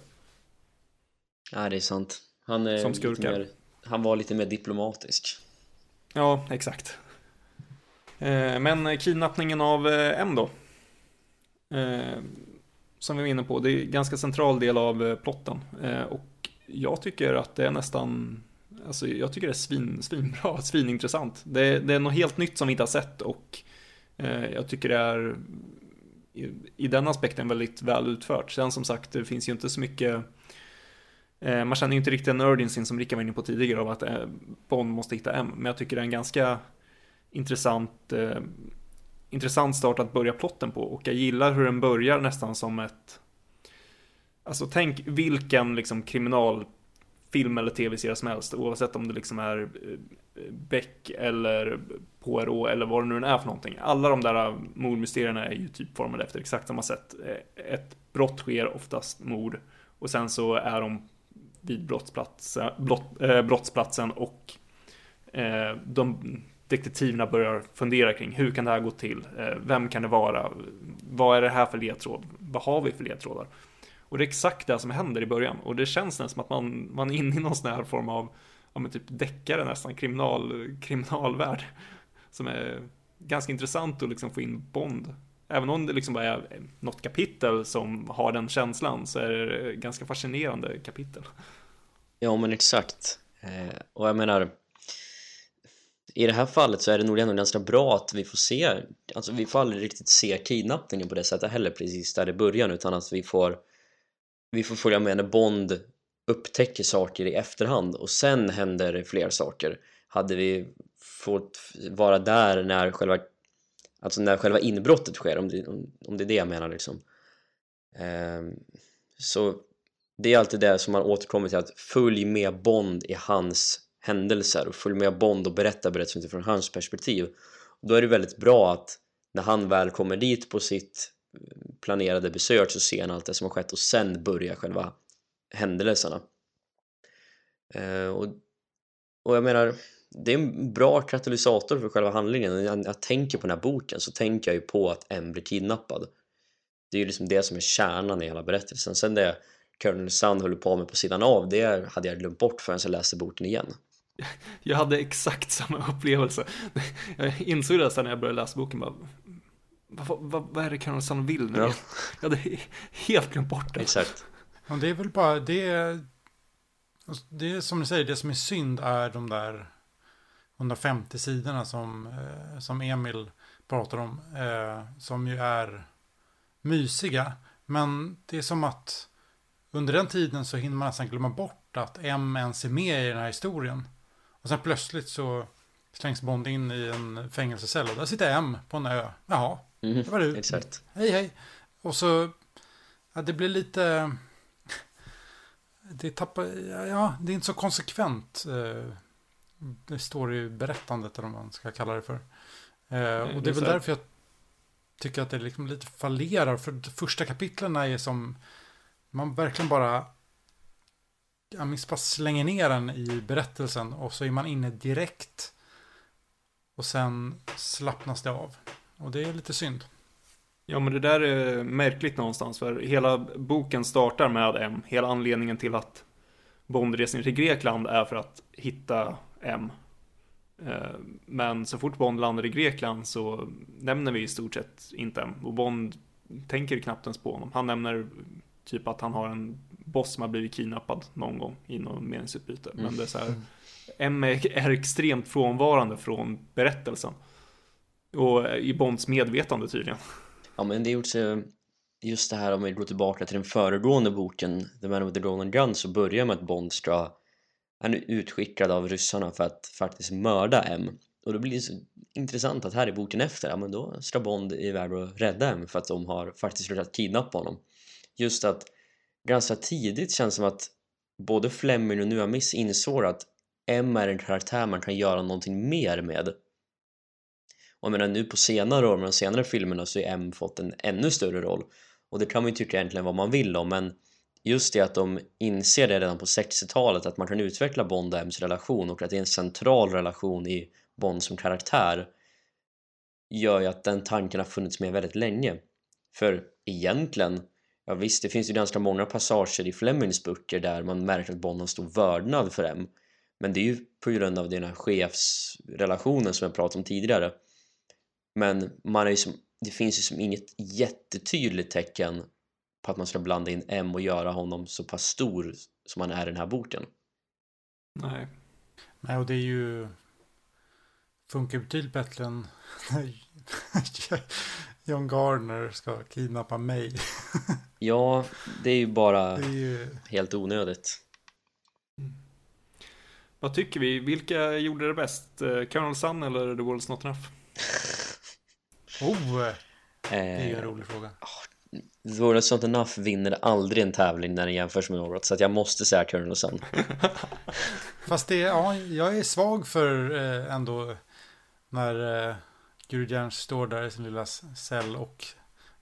Ja, det är sant. Han, är skurkar. Mer, han var lite mer diplomatisk. Ja, exakt. Eh, men kidnappningen av eh, M då? Eh, som vi var inne på, det är en ganska central del av plotten. Och jag tycker att det är nästan Alltså jag tycker det är svin, svinbra, svinintressant. Det, det är något helt nytt som vi inte har sett och jag tycker det är i, i den aspekten väldigt väl utfört. Sen som sagt, det finns ju inte så mycket Eh, man känner ju inte riktigt en urgency som Rickard var inne på tidigare av att eh, Bond måste hitta M. Men jag tycker det är en ganska intressant, eh, intressant start att börja plotten på. Och jag gillar hur den börjar nästan som ett Alltså tänk vilken liksom kriminalfilm eller tv-serie som helst oavsett om det liksom är eh, Beck eller Poirot eller vad det nu är för någonting. Alla de där mordmysterierna är ju typ formade efter exakt samma sätt. Ett brott sker, oftast mord. Och sen så är de vid brottsplatsen, blott, eh, brottsplatsen och eh, de detektiverna börjar fundera kring hur kan det här gå till? Eh, vem kan det vara? Vad är det här för ledtråd? Vad har vi för ledtrådar? Och det är exakt det som händer i början. Och det känns nästan som att man, man är inne i någon sån här form av, ja men typ deckare nästan, kriminal, kriminalvärld. Som är ganska intressant att liksom få in Bond. Även om det liksom bara är något kapitel som har den känslan så är det ganska fascinerande kapitel. Ja men exakt. Eh, och jag menar i det här fallet så är det nog ändå ganska bra att vi får se alltså vi får aldrig riktigt se kidnappningen på det sättet heller precis där i början utan att vi får vi får följa med när Bond upptäcker saker i efterhand och sen händer det fler saker hade vi fått vara där när själva alltså när själva inbrottet sker om det, om, om det är det jag menar liksom. Eh, så det är alltid det som man återkommer till att följ med Bond i hans händelser och följ med Bond och berätta berättelsen utifrån hans perspektiv. Och då är det väldigt bra att när han väl kommer dit på sitt eh, planerade besök så ser han allt det som har skett och sen börjar själva händelserna. Eh, och, och jag menar det är en bra katalysator för själva handlingen när jag, jag tänker på den här boken så tänker jag ju på att M blir kidnappad det är ju liksom det som är kärnan i hela berättelsen sen det Colonel Sun håller på med på sidan av det hade jag glömt bort förrän jag läste boken igen Jag hade exakt samma upplevelse Jag insåg det sen när jag började läsa boken bara vad, vad, vad är det Colonel Sun vill nu? Ja. Jag hade helt glömt bort det Exakt Ja, det är väl bara det. Det är som du säger, det som är synd är de där 150 sidorna som, eh, som Emil pratar om. Eh, som ju är mysiga. Men det är som att under den tiden så hinner man nästan glömma bort att M ens är med i den här historien. Och sen plötsligt så slängs Bond in i en fängelsecell och där sitter M på en ö. Jaha, mm, det var du. Exakt. Hej hej. Och så, ja, det blir lite det tappar, ja, det är inte så konsekvent. Eh, det står i berättandet, eller vad man ska kalla det för. Mm, och det är väl därför jag tycker att det liksom lite fallerar. För de första kapitlen är som, man verkligen bara, jag minns bara slänger ner den i berättelsen och så är man inne direkt. Och sen slappnas det av. Och det är lite synd. Ja men det där är märkligt någonstans för hela boken startar med M. Hela anledningen till att Bond reser till Grekland är för att hitta M. Eh, men så fort Bond landar i Grekland så nämner vi i stort sett inte M. Och Bond tänker knappt ens på honom. Han nämner typ att han har en boss som har blivit kidnappad någon gång i någon meningsutbyte. Mm. Men det är så här, M är extremt frånvarande från berättelsen. Och i Bonds medvetande tydligen. Ja men det är gjorts just det här om vi går tillbaka till den föregående boken The Man with the Golden Gun så börjar med att Bond ska han är utskickad av ryssarna för att faktiskt mörda M. Och då blir det så intressant att här i boken efter, ja men då ska Bond iväg och rädda M för att de har faktiskt lyckats kidnappa honom. Just att ganska tidigt känns det som att både Fleming och Nuamis insåg att M är en karaktär man kan göra någonting mer med. Och jag menar nu på senare år, med de senare filmerna så har M fått en ännu större roll. Och det kan man ju tycka egentligen vad man vill om men just det att de inser det redan på 60-talet att man kan utveckla Bond och M's relation och att det är en central relation i Bond som karaktär gör ju att den tanken har funnits med väldigt länge. För egentligen ja visst det finns ju ganska många passager i Flemings böcker där man märker att Bond har stor vördnad för M. Men det är ju på grund av den här chefsrelationen som jag pratade om tidigare. Men man är som, det finns ju som inget jättetydligt tecken på att man ska blanda in M och göra honom så pass stor som han är i den här boken. Nej. Nej, och det är ju funkar betydligt bättre än John Gardner ska kidnappa mig. ja, det är ju bara är ju... helt onödigt. Mm. Vad tycker vi? Vilka gjorde det bäst? Eh, Colonel Sun eller The World's Not Enough? Oh, det är ju en rolig fråga. World Not Enough vinner aldrig en tävling när den jämförs med något så att jag måste säga Colonel Sun. Fast det, ja, jag är svag för eh, ändå när eh, Guru står där i sin lilla cell och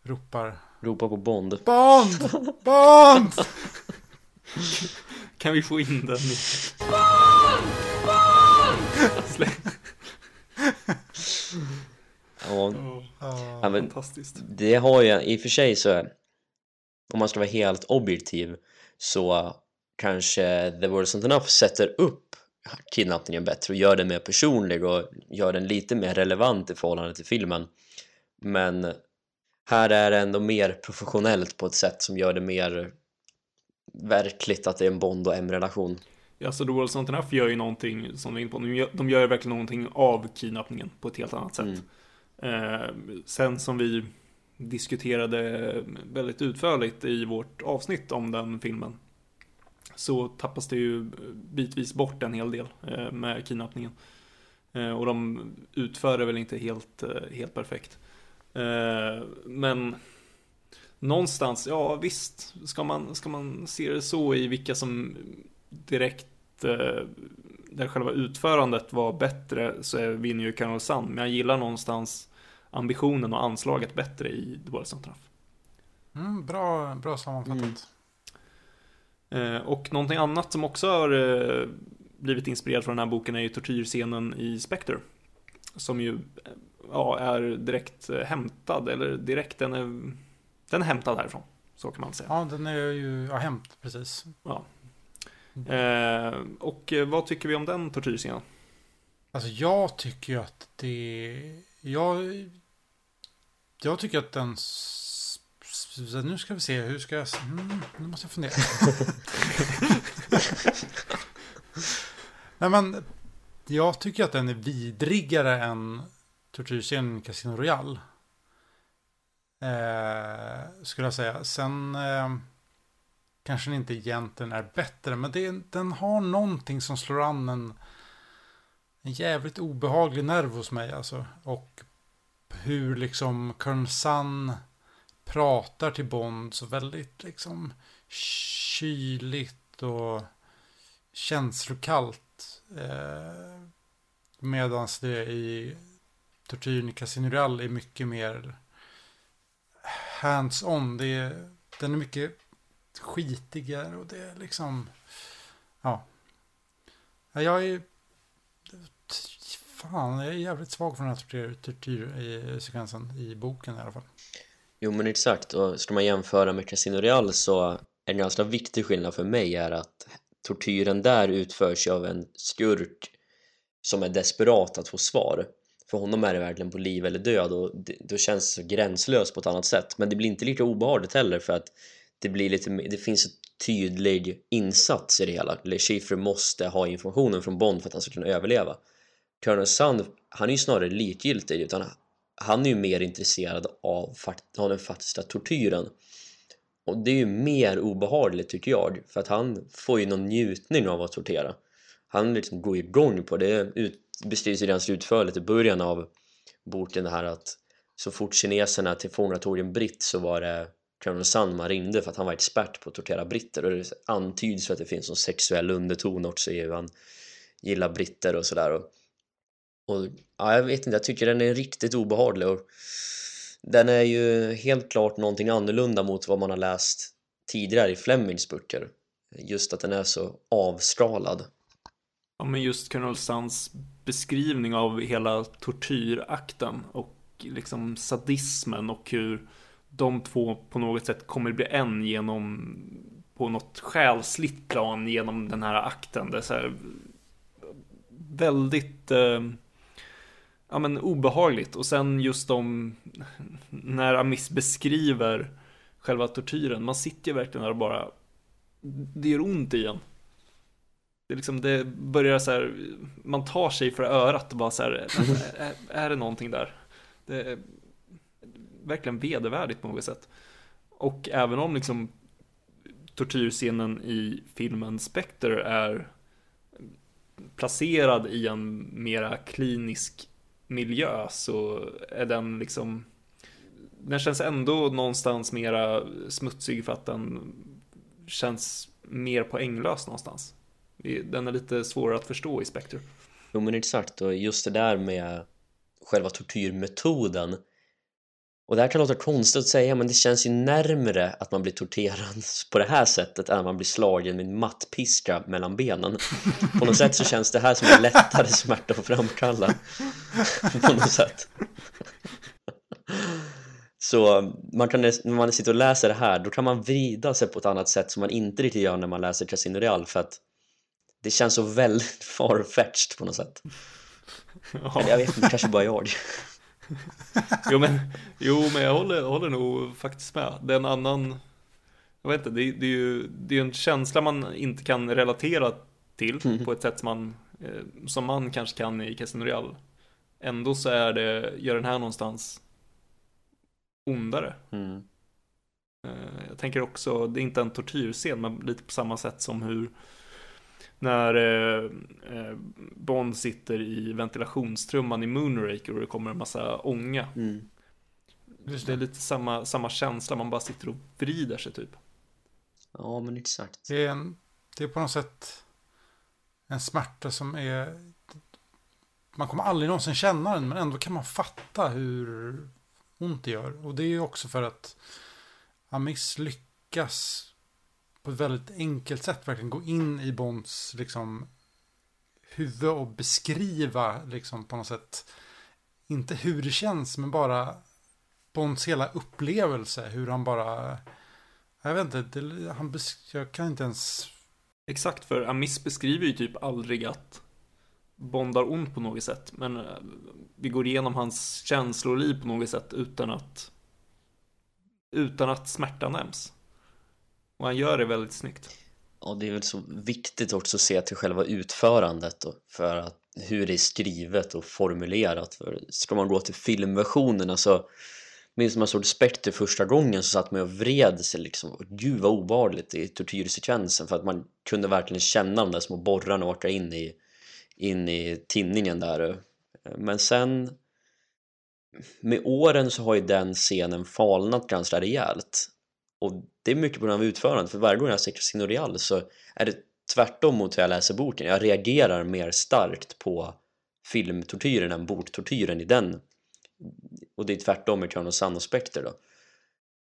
ropar. Ropar på Bond. Bond! Bond! kan vi få in den? Bond! Bond! Ja, oh, ja men, fantastiskt. Det har ju, i och för sig så om man ska vara helt objektiv så kanske The World Not Enough sätter upp kidnappningen bättre och gör den mer personlig och gör den lite mer relevant i förhållande till filmen men här är det ändå mer professionellt på ett sätt som gör det mer verkligt att det är en Bond och M-relation. alltså The World's Not Enough gör ju någonting som vi är inne på. De gör, de gör verkligen någonting av kidnappningen på ett helt annat sätt. Eh, Eh, sen som vi diskuterade väldigt utförligt i vårt avsnitt om den filmen. Så tappas det ju bitvis bort en hel del eh, med kidnappningen. Eh, och de utför det väl inte helt, eh, helt perfekt. Eh, men någonstans, ja visst, ska man, ska man se det så i vilka som direkt eh, där själva utförandet var bättre så vinner ju Carol Sand. Men jag gillar någonstans ambitionen och anslaget bättre i The World's Not Enough. Mm, bra, bra sammanfattat. Mm. Eh, och någonting annat som också har eh, blivit inspirerad från den här boken är ju tortyrscenen i Spectre. Som ju eh, ja, är direkt hämtad, eller direkt, den är, den är hämtad härifrån. Så kan man säga. Ja, den är ju ja, hämt precis. Eh, och eh, vad tycker vi om den tortyrscenen? Alltså jag tycker ju att det... Jag, jag tycker att den... Nu ska vi se, hur ska jag... Mm, nu måste jag fundera. Nej men, jag tycker att den är vidrigare än tortyrscenen i Casino Royale. Eh, skulle jag säga. Sen eh, kanske den inte egentligen är bättre, men det, den har någonting som slår an en en jävligt obehaglig nerv hos mig alltså. Och hur liksom Kern Sun pratar till Bond så väldigt liksom kyligt och känslokallt. Eh, Medan det i Tortyren i Casino Real är mycket mer hands-on. Det är, den är mycket skitigare och det är liksom... Ja, Jag är Fan, jag är jävligt svag för den här tortyr, tortyrsekvensen i boken i alla fall. Jo men exakt, och ska man jämföra med Casino Real så en ganska viktig skillnad för mig är att tortyren där utförs av en skurk som är desperat att få svar. För honom är det verkligen på liv eller död och det, då känns det så gränslöst på ett annat sätt. Men det blir inte lika obehagligt heller för att det blir lite det finns en tydlig insats i det hela. Le Chiffre måste ha informationen från Bond för att han ska kunna överleva. Colonel Sand, han är ju snarare likgiltig utan han är ju mer intresserad av, av den faktiska tortyren. Och det är ju mer obehagligt tycker jag för att han får ju någon njutning av att tortera. Han liksom går igång på det. Ut, beskrivs ju ganska utförligt i början av boken det här att så fort kineserna tillfångatog en britt så var det Colonel Sand man ringde för att han var expert på att tortera britter och det antyds för att det finns en sexuell underton också i hur han gillar britter och sådär. Och, ja, jag vet inte, jag tycker den är riktigt obehaglig och den är ju helt klart någonting annorlunda mot vad man har läst tidigare i Flemings böcker. Just att den är så avskalad. Ja, men just Colonel Sands beskrivning av hela tortyrakten och liksom sadismen och hur de två på något sätt kommer bli en genom på något själsligt plan genom den här akten. Det är så här väldigt eh, ja, men obehagligt och sen just de när Amis beskriver själva tortyren. Man sitter ju verkligen där och bara det gör ont i en. Det, liksom, det börjar så här, man tar sig för örat och bara så här, är, är det någonting där? Det är verkligen vedervärdigt på något sätt. Och även om liksom tortyrscenen i filmen Spectre är placerad i en mera klinisk miljö så är den liksom den känns ändå någonstans mera smutsig för att den känns mer poänglös någonstans. Den är lite svårare att förstå i Spectre. Jo men exakt och just det där med själva tortyrmetoden och det här kan låta konstigt att säga men det känns ju närmre att man blir torterad på det här sättet än att man blir slagen med en mattpiska mellan benen. På något sätt så känns det här som en lättare smärta att framkalla. På något sätt. Så man kan, när man sitter och läser det här då kan man vrida sig på ett annat sätt som man inte riktigt gör när man läser Casino Real för att det känns så väldigt farfetched på något sätt. Ja. Eller jag vet inte, kanske bara jag. Jo men, jo, men jag håller, håller nog faktiskt med. Det är en annan, jag vet inte, det, är- det är ju det är en känsla man inte kan relatera till Mm. på ett sätt som man, eh, som man kanske kan i Casino Royale. Ändå så är det, gör den här någonstans ondare. Mm. Eh, Jag tänker också, det är inte en tortyrscen, men lite på samma sätt som hur när eh, eh, Bond sitter i ventilationstrumman i Moonraker och det kommer en massa ånga. Mm. Det är lite samma, samma känsla, man bara sitter och vrider sig typ. Ja, men exakt. Det är, en, det är på något sätt en smärta som är... Man kommer aldrig någonsin känna den, men ändå kan man fatta hur ont det gör. Och det är ju också för att Amis lyckas på ett väldigt enkelt sätt verkligen gå in i Bonds liksom huvud och beskriva liksom på något sätt inte hur det känns men bara Bonds hela upplevelse hur han bara jag vet inte, det, han besk- jag kan inte ens Exakt, för Amis beskriver ju typ aldrig att Bond har ont på något sätt. Men eh, vi går igenom hans känsloliv på något sätt utan att utan att smärta nämns. Och han gör det väldigt snyggt. Ja, det är väl så viktigt också att se till själva utförandet och för att hur det är skrivet och formulerat. För ska man gå till filmversionerna så minns man såg Spectre första gången så satt man och vred sig liksom. Och Gud vad obehagligt i tortyrsekvensen för att man kunde verkligen känna de där små borrarna åka in i, in i tinningen där. Men sen med åren så har ju den scenen falnat ganska rejält. Och det är mycket på grund av utförandet, för varje gång jag ser Casino Real så är det tvärtom mot hur jag läser boken. Jag reagerar mer starkt på filmtortyren än boktortyren i den. Och det är tvärtom med Colonel Sun och Spectre då.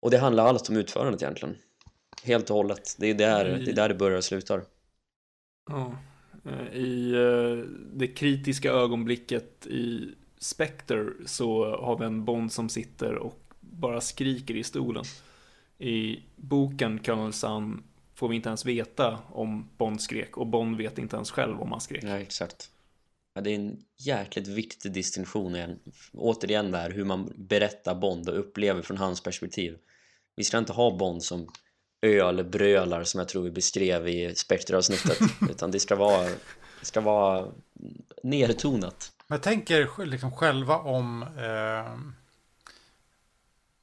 Och det handlar allt om utförandet egentligen. Helt och hållet. Det är där det, är där det börjar och slutar. Ja. Eh, I eh, det kritiska ögonblicket i Spectre så har vi en Bond som sitter och bara skriker i stolen. I boken Colonel Sun får vi inte ens veta om Bond skrek och Bond vet inte ens själv om han skrek. Ja, exakt. Ja, det är en jäkligt viktig distinktion igen. Återigen där hur man berättar Bond och upplever från hans perspektiv. Vi ska inte ha Bond som ölbrölar som jag tror vi beskrev i Spectre-avsnittet. utan det ska vara, det ska vara nertonat. Men jag tänker sj- liksom själva om... Eh,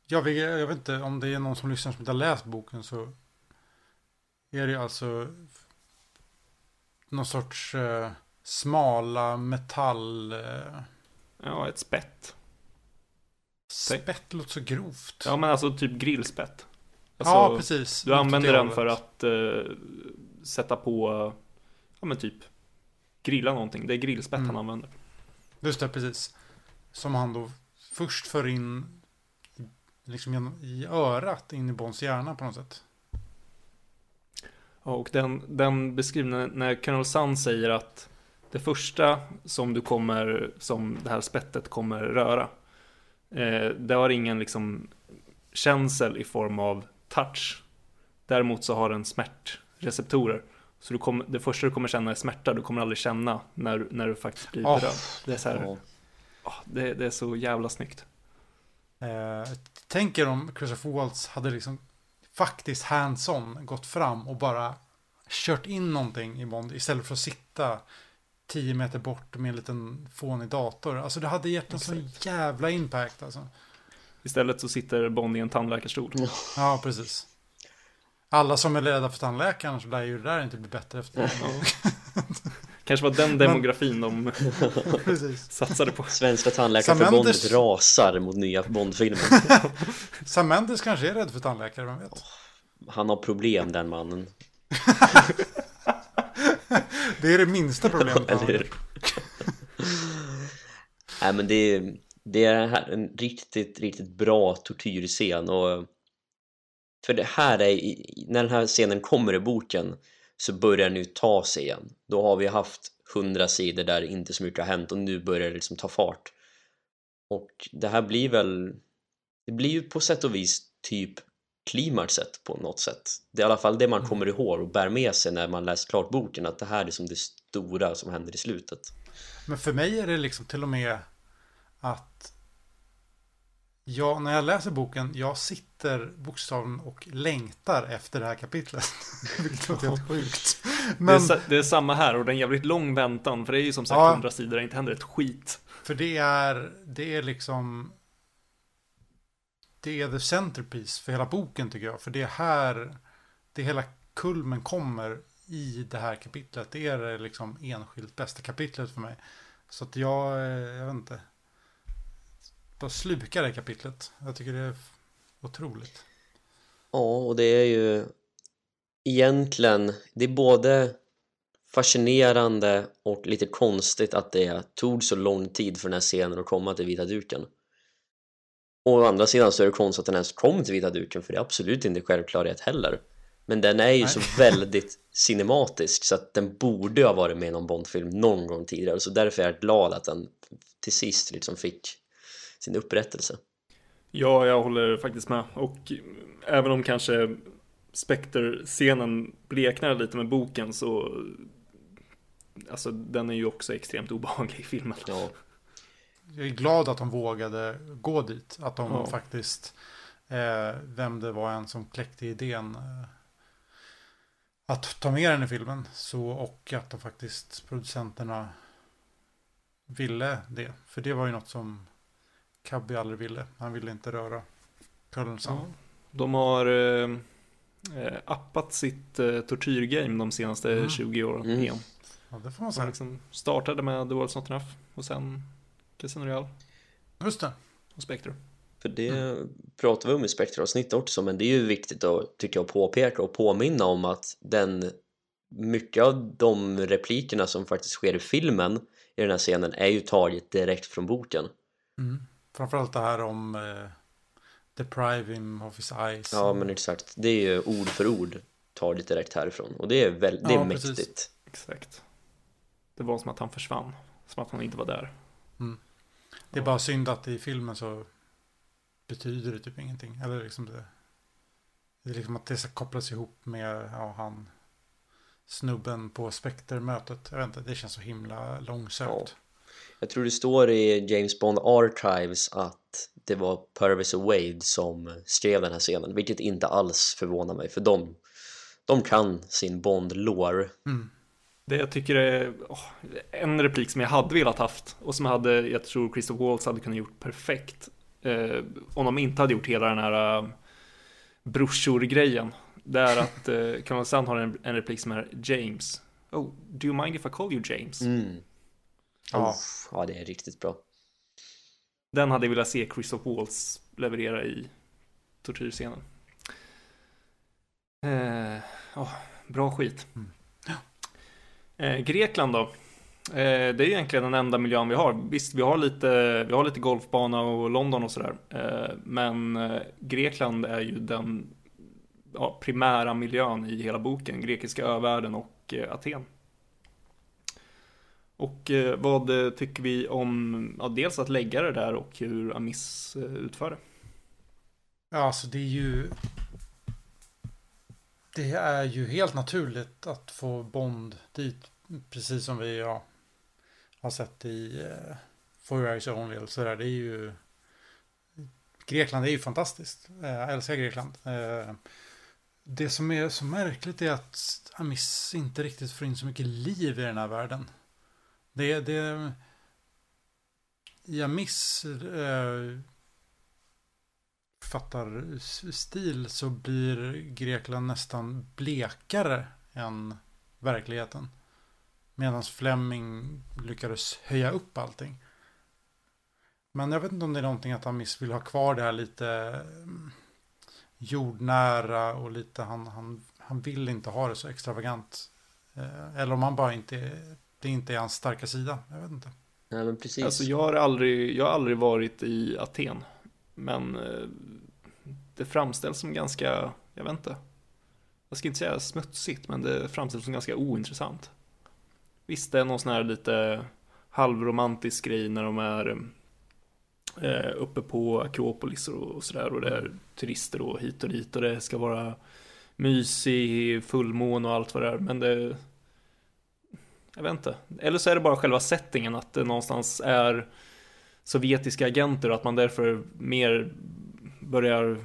jag, vet, jag vet inte om det är någon som lyssnar som inte har läst boken så är det alltså någon sorts eh, smala metall... Eh, Ja, ett spett. spett låter så grovt. Ja, men alltså typ grillspett. Alltså, ja, precis. Du använder den för att eh, sätta på, ja men typ grilla någonting. Det är grillspett Mm. han använder. Just det, precis. Som han då först för in liksom genom, i örat in i Bonds hjärna på något sätt. Ja, och den, den beskrivningen när Colonel Sun säger att det första som du kommer, som det här spettet kommer röra, eh, det har ingen liksom känsel i form av touch. Däremot så har den smärtreceptorer. Så du kommer, det första du kommer känna är smärta, du kommer aldrig känna när, när du faktiskt blir berörd. Det är så här, Ja. ah, det, det är så jävla snyggt. Eh, tänk er om Christopher Waltz hade liksom faktiskt hands-on gått fram och bara kört in någonting i Bond istället för att sitta 10 meter bort med en liten fånig dator. Alltså det hade gett en sån jävla impact alltså. Istället så sitter Bond i en tandläkarstol. Ja, precis. Alla som är rädda för tandläkaren så lär ju det där inte bli bättre efter. Kanske var den demografin de precis. satsade på. Svenska tandläkarförbundet Samenders- rasar mot nya Bondfilmer. Sam Mendes kanske är rädd för tandläkare, vem vet? Han har problem den mannen. Det är det minsta problemet. Eller hur? Nej men det är, det är här en riktigt, riktigt bra tortyrscen och för det här är, när den här scenen kommer i boken så börjar den ju ta sig igen. Då har vi haft hundra sidor där inte så mycket har hänt och nu börjar det liksom ta fart. Och det här blir väl, det blir ju på sätt och vis typ klimaxet på något sätt. Det är i alla fall det man kommer ihåg och bär med sig när man läst klart boken att det här är som det stora som händer i slutet. Men för mig är det liksom till och med att Ja, när jag läser boken, jag sitter bokstavligen och längtar efter det här kapitlet. Vilket låter helt sjukt. Men... Det, är, det är samma här och det är en jävligt lång väntan. För det är ju som sagt ja, 100 sidor det inte händer ett skit. För det är, det är liksom... Det är the centerpiece för hela boken tycker jag. För det är här det hela kulmen kommer i det här kapitlet. Det är det liksom enskilt bästa kapitlet för mig. Så att jag, eh, jag vet inte. Bara sluka det kapitlet. Jag tycker det är otroligt. Ja, och det är ju egentligen, det är både fascinerande och lite konstigt att det tog så lång tid för den här scenen att komma till vita duken. Och å andra sidan så är det konstigt att den ens kom till vita duken för det är absolut inte självklarhet heller. Men den är ju Nej. så väldigt cinematisk så att den borde ha varit med i någon Bondfilm någon gång tidigare så därför är jag glad att den till sist liksom fick sin upprättelse. Ja, jag håller faktiskt med och även om kanske Spectre-scenen bleknar lite med boken så Alltså den är ju också extremt obehaglig i filmen. Ja. Jag är glad att de vågade gå dit. Att de ja. faktiskt eh, Vem det var en som kläckte idén eh, att ta med den i filmen. Så, och att de faktiskt producenterna ville det. För det var ju något som Cubby aldrig ville. Han ville inte röra Colonel ja. De har eh, eh, appat sitt eh, tortyrgame de senaste mm. 20 åren mm. igen. Ja, det får man säga. De liksom startade med The World's Not Enough och sen Casino Real. Just det. Och Spectre. För det mm. pratar vi om i Spectre-avsnittet också men det är ju viktigt att, tycker jag, påpeka och påminna om att den mycket av de replikerna som faktiskt sker i filmen i den här scenen är ju taget direkt från boken. Mm. Framförallt det här om eh, deprive him of his eyes. Ja men exakt, det är ju ord för ord taget direkt härifrån och det är, väl, det är ja, mäktigt. Precis. Exakt. Det var som att han försvann, som att han inte var där. Mm. Det är bara synd att i filmen så betyder det typ ingenting. Eller liksom det, det är liksom att det ska kopplas ihop med ja, han snubben på Spectre-mötet. Jag vet inte, det känns så himla långsökt. Ja. Jag tror det står i James Bond Archives att det var Purvis och Wade som skrev den här scenen, vilket inte alls förvånar mig för de, de kan sin Bond-lore. Mm. Det jag tycker är oh, en replik som jag hade velat haft och som jag hade, jag tror Christopher Waltz hade kunnat gjort perfekt eh, om de inte hade gjort hela den här uh, brorsor-grejen. Det är att eh, Colonel Sun har en, en replik som är James. Oh, do you mind if I call you James? Mm. Ja. ja, det är riktigt bra. Den hade jag velat se Christopher Waltz leverera i tortyrscenen. Eh, oh, bra skit. Mm. Eh, Grekland då? Eh, det är egentligen den enda miljön vi har. Visst, vi har lite, vi har lite golfbana och London och sådär. Eh, men eh, Grekland är ju den ja, primära miljön i hela boken. Grekiska övärlden och Aten. Och eh, vad eh, tycker vi om ja, dels att lägga det där och hur Amis eh, utför det? Ja, alltså det är ju det är ju helt naturligt att få Bond dit. Precis som vi ja, har sett i eh, For Eyes Only och sådär. Det är ju Grekland är ju fantastiskt. Jag älskar Grekland. Det som är så märkligt är att Amis inte riktigt får in så mycket liv i den här världen. Det, det i Amis eh, stil så blir Grekland nästan blekare än verkligheten. Medan Fleming lyckades höja upp allting. Men jag vet inte om det är någonting att han vill ha kvar det här lite mm, jordnära och lite han, han, han vill inte ha det så extravagant. Eh, eller om han bara inte, det inte är hans starka sida. Jag vet inte. Ja, men precis. Alltså jag har aldrig, jag har aldrig varit i Aten. Men eh, det framställs som ganska, jag vet inte. Jag ska inte säga smutsigt, men det framställs som ganska ointressant. Visst, det är någon sån här lite halvromantisk grej när de är eh, uppe på Akropolis och sådär och det är turister och hit och dit och det ska vara mysig fullmåne och allt vad det är. Men det... Jag vet inte. Eller så är det bara själva settingen att det någonstans är sovjetiska agenter och att man därför mer börjar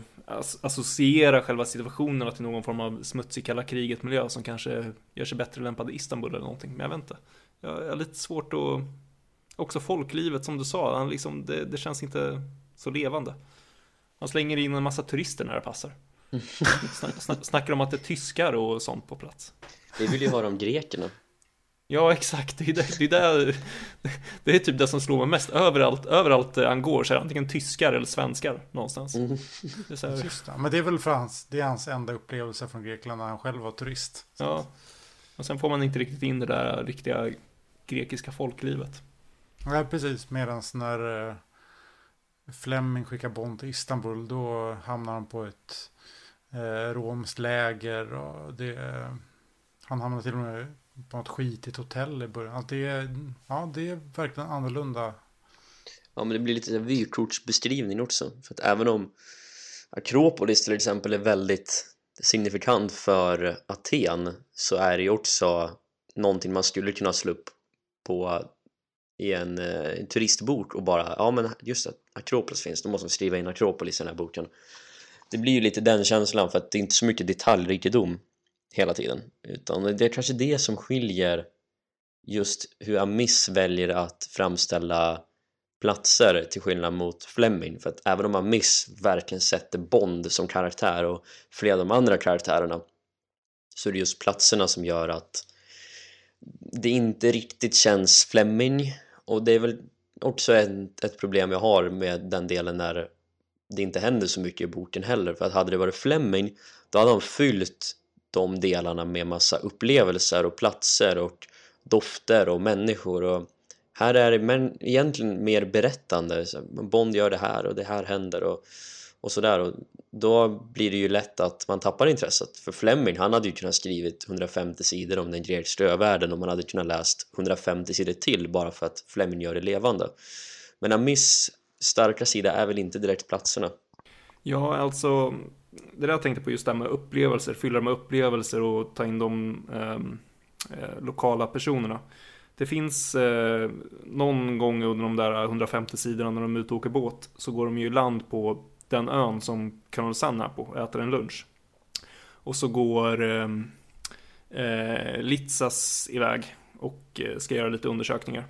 associera själva situationerna till någon form av smutsig kalla kriget miljö som kanske gör sig bättre lämpad i Istanbul eller någonting. Men jag vet inte. Jag har lite svårt att... Också folklivet som du sa, han liksom, det, det känns inte så levande. Man slänger in en massa turister när det passar. Snack, snackar om att det är tyskar och sånt på plats. Det vill ju höra om grekerna. Ja, exakt. Det är, det, det, är där, det är typ det som slår mig mest. Överallt, överallt han går så är det antingen tyskar eller svenskar någonstans. Mm. Det är så här... Men det är väl för hans, det är hans enda upplevelse från Grekland när han själv var turist. Ja, och sen får man inte riktigt in det där riktiga grekiska folklivet. Ja, precis. Medan när uh, Fleming skickar Bond till Istanbul, då hamnar han på ett uh, romskt läger och det, uh, han hamnar till och med på något skitigt hotell i början. Alltså det, är, ja, det är verkligen annorlunda. Ja, men det blir lite vykortsbeskrivning också. För att även om Akropolis till exempel är väldigt signifikant för Aten så är det ju också någonting man skulle kunna slå upp på i en, eh, en turistbok och bara ja men just att Akropolis finns, då måste man skriva in Akropolis i den här boken. Det blir ju lite den känslan för att det är inte så mycket detaljrikedom hela tiden. Utan det är kanske det som skiljer just hur Amis väljer att framställa platser till skillnad mot Fleming. För att även om Amis verkligen sätter Bond som karaktär och flera av de andra karaktärerna så är det just platserna som gör att det inte riktigt känns Fleming. Och det är väl också ett, ett problem jag har med den delen när det inte händer så mycket i boken heller. För att hade det varit Fleming då hade han fyllt de delarna med massa upplevelser och platser och dofter och människor. Och här är det men egentligen mer berättande. Bond gör det här och det här händer och, och sådär. Och då blir det ju lätt att man tappar intresset. För Fleming han hade ju kunnat skrivit 150 sidor om den grekiska övärlden och man hade kunnat läst 150 sidor till bara för att Fleming gör det levande. Men Amis starka sida är väl inte direkt platserna. Ja, alltså det där jag tänkte på just det här med upplevelser, fylla med upplevelser och ta in de ehm, eh, lokala personerna. Det finns eh, någon gång under de där 150 sidorna när de är ute och åker båt så går de ju i land på den ön som Colonel Sun är på och äter en lunch. Och så går eh, eh, Litsas iväg och eh, ska göra lite undersökningar.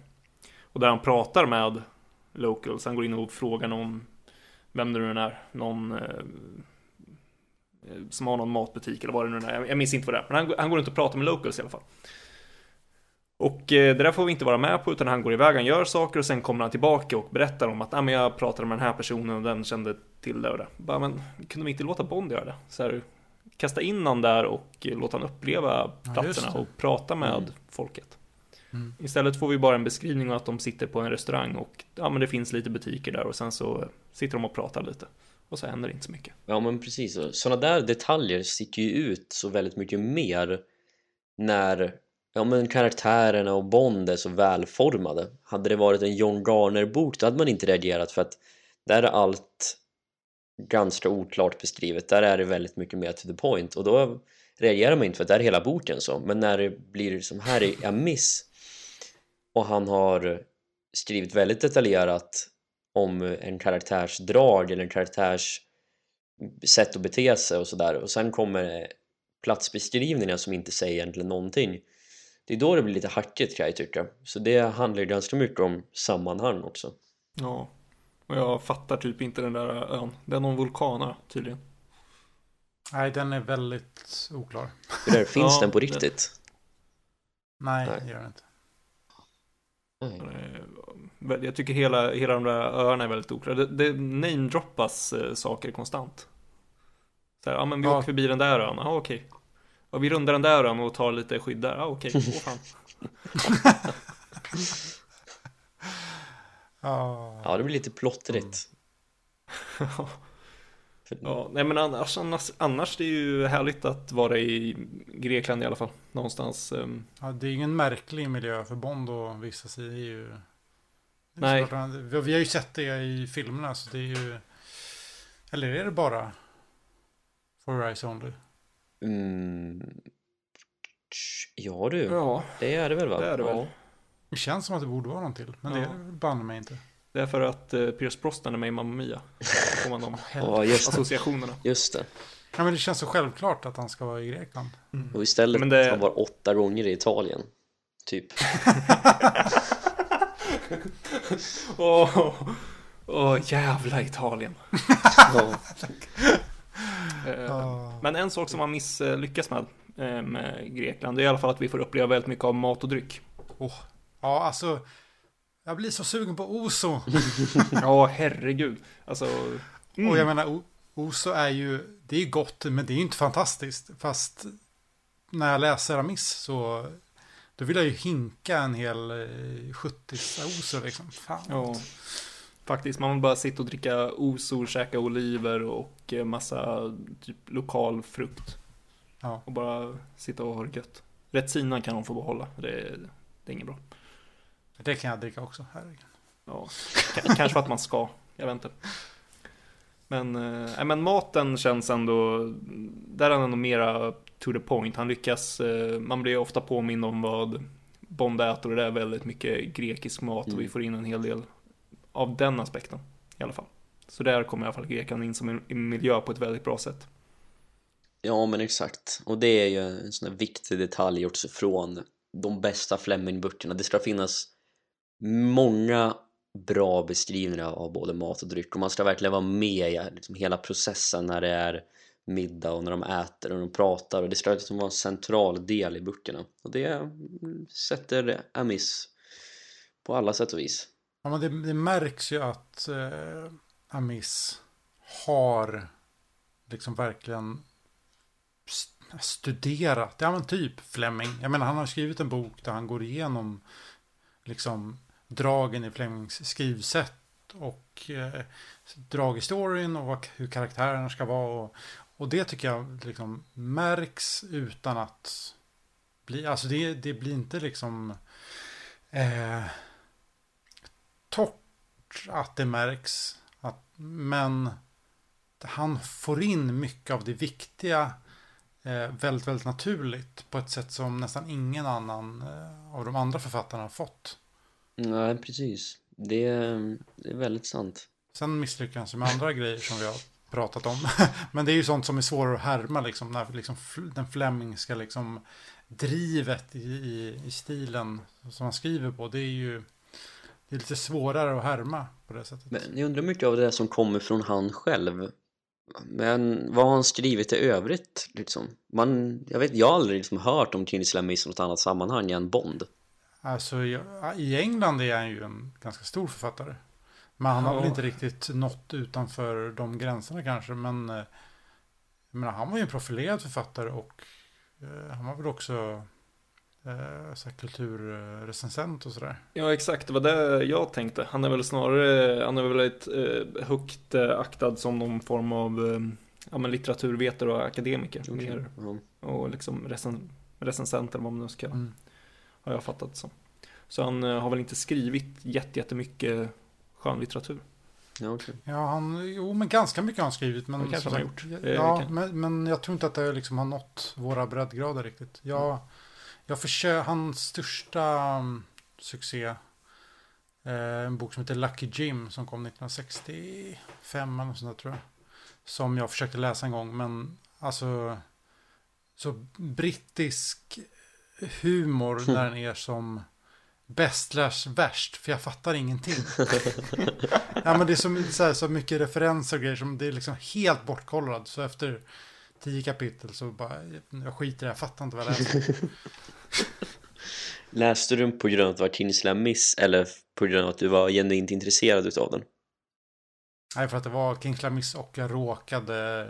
Och där han pratar med locals, han går in och frågar någon, vem det nu är, någon eh, som har någon matbutik eller vad det nu är. Jag minns inte vad det är, men han, han går runt och pratar med locals i alla fall. Och eh, det där får vi inte vara med på utan han går iväg, han gör saker och sen kommer han tillbaka och berättar om att ah, men jag pratade med den här personen och den kände till det och det. Bara, men kunde vi inte låta Bond göra det? Så här, kasta in han där och låta han uppleva platserna ja, och prata med mm. folket. Mm. Istället får vi bara en beskrivning av att de sitter på en restaurang och ja, men det finns lite butiker där och sen så sitter de och pratar lite. Och så händer det inte så mycket. Ja men precis, sådana där detaljer sticker ju ut så väldigt mycket mer när ja, men karaktärerna och Bond är så välformade. Hade det varit en John Garner-bok då hade man inte reagerat för att där är allt ganska oklart beskrivet. Där är det väldigt mycket mer to the point och då reagerar man inte för att det är hela boken så. Men när det blir som här i Amiss och han har skrivit väldigt detaljerat om en karaktärs drag eller en karaktärs sätt att bete sig och sådär. Och sen kommer platsbeskrivningar som inte säger egentligen någonting. Det är då det blir lite hackigt kan jag tycka. Så det handlar ju ganska mycket om sammanhang också. Ja. Och jag fattar typ inte den där ön. Det är någon vulkan tydligen. Nej den är väldigt oklar. Där, finns ja, den på riktigt? Det... Nej, nej, det gör den inte Mm. Jag tycker hela, hela de där öarna är väldigt oklara. Det, det namedroppas eh, saker konstant. Så här, ja men vi ja. åker förbi den där ön, ja okej. Och vi rundar den där ön och tar lite skydd där, ja okej, åh fan. ja, det blir lite plottrigt. Ja, nej men annars, annars, annars det är ju härligt att vara i Grekland i alla fall. Någonstans. Um... Ja, det är ingen märklig miljö för Bond att vistas i. Ju... nej. vi, vi har ju sett det i filmerna så det är ju... Eller är det bara For Eyes Only? Mm. Ja du. Ja. Det är det väl va? Det är det väl. Ja. Det känns som att det borde vara någon till. Men ja. det är det banne mig inte. Det är för att eh, Pierce Brosnan är med i Mamma Mia. Då får man de Ja, just det. associationerna. Just det. Ja, men det känns så självklart att han ska vara i Grekland. Och istället Men det- han var åtta gånger i Italien. Typ. Åh, åh, jävla Italien. Ja. Eh, Ja. Men en sak som man misslyckas med eh, med Grekland, det är i alla fall att vi får uppleva väldigt mycket av mat och dryck. Åh, ja, alltså. Jag blir så sugen på Oso. Ja, herregud. Alltså, mm. Och jag menar, O- Oso är ju, det är gott, men det är ju inte fantastiskt. Fast när jag läser Amis så, då vill jag ju hinka en hel eh, 70 Oso liksom. Fan. Ja, faktiskt. Man vill bara sitta och dricka osor, käka oliver och eh, massa typ lokal frukt. Ja. Och bara sitta och ha det gött. Retsina kan de få behålla. Det det är inget bra. Det kan jag dricka också. Herregud. Ja, kanske för att man ska. Jag vet inte. Men, eh, nej, men maten känns ändå, där är han ändå mera to the point. Han lyckas, eh, man blir ofta påmind om vad Bond äter och det är väldigt mycket grekisk mat och vi Mm. får in en hel del av den aspekten i alla fall. Så där kommer i alla fall Grekland in som en en miljö på ett väldigt bra sätt. ja, men exakt. Och det är ju en sån här viktig detalj också från de bästa Fleming-böckerna. Det ska finnas många bra beskrivningar av både mat och dryck och man ska verkligen vara med i liksom hela processen när det är middag och när de äter och de pratar och det ska liksom vara en central del i böckerna och det sätter Amis på alla sätt och vis. Ja, men det, det märks ju att eh, Amis har liksom verkligen studerat, ja men typ Fleming. Jag menar han har skrivit en bok där han går igenom liksom dragen i Flemings skrivsätt och eh, storyn och vad, hur karaktärerna ska vara. Och, och det tycker jag liksom märks utan att bli, alltså det, det blir inte liksom eh, torrt att det märks. Att, men han får in mycket av det viktiga eh, väldigt, väldigt naturligt på ett sätt som nästan ingen annan eh, av de andra författarna har fått. Nej, precis. Det är, det är väldigt sant. Sen misslyckas han sig med andra grejer som vi har pratat om. Men det är ju sånt som är svårare att härma liksom. När liksom den Flemingska liksom drivet i, i, i stilen som han skriver på. Det är ju det är lite svårare att härma på det sättet. Men jag undrar mycket av det som kommer från han själv. Men vad har han skrivit i övrigt liksom? Man, jag vet, jag har aldrig liksom hört om Kinsey Miss i något annat sammanhang än Bond. Alltså jag- i England är han ju en ganska stor författare. Men han har Ja. väl inte riktigt nått utanför de gränserna kanske. Men eh, jag menar, han var ju en profilerad författare och eh, han var väl också eh, så här kulturrecensent och sådär. Ja, exakt. Det var det jag tänkte. Han är väl snarare, han är väl ett eh, högt eh, aktad som någon form av eh, ja, men litteraturvetare och akademiker. Mer, Ja. och liksom recen, recensent eller vad man nu ska kalla Mm. Har jag fattat det som. Så han eh, har väl inte skrivit jätte- jättemycket skönlitteratur. Ja, okej. Ja, han, jo men ganska mycket har han skrivit. Men, Det kanske han har gjort. Ja, men, men jag tror inte att det liksom har nått våra breddgrader riktigt. Jag, jag försöker, hans största mm, succé, eh, en bok som heter Lucky Jim som kom 1965 eller sånt där tror jag. Som jag försökte läsa en gång, men alltså så brittisk humor när den är som bäst slash värst, för jag fattar ingenting. ja, men det är så, så, här, så mycket referenser och grejer som det är liksom helt bortkollrat. Så efter tio kapitel så bara, jag skiter i det, jag fattar inte vad jag läser. Läste du den på grund av att det var Kinsey Miss eller på grund av att du var genuint intresserad utav den? Nej, för att det var King's Miss och jag råkade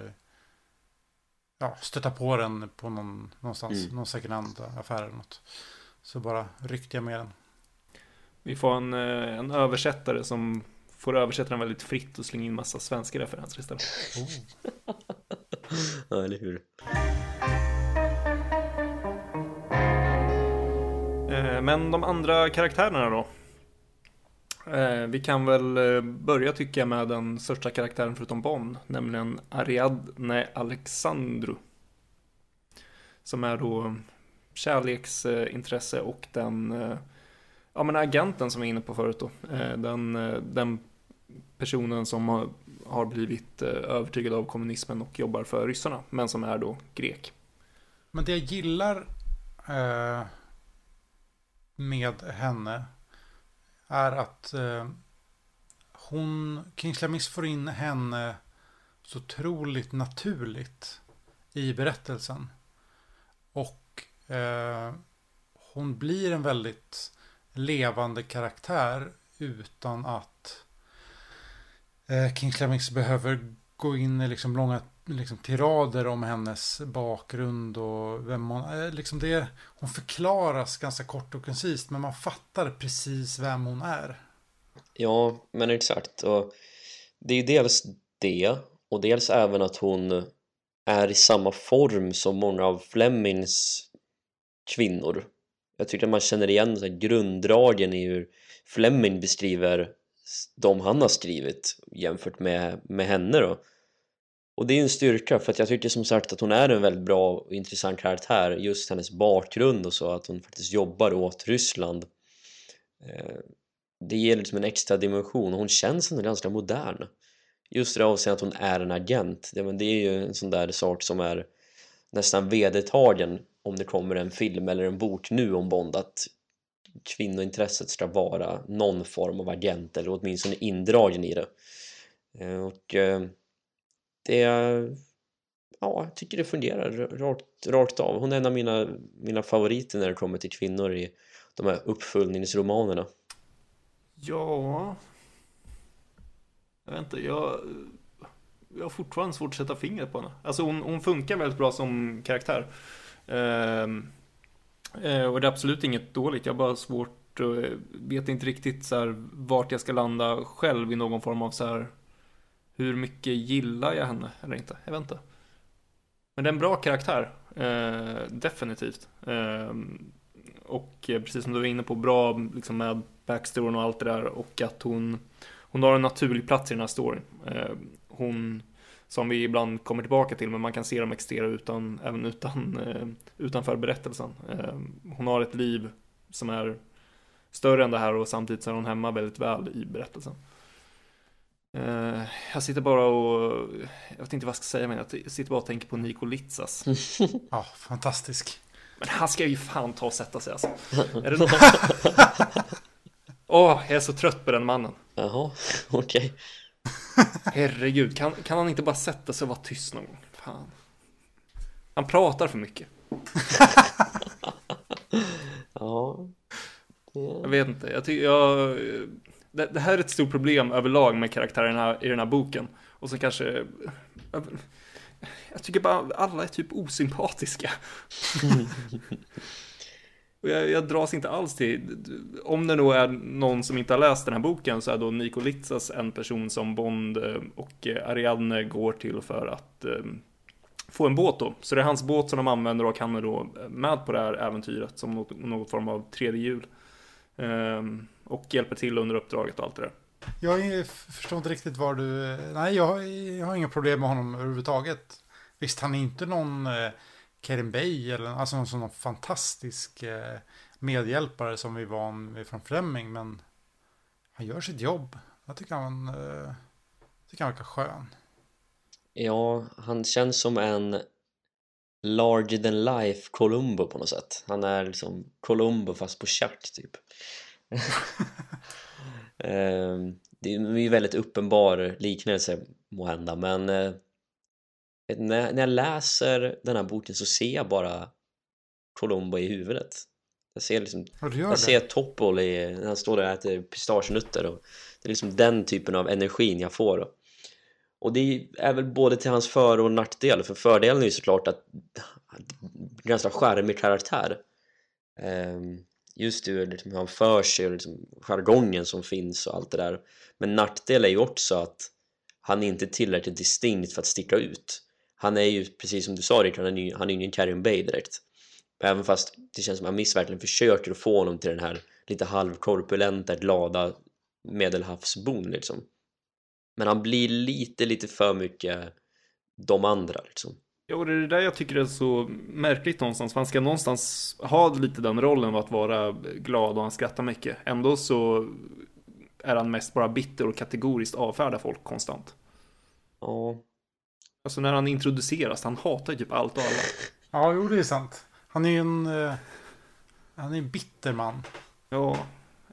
ja, stöta på den på någon, någonstans, Mm. någon second hand affär eller något. Så bara ryckte jag med den. Vi får en, eh, en översättare som får översätta den väldigt fritt och slänga in massa svenska referenser istället. Ja, eller hur? Eh, Men de andra karaktärerna då? Eh, vi kan väl eh, börja tycka jag med den största karaktären förutom Bond, nämligen Ariadne Alexandru. Som är då kärleksintresse och den eh, ja men agenten som vi var inne på förut då. Den, den personen som har, blivit övertygad av kommunismen och jobbar för ryssarna, men som är då grek. Men det jag gillar eh, med henne är att eh, hon, Kingsley Miss får in henne så otroligt naturligt i berättelsen. Och eh, hon blir en väldigt levande karaktär utan att eh, Kingsley Miss behöver gå in i liksom långa liksom, tirader om hennes bakgrund och vem hon är. Liksom det, hon förklaras ganska kort och koncist men man fattar precis vem hon är. Ja, men exakt. Och det är ju dels det och dels även att hon är i samma form som många av Flemings kvinnor. Jag tycker att man känner igen så här, grunddragen i hur Fleming beskriver de han har skrivit jämfört med, med henne då. Och det är en styrka för att jag tycker som sagt att hon är en väldigt bra och intressant karaktär. Just hennes bakgrund och så att hon faktiskt jobbar åt Ryssland eh, det ger liksom en extra dimension. Och hon känns ändå ganska modern. Just det avseendet att hon är en agent. Det, det är ju en sån där sak som är nästan vedertagen om det kommer en film eller en bok nu om Bond att kvinnointresset ska vara någon form av agent eller åtminstone indragen i det. Eh, och eh, det ja, jag tycker det fungerar rakt, rakt av hon är en av mina, mina favoriter när det kommer till kvinnor i de här uppföljningsromanerna Ja... Jag vet inte, jag... Jag har fortfarande svårt att sätta fingret på henne. Alltså hon, hon funkar väldigt bra som karaktär. Ehm, eh, och det är absolut inget dåligt, jag har bara svårt eh, vet inte riktigt så här, vart jag ska landa själv i någon form av så här hur mycket gillar jag henne eller inte? Jag vet inte. Men det är en bra karaktär, eh, definitivt. Eh, och precis som du var inne på, bra liksom, med backstoryn och allt det där och att hon, hon har en naturlig plats i den här storyn. Eh, hon, som vi ibland kommer tillbaka till, men man kan se dem existera utan, även utan, eh, utanför berättelsen. Eh, hon har ett liv som är större än det här och samtidigt så är hon hemma väldigt väl i berättelsen. Jag sitter bara och, jag vet inte vad jag ska säga, men jag sitter bara och tänker på Niko Litsas. Ja, fantastisk. Men han ska ju fan ta och sätta sig alltså. Är det Åh, oh, jag är så trött på den mannen. Jaha, okej. Okay. Herregud, kan, kan han inte bara sätta sig och vara tyst någon gång? Fan. Han pratar för mycket. ja. Yeah. Jag vet inte, jag tycker jag... Det, det, här är ett stort problem överlag med karaktärerna i den här boken. Och så kanske... Jag tycker bara alla är typ osympatiska. Och jag, jag dras inte alls till, om det nog är någon som inte har läst den här boken så är då Niko Litsas en person som Bond eh, och eh, Ariadne går till för att eh, få en båt då. Så det är hans båt som de använder och han är då med på det här äventyret som något, något form av tredje hjul. Um, och hjälper till under uppdraget och allt det där. Jag förstår inte riktigt var du... Nej, jag, jag har inga problem med honom överhuvudtaget. Visst, han är inte någon Kerim Bey eller alltså någon sån fantastisk eh, medhjälpare som vi van vid från Fleming. Men han gör sitt jobb. Jag tycker han, eh, tycker han verkar skön. Ja, han känns som en larger than life Columbo på något sätt. Han är liksom Columbo fast på kärt typ. Ehm, det är en väldigt uppenbar liknelse må hända men eh, när, jag läser den här boken så ser jag bara Colombo i huvudet. Jag ser liksom, jag ser Topol i, när han står där och äter pistagenötter och det är liksom den typen av energin jag får och det är väl både till hans för och nackdel för fördelen är ju såklart att ganska charmig karaktär. Ehm, just hur liksom, han för sig och liksom jargongen som finns och allt det där. Men nackdel är ju också att han är inte tillräckligt distinkt för att sticka ut. Han är ju precis som du sa Rickard, han är ju, han är ingen Carrion Bay direkt. Även fast det känns som att Miss verkligen försöker att få honom till den här lite halvkorpulenta, glada medelhavsbon liksom. Men han blir lite, lite för mycket de andra liksom. Ja, och det är det där jag tycker är så märkligt någonstans. För han ska någonstans ha lite den rollen av att vara glad och han skrattar mycket. Ändå så är han mest bara bitter och kategoriskt avfärdar folk konstant. Ja, Alltså när han introduceras, han hatar ju typ allt och alla. Ja, jo det är sant. Han är ju en... eh, han är en bitter man. Ja,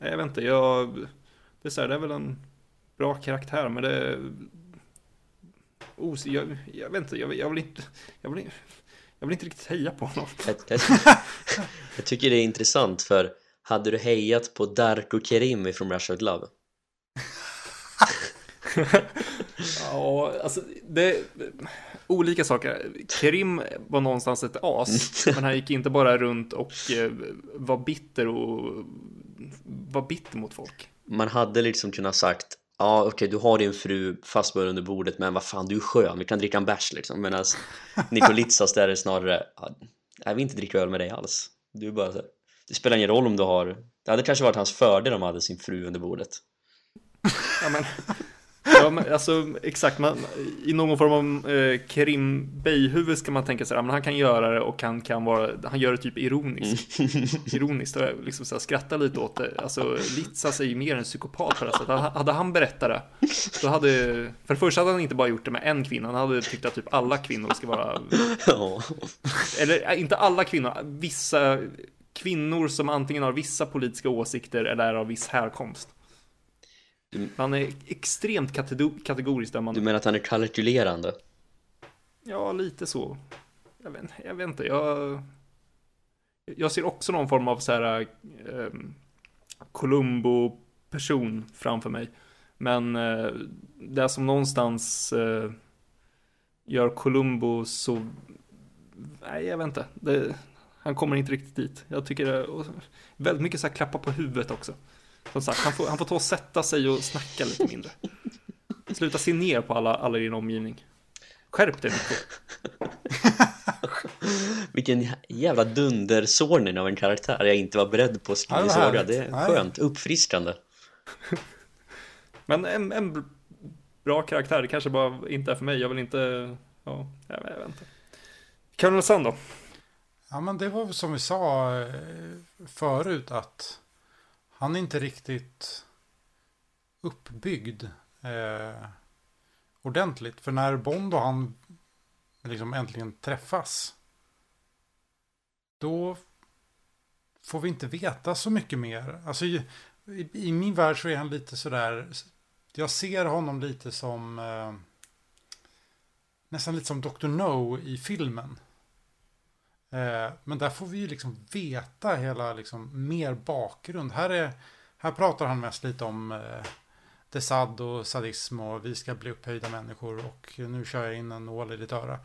jag vet inte, jag... Det är, så här, det är väl en bra karaktär, men det... är- Os, jag, jag vet inte, jag, jag vill inte... Jag vill, jag vill inte riktigt heja på honom. jag, jag, jag tycker det är intressant för hade du hejat på Darko Kerim från Rush of Love? Ja, alltså det... Olika saker. Kerim var någonstans ett as, men han gick inte bara runt och eh, var bitter och var bitter mot folk. Man hade liksom kunnat sagt Ja okej du har din fru fastburen under bordet men vad fan du är skön, vi kan dricka en bärs liksom. Medan Nikolitsas där är snarare ja, Jag vill inte dricka öl med dig alls. Du är bara så här, Det spelar ingen roll om du har Det hade kanske varit hans fördel om han hade sin fru under bordet. Ja, men, ja, men alltså exakt, man, i någon form av eh, Kerim Bey-huvud ska man tänka sig, men han kan göra det och han kan vara, han gör det typ ironiskt. Ironiskt och liksom så här, skratta lite åt det. Alltså Litsas är ju mer en psykopat på det sättet. Hade han berättat det, då hade, för det första hade han inte bara gjort det med en kvinna, han hade tyckt att typ alla kvinnor ska vara, Ja, eller inte alla kvinnor, vissa kvinnor som antingen har vissa politiska åsikter eller är av viss härkomst. Han är extremt katego- kategorisk där man... du menar att han är kalkylerande? Ja, lite så. Jag vet, jag vet inte, jag... Jag ser också någon form av så här... Um, Columbo-person framför mig. Men eh, det som någonstans eh, gör Columbo så... Nej, jag vet inte. Det, han kommer inte riktigt dit. Jag tycker det och väldigt mycket så här klappa på huvudet också. Som sagt, han får, han får ta och sätta sig och snacka lite mindre. Sluta se ner på alla, alla i din omgivning. Skärp dig Nico. Vilken jävla dundersårning av en karaktär jag inte var beredd på att Ja, det är skönt, uppfriskande Men en, en br- bra karaktär, det kanske bara inte är för mig. Jag vill inte, ja, jag, vet inte. Colonel Sun då? Ja, men det var som vi sa eh, förut att han är inte riktigt uppbyggd eh, ordentligt. För när Bond och han liksom äntligen träffas då får vi inte veta så mycket mer. Alltså i, i, i min värld så är han lite sådär, jag ser honom lite som eh, nästan lite som Dr. No i filmen. Eh, men där får vi ju liksom veta hela liksom mer bakgrund. Här, är, här pratar han mest lite om eh, desad och sadism och vi ska bli upphöjda människor och nu kör jag in en nål i ditt öra.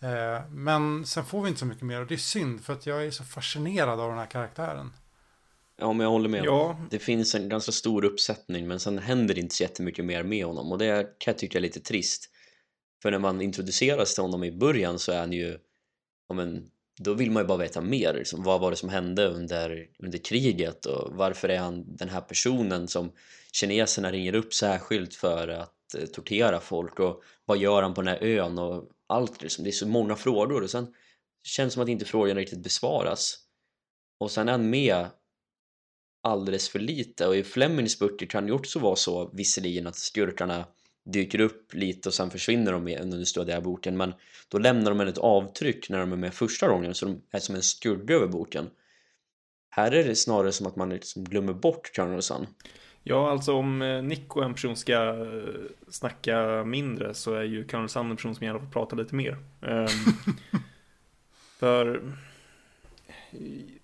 Eh, men sen får vi inte så mycket mer och det är synd för att jag är så fascinerad av den här karaktären. Ja, men jag håller med Ja, Det finns en ganska stor uppsättning men sen händer det inte så jättemycket mer med honom och det kan jag tycka är lite trist. För när man introduceras till honom i början så är han ju, ja men då vill man ju bara veta mer. Liksom, vad var det som hände under, under kriget och varför är han den här personen som kineserna ringer upp särskilt för att eh, tortera folk och vad gör han på den här ön och allt liksom. Det är så många frågor och sen känns det som att inte frågan riktigt besvaras. Och sen är han med alldeles för lite och i Flemings böcker kan det ju också vara så visserligen att skurkarna dyker upp lite och sen försvinner de under den stora boken. Men då lämnar de ett avtryck när de är med första gången så de är som en skugga över boken. Här är det snarare som att man liksom glömmer bort Sun. Ja, alltså om eh, Nico är en person ska eh, snacka mindre så är ju Sun en person som gärna får prata lite mer. Ehm, för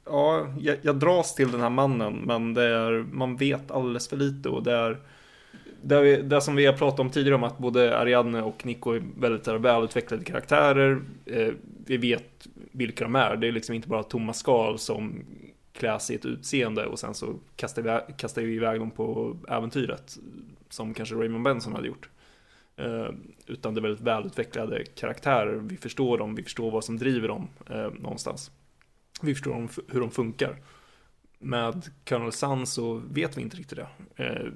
ja, jag, jag dras till den här mannen, men det är, man vet alldeles för lite och det är det, vi- det som vi har pratat om tidigare om att både Ariadne och Nico är väldigt här, välutvecklade karaktärer. Eh, vi vet vilka de är. Det är liksom inte bara tomma Skal som kläs i ett utseende och sen så kastar vi, kastar vi iväg dem på äventyret. Som kanske Raymond Benson hade gjort. Eh, utan det är väldigt välutvecklade karaktärer. Vi förstår dem, vi förstår vad som driver dem eh, någonstans. Vi förstår dem, hur de funkar. Med Colonel Sun så vet vi inte riktigt det. Eh,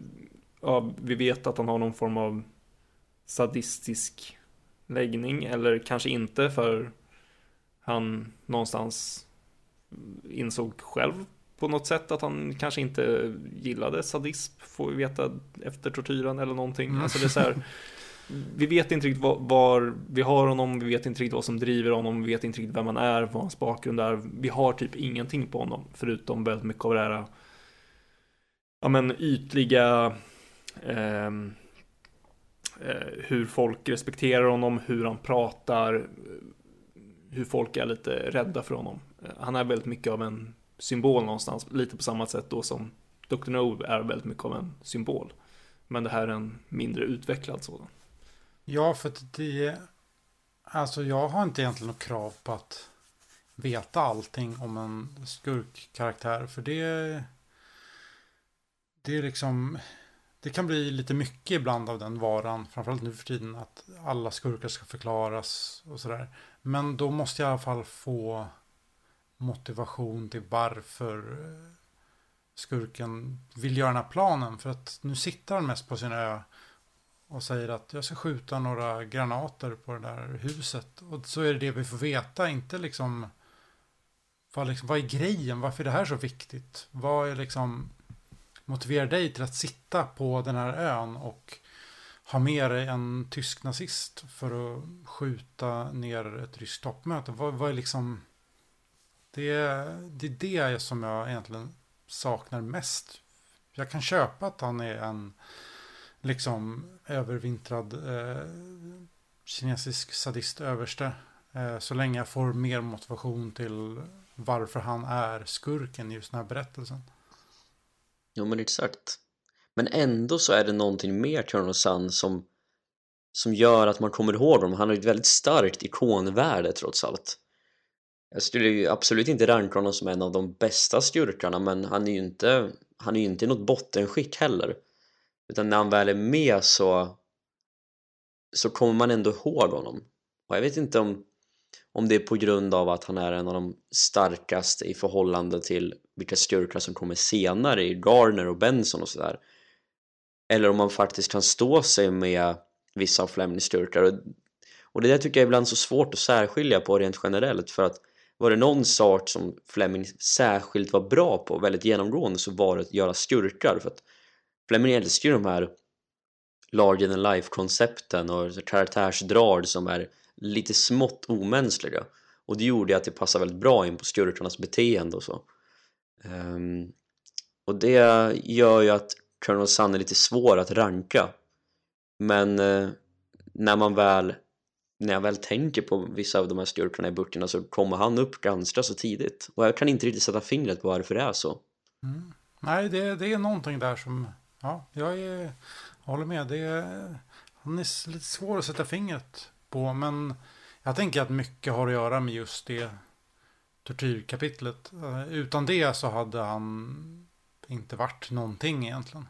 ja, vi vet att han har någon form av sadistisk läggning eller kanske inte för han någonstans insåg själv på något sätt att han kanske inte gillade sadism får vi veta efter tortyren eller någonting. Mm. Alltså det är så här, vi vet inte riktigt var, var, vi har honom, vi vet inte riktigt vad som driver honom, vi vet inte riktigt vem han är, vad hans bakgrund är. Vi har typ ingenting på honom förutom väldigt mycket av det här ja men ytliga Ehm, eh, hur folk respekterar honom, hur han pratar, hur folk är lite rädda för honom. Han är väldigt mycket av en symbol någonstans, lite på samma sätt då som Dr. No är väldigt mycket av en symbol. Men det här är en mindre utvecklad sådan. Ja, för att det... Alltså jag har inte egentligen något krav på att veta allting om en skurkkaraktär. För det... Det är liksom... Det kan bli lite mycket ibland av den varan. Framförallt nu för tiden. Att alla skurkar ska förklaras och sådär. Men då måste jag i alla fall få motivation till varför eh, skurken vill göra den här planen. För att nu sitter han mest på sin ö och säger att jag ska skjuta några granater på det där huset. Och så är det det vi får veta, inte liksom vad, liksom, vad är grejen? Varför är det här så viktigt? Vad är liksom motiverar dig till att sitta på den här ön och ha med dig en tysk nazist för att skjuta ner ett ryskt toppmöte? Vad, vad är liksom det, det är det som jag egentligen saknar mest. Jag kan köpa att han är en liksom övervintrad eh, kinesisk sadistöverste. Eh, så länge jag får mer motivation till varför han är skurken i just den här berättelsen. Jo men exakt. Men ändå så är det någonting mer till Sun som som gör att man kommer ihåg honom. Han har ett väldigt starkt ikonvärde trots allt. Jag skulle ju absolut inte ranka honom som en av de bästa skurkarna men han är ju inte han är ju inte i något bottenskick heller. Utan när han väl är med så så kommer man ändå ihåg honom. Och jag vet inte om om det är på grund av att han är en av de starkaste i förhållande till vilka skurkar som kommer senare i Garner och Benson och sådär. Eller om man faktiskt kan stå sig med vissa av Flemings styrkor. Och, och det där tycker jag är ibland så svårt att särskilja på rent generellt för att var det någon sak som Fleming särskilt var bra på, väldigt genomgående, så var det att göra skurkar för att Fleming älskar ju de här larger than life-koncepten och karaktärsdrag som är lite smått omänskliga och det gjorde att det passade väldigt bra in på skurkarnas beteende och så um, och det gör ju att Colonel Sun är lite svår att ranka men uh, när man väl när jag väl tänker på vissa av de här skurkarna i böckerna så kommer han upp ganska så tidigt. Och jag kan inte riktigt sätta fingret på varför det är så. Mm. Nej, det, det är någonting där som, ja, jag, är, jag håller med. Det är, han är lite svår att sätta fingret på, men jag tänker att mycket har att göra med just det tortyrkapitlet. Eh, utan det så hade han inte varit någonting egentligen.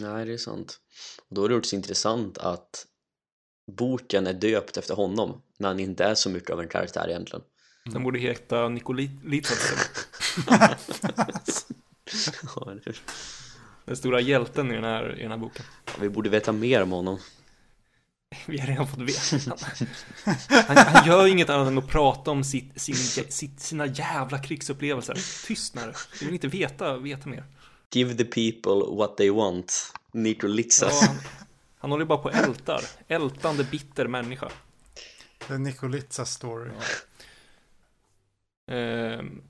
Nej, det är sant. Då är det också intressant att boken är döpt efter honom när han inte är så mycket av en karaktär egentligen. Den borde heta Nikolitsas. den stora hjälten i den här, i den här boken. Ja, vi borde veta mer om honom. Vi har redan fått veta. Han, han gör inget annat än att prata om sitt, sin, sitt, sina jävla krigsupplevelser. Tyst nu. Vi vill inte veta, veta mer. Give the people what they want. Nikolitsas. Ja, han, han håller bara på och ältar. Ältande bitter människa. Det är Nikolitsas story. Ja. Ehm,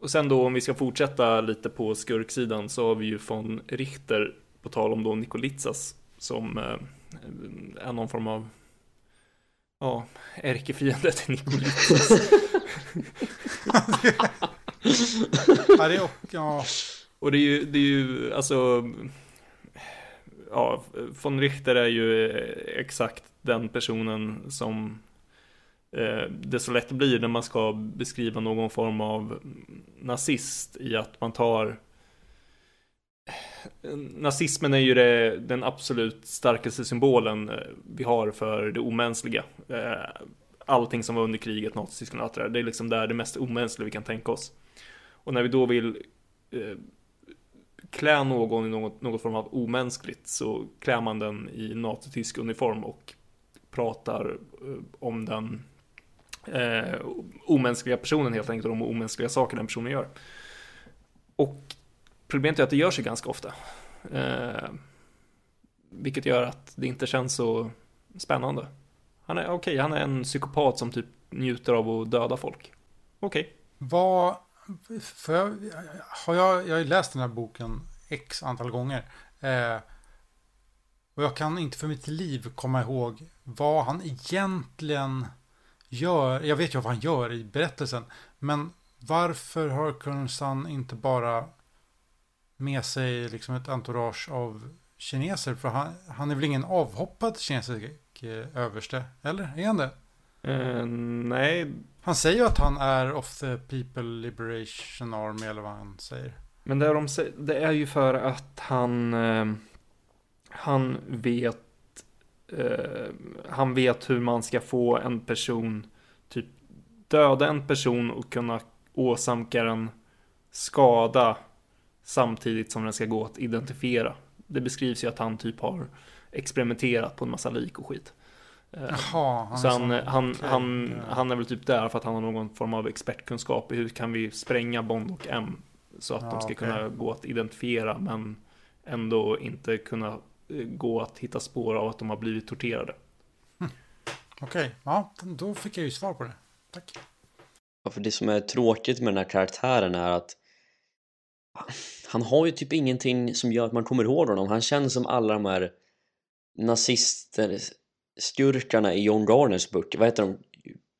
och sen då om vi ska fortsätta lite på skurksidan så har vi ju von Richter på tal om då Nikolitsas som eh, är någon form av ja, ärkefiende till Nikolitsas. ja, det är, ja. Och det är ju, det är ju alltså ja, von Richter är ju eh, exakt den personen som eh, det så lätt blir när man ska beskriva någon form av nazist i att man tar Nazismen är ju det, den absolut starkaste symbolen eh, vi har för det omänskliga. Eh, allting som var under kriget, Nazityskland och allt det där. Det är liksom där det mest omänskliga vi kan tänka oss. Och när vi då vill eh, klä någon i något, något form av omänskligt så klär man den i nazitysk uniform och pratar eh, om den eh, omänskliga personen helt enkelt, och de omänskliga saker den personen gör. Och problemet är att det gör sig ganska ofta. Eh, vilket gör att det inte känns så spännande. Han är okej, okay, han är en psykopat som typ njuter av att döda folk. Okej. Okay. Vad, för jag, har jag, jag har läst den här boken x antal gånger. Eh, och jag kan inte för mitt liv komma ihåg vad han egentligen gör. Jag vet ju vad han gör i berättelsen. Men varför har Kurnsan inte bara med sig liksom ett entourage av kineser? För han, han är väl ingen avhoppad kinesisk eh, överste? Eller är han det? Uh, nej. Han säger ju att han är of the People Liberation Army eller vad han säger. Men det, de, det är ju för att han, eh, han vet eh, han vet hur man ska få en person, typ döda en person och kunna åsamka den skada samtidigt som den ska gå att identifiera. Det beskrivs ju att han typ har experimenterat på en massa lik och skit. Eh, Jaha, han så han, han, okay. han, han är väl typ där för att han har någon form av expertkunskap i hur kan vi spränga Bond och M så att ja, de ska okay. kunna gå att identifiera men ändå inte kunna eh, gå att hitta spår av att de har blivit torterade. Hm. Okej, okay. ja, då fick jag ju svar på det. Tack. Ja, för det som är tråkigt med den här karaktären är att han har ju typ ingenting som gör att man kommer ihåg honom. Han känns som alla de här nazister skurkarna i John Garners böcker. Vad heter de?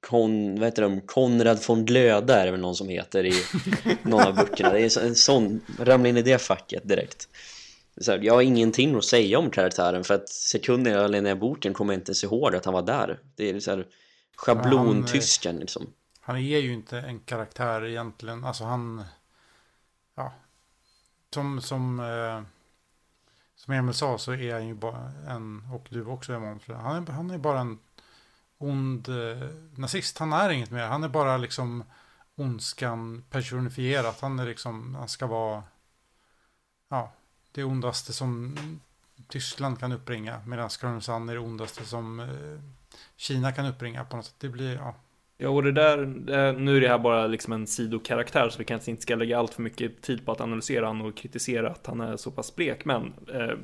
Kon, vad heter de? Konrad von Glöda är det väl någon som heter i någon av böckerna. Det är en sån, ramla in i det facket direkt. Så här, jag har ingenting att säga om karaktären för att sekunden jag lämnar boken kommer jag inte ens ihåg att han var där. Det är så här schablontysken liksom. Han är ju inte en karaktär egentligen. Alltså han... Som, som, eh, som Emil sa så är han ju bara en, och du också Emil, han är, han är bara en ond eh, nazist. Han är inget mer. Han är bara liksom ondskan personifierat. Han är liksom, han ska vara, ja, det ondaste som Tyskland kan uppringa. Medan Skronsan är det ondaste som eh, Kina kan uppringa på något sätt. Det blir, ja. Ja, och det där, eh, nu är det här bara liksom en sidokaraktär så vi kanske inte ska lägga allt för mycket tid på att analysera honom och kritisera att han är så pass blek. Men eh,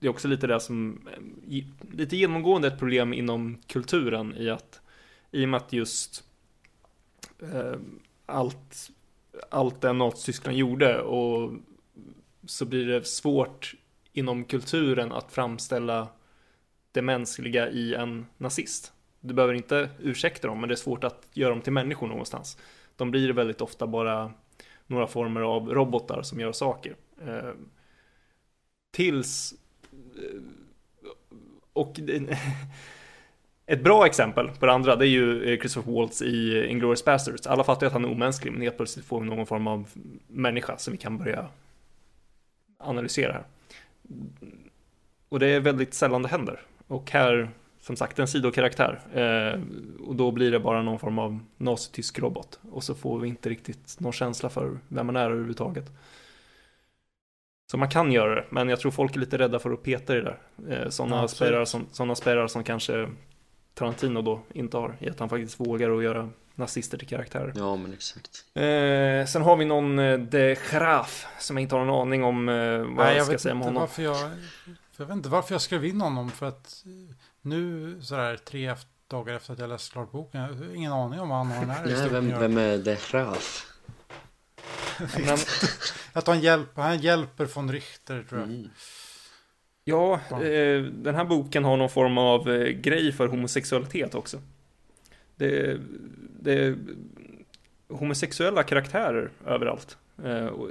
det är också lite det som, eh, lite genomgående ett problem inom kulturen i att, i och med att just eh, allt, allt det Nazityskland gjorde och så blir det svårt inom kulturen att framställa det mänskliga i en nazist. Du behöver inte ursäkta dem, men det är svårt att göra dem till människor någonstans. De blir väldigt ofta bara några former av robotar som gör saker. Eh, tills... Eh, och ett bra exempel på det andra, det är ju eh, Christopher Waltz i Inglourious Basterds. Alla fattar ju att han är omänsklig, men helt plötsligt får vi någon form av människa som vi kan börja analysera här. Och det är väldigt sällan det händer. Och här som sagt en sidokaraktär. Eh, och då blir det bara någon form av nazitysk robot. Och så får vi inte riktigt någon känsla för vem man är överhuvudtaget. Så man kan göra det, men jag tror folk är lite rädda för att peta i det där. Eh, sådana ja, spärrar som, såna som kanske Tarantino då inte har, i att han faktiskt vågar att göra nazister till karaktärer. Ja, men exakt. Eh, sen har vi någon eh, de Graaf som jag inte har någon aning om eh, vad Nej, jag ska säga om honom. Varför jag, jag vet inte varför jag skrev in honom, för att nu sådär tre dagar efter att jag läst klart boken, jag har ingen aning om vad han har den här Nej, vem, vem är? Men, att han hjälper, han hjälper von Richter tror jag. Mm. Ja, eh, den här boken har någon form av eh, grej för homosexualitet också. Det, det är homosexuella karaktärer överallt. Eh, och,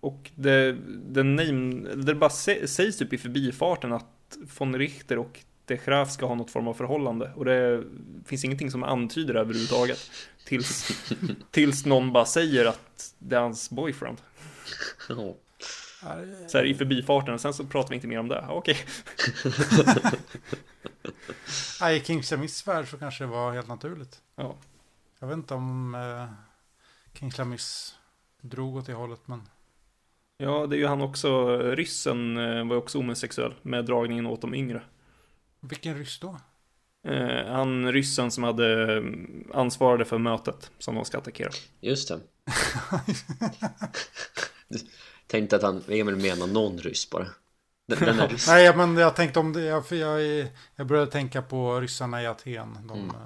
och det, det, name, det bara sägs typ i förbifarten att von Richter och de Graaf ska ha något form av förhållande. Och det finns ingenting som antyder det överhuvudtaget. Tills, tills någon bara säger att det är hans boyfriend. Så här i förbifarten, och sen så pratar vi inte mer om det. Okej. Okay. I King Shamis värld så kanske det var helt naturligt. Ja. Jag vet inte om eh, King Shamis drog åt det hållet, men... Ja, det är ju han också, ryssen eh, var ju också homosexuell med dragningen åt de yngre. Vilken ryss då? Eh, han ryssen som hade mm, ansvarade för mötet som de ska attackera. Just det. Tänkte att han, Emil menar någon ryss bara. Den, den är ryss. Nej, men jag tänkte om det. Jag, för jag, jag började tänka på ryssarna i Aten. De, Mm. eh,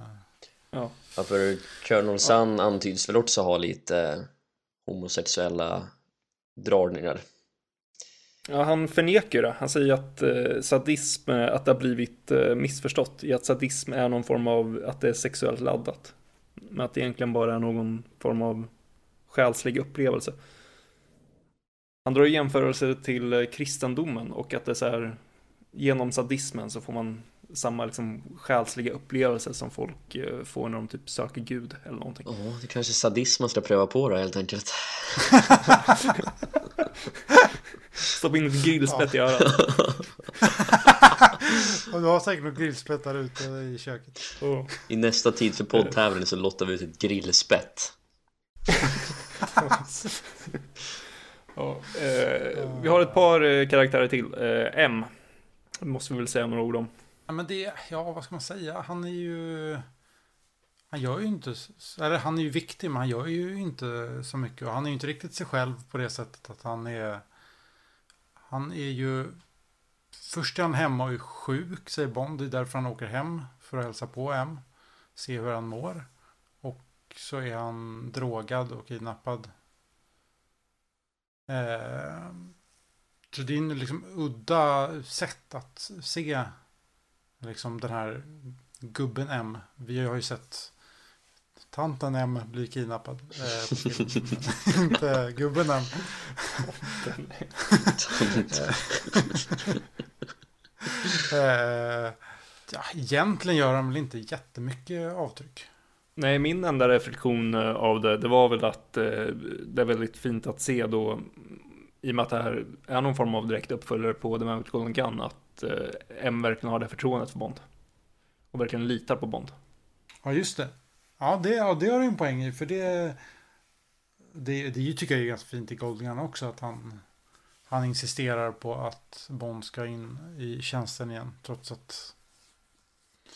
Ja. Ja, för Colonel Sun antyds väl också ha lite homosexuella dragningar. Ja, han förnekar ju det. Han säger att eh, sadism, eh, att det har blivit eh, missförstått i att sadism är någon form av, att det är sexuellt laddat. Men att det egentligen bara är någon form av själslig upplevelse. Han drar jämförelser till eh, kristendomen och att det är så här, genom sadismen så får man samma liksom själsliga upplevelse som folk eh, får när de typ söker Gud eller någonting. Ja, det kanske är sadism man ska pröva på då helt enkelt. Stoppa in ett grillspett i örat. och du har säkert något grillspett där ute i köket. Och- I nästa tid för poddtävlingen så lottar vi ut ett grillspett. Ja, eh, vi har ett par eh, karaktärer till. Eh, M. Det måste vi väl säga några ord om. Ja, men det, ja, vad ska man säga? Han är ju... Han gör ju inte... Eller han är ju viktig, men han gör ju inte så mycket. Och han är ju inte riktigt sig själv på det sättet att han är... Han är ju... Först är han hemma och är sjuk, säger Bond. Det är därför han åker hem. För att hälsa på M. Se hur han mår. Och så är han drogad och kidnappad. Eh, så det är en liksom udda sätt att se liksom den här gubben M. Vi har ju sett tanten M bli kidnappad eh, Inte gubben M. Eh, ja, egentligen gör han väl inte jättemycket avtryck. Nej, min enda reflektion eh, av det, det var väl att eh, det är väldigt fint att se då, i och med att det här är någon form av direkt uppföljare på The Man with Golden Gun, att eh, M verkligen har det förtroendet för Bond. Och verkligen litar på Bond. Ja, just det. Ja, det, ja, det har du en poäng i. För det, det, det tycker jag är ganska fint i Goldingan också. Att han, han insisterar på att Bond ska in i tjänsten igen. Trots att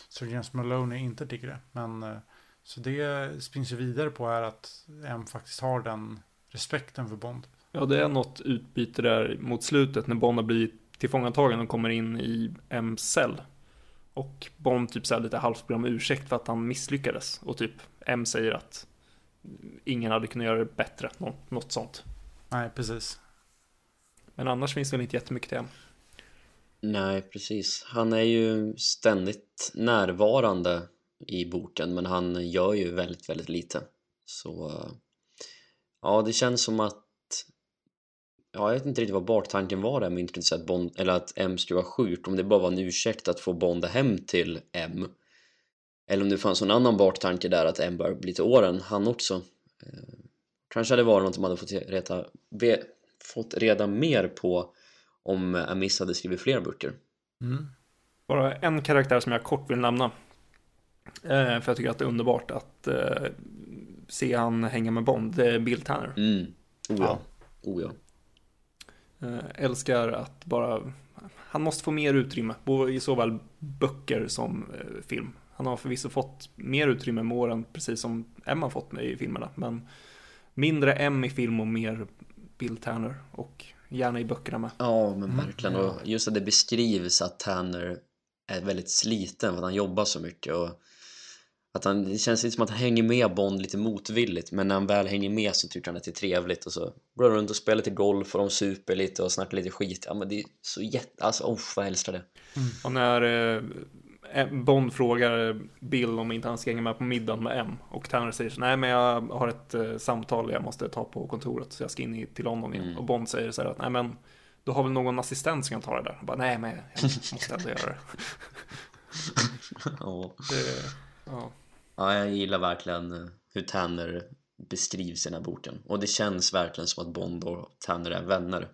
Sir James Maloney inte tycker det. Men eh, så det spinns ju vidare på är att M faktiskt har den respekten för Bond. Ja, det är något utbyte där mot slutet när Bond har blivit tillfångatagen och kommer in i M's cell. Och Bond typ så här lite halvt ber om ursäkt för att han misslyckades. Och typ M säger att ingen hade kunnat göra det bättre. Nå- Något sånt. Nej, precis. Men annars finns det väl inte jättemycket till M. Nej, precis. Han är ju ständigt närvarande i boken, men han gör ju väldigt, väldigt lite. Så eh, ja, det känns som att Ja, jag vet inte riktigt vad baktanken var där med introducerat att Bond, eller att M skulle vara sjuk, om det bara var en ursäkt att få Bonda hem till M. Eller om det fanns någon annan baktanke där att M börjar bli till åren, han också. Eh, kanske hade varit något man hade fått reda, fått reda mer på om Amis hade skrivit fler böcker. Mm. Bara en karaktär som jag kort vill nämna. Eh, för jag tycker att det är underbart att eh, se han hänga med Bond. Det är Bill Tanner. Mm. Oh ja. Ja. Oh ja. Eh, älskar att bara... Han måste få mer utrymme, både i såväl böcker som eh, film. Han har förvisso fått mer utrymme med åren, precis som M har fått med i filmerna. Men mindre M i film och mer Bill Tanner. Och gärna i böckerna med. Ja, men Mm, verkligen. Och just att det beskrivs att Tanner är väldigt sliten för att han jobbar så mycket. Och att han, det känns lite som att han hänger med Bond lite motvilligt. Men när han väl hänger med så tycker han att det är trevligt. Och så går han runt och spelar lite golf och de super lite och snackar lite skit. Ja, men det är så jätte... Alltså, oh, vad jag älskar det. Och när eh, Bond frågar Bill om inte han ska hänga med på middagen med M. Och Tanner säger så, nej men jag har ett eh, samtal jag måste ta på kontoret så jag ska in i, till London igen. Mm. Och Bond säger så här att, nej men du har väl någon assistent som kan ta det där? Bara, nej men jag måste ändå göra det. Ja. det ja. Ja, jag gillar verkligen eh, hur Tanner beskrivs i den här boken. Och det känns verkligen som att Bond och Tanner är vänner.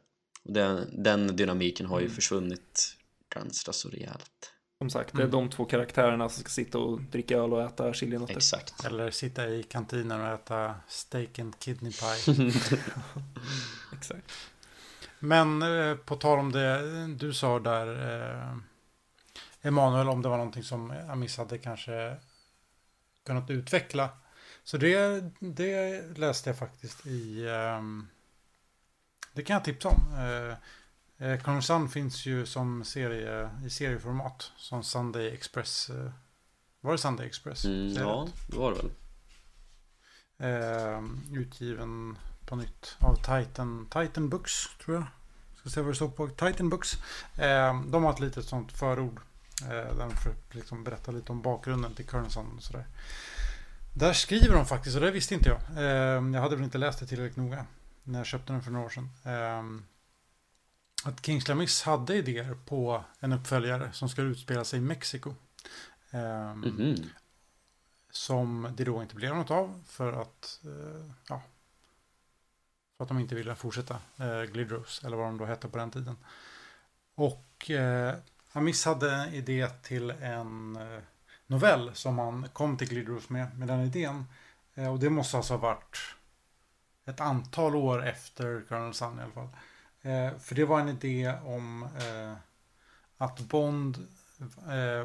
Och den, den dynamiken har ju Mm. försvunnit ganska så rejält. Som sagt, det är de två karaktärerna som ska sitta och dricka öl och äta chilinötter. Exakt. Eller sitta i kantinen och äta steak and kidney pie. Exakt. Men eh, på tal om det du sa där. Eh, Emanuel om det var någonting som Amis hade kanske kunnat utveckla. Så det, det läste jag faktiskt i... Um, det kan jag tipsa om. Uh, uh, Sun finns ju som serie i serieformat. Som Sunday Express. Uh, var det Sunday Express? Mm, ja, det var det väl. Uh, utgiven på nytt av Titan, Titan Books tror jag. Ska se vad det står på Titan Books. Uh, de har ett litet sånt förord. Där de för, liksom berätta lite om bakgrunden till Colonel och sådär. Där skriver de faktiskt, och det visste inte jag. Ehm, jag hade väl inte läst det tillräckligt noga när jag köpte den för några år sedan. Ehm, att Kingsley Miss hade idéer på en uppföljare som skulle utspela sig i Mexiko. Mm -hmm. Som det då inte blev något av för att, eh, ja, för att de inte ville fortsätta eh, Glidrose, eller vad de då hette på den tiden. Och eh, han hade en idé till en eh, novell som han kom till Glidroof med, med den idén. Eh, och det måste alltså ha varit ett antal år efter Colonel Sun i alla fall. Eh, för det var en idé om att Bond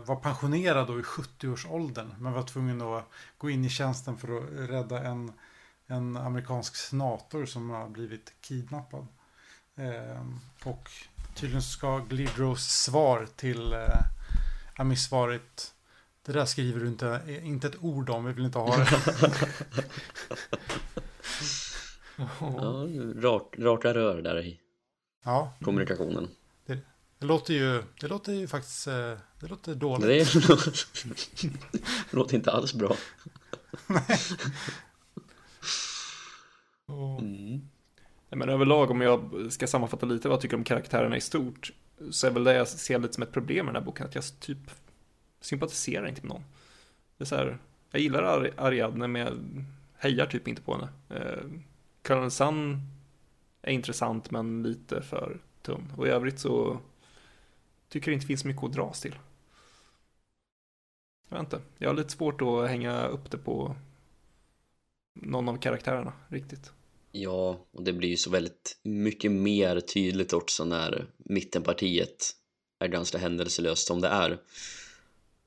var pensionerad då i 70-årsåldern. Men var tvungen att gå in i tjänsten för att rädda en, en amerikansk senator som har blivit kidnappad. Och tydligen ska Glidros svar till eh, Amis varit det där skriver du inte, inte ett ord om, vi vill inte ha det. ja, rak, raka rör där i ja. kommunikationen. Det, det, låter ju, det låter ju faktiskt, eh, det låter dåligt. Det, det låter inte alls bra. Nej. Mm. Men överlag om jag ska sammanfatta lite vad jag tycker om karaktärerna i stort så är väl det jag ser lite som ett problem med den här boken att jag typ sympatiserar inte med någon. Det är så här, jag gillar Ar Ariadne men jag hejar typ inte på henne. Eh, Colonel Sun är intressant men lite för tunn. Och i övrigt så tycker jag det inte finns mycket att dras till. Jag vet inte, jag har lite svårt att hänga upp det på någon av karaktärerna riktigt. Ja, och det blir ju så väldigt mycket mer tydligt också när mittenpartiet är ganska händelselöst som det är.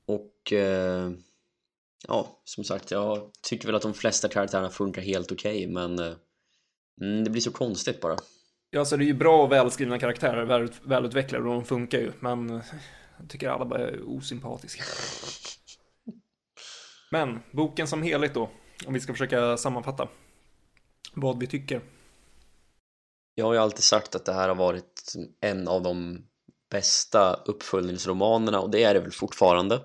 Och eh, ja, som sagt, jag tycker väl att de flesta karaktärerna funkar helt okej, okay, men eh, mm, det blir så konstigt bara. Ja, alltså det är ju bra och välskrivna karaktärer, väl, välutvecklade och de funkar ju, men jag tycker alla bara är osympatiska. Men boken som helhet då, om vi ska försöka sammanfatta vad vi tycker. Jag har ju alltid sagt att det här har varit en av de bästa uppföljningsromanerna och det är det väl fortfarande.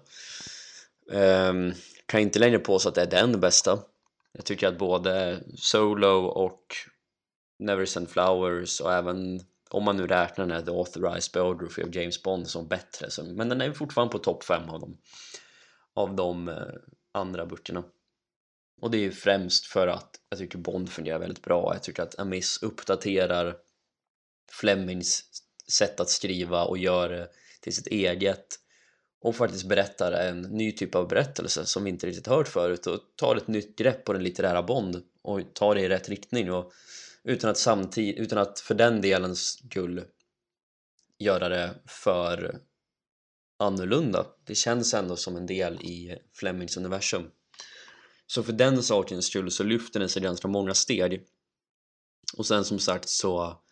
Um, kan inte längre påstå att det är den bästa. Jag tycker att både Solo och Never Send Flowers och även om man nu räknar den här The Authorized Biography of James Bond som bättre så, men den är fortfarande på topp 5 av dem av de eh, andra böckerna och det är främst för att jag tycker Bond fungerar väldigt bra jag tycker att Amis uppdaterar Flemings sätt att skriva och gör det till sitt eget och faktiskt berättar en ny typ av berättelse som vi inte riktigt hört förut och tar ett nytt grepp på den litterära Bond och tar det i rätt riktning och utan att samtidigt, utan att för den delens skull göra det för annorlunda. Det känns ändå som en del i Flemings universum. Så för den sakens skull så lyfter den sig ganska många steg. Och sen som sagt så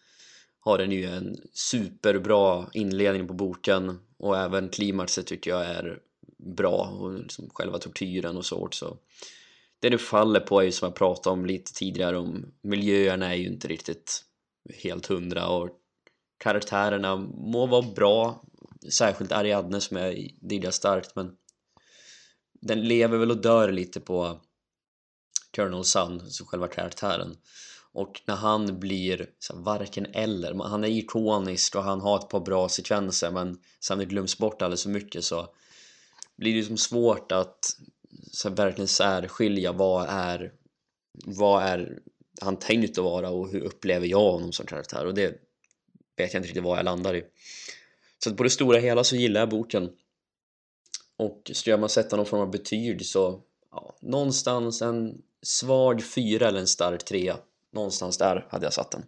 har den ju en superbra inledning på boken och även klimaxet tycker jag är bra och liksom själva tortyren och så också. Det det faller på är ju som jag pratade om lite tidigare om miljöerna är ju inte riktigt helt hundra och karaktärerna må vara bra särskilt Ariadne som jag diggar starkt men den lever väl och dör lite på Colonel Sun, alltså själva karaktären. Och när han blir så här, varken eller, han är ikonisk och han har ett par bra sekvenser men sen det glöms bort alldeles för mycket så blir det som svårt att så här, verkligen särskilja vad är vad är han tänkt att vara och hur upplever jag honom som karaktär? Och det vet jag inte riktigt vad jag landar i. Så på det stora hela så gillar jag boken och skulle man sätta någon form av betyg så ja, någonstans en svag fyra eller en stark trea någonstans där hade jag satt den.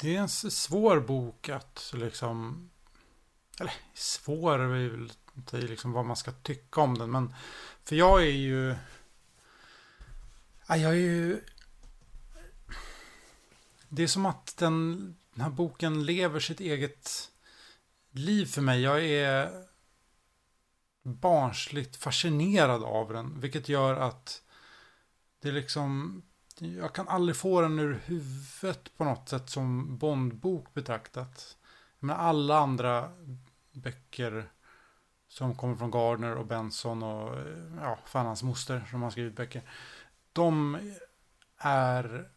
Det är en svår bok att liksom... Eller svår är väl inte liksom vad man ska tycka om den. Men för jag är ju... Ja, jag är ju... Det är som att den, den här boken lever sitt eget liv för mig. Jag är barnsligt fascinerad av den. Vilket gör att det är liksom... Jag kan aldrig få den ur huvudet på något sätt som Bondbok betraktat. Men alla andra böcker som kommer från Gardner och Benson och ja, fan hans moster som har skrivit böcker. De är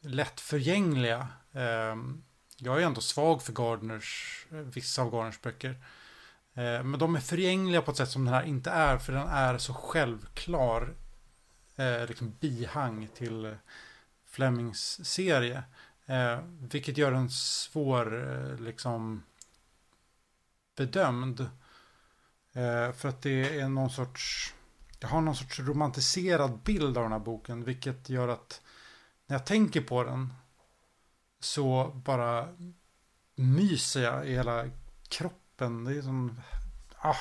lätt förgängliga. Ehm, jag är ändå svag för Gardners, vissa av Gardners böcker. Eh, men de är förgängliga på ett sätt som den här inte är, för den är så självklar eh, liksom bihang till Flemings serie. Eh, vilket gör den svår eh, liksom bedömd. Eh, för att det är någon sorts... Jag har någon sorts romantiserad bild av den här boken. Vilket gör att när jag tänker på den så bara myser jag i hela kroppen. Det är som... Ah,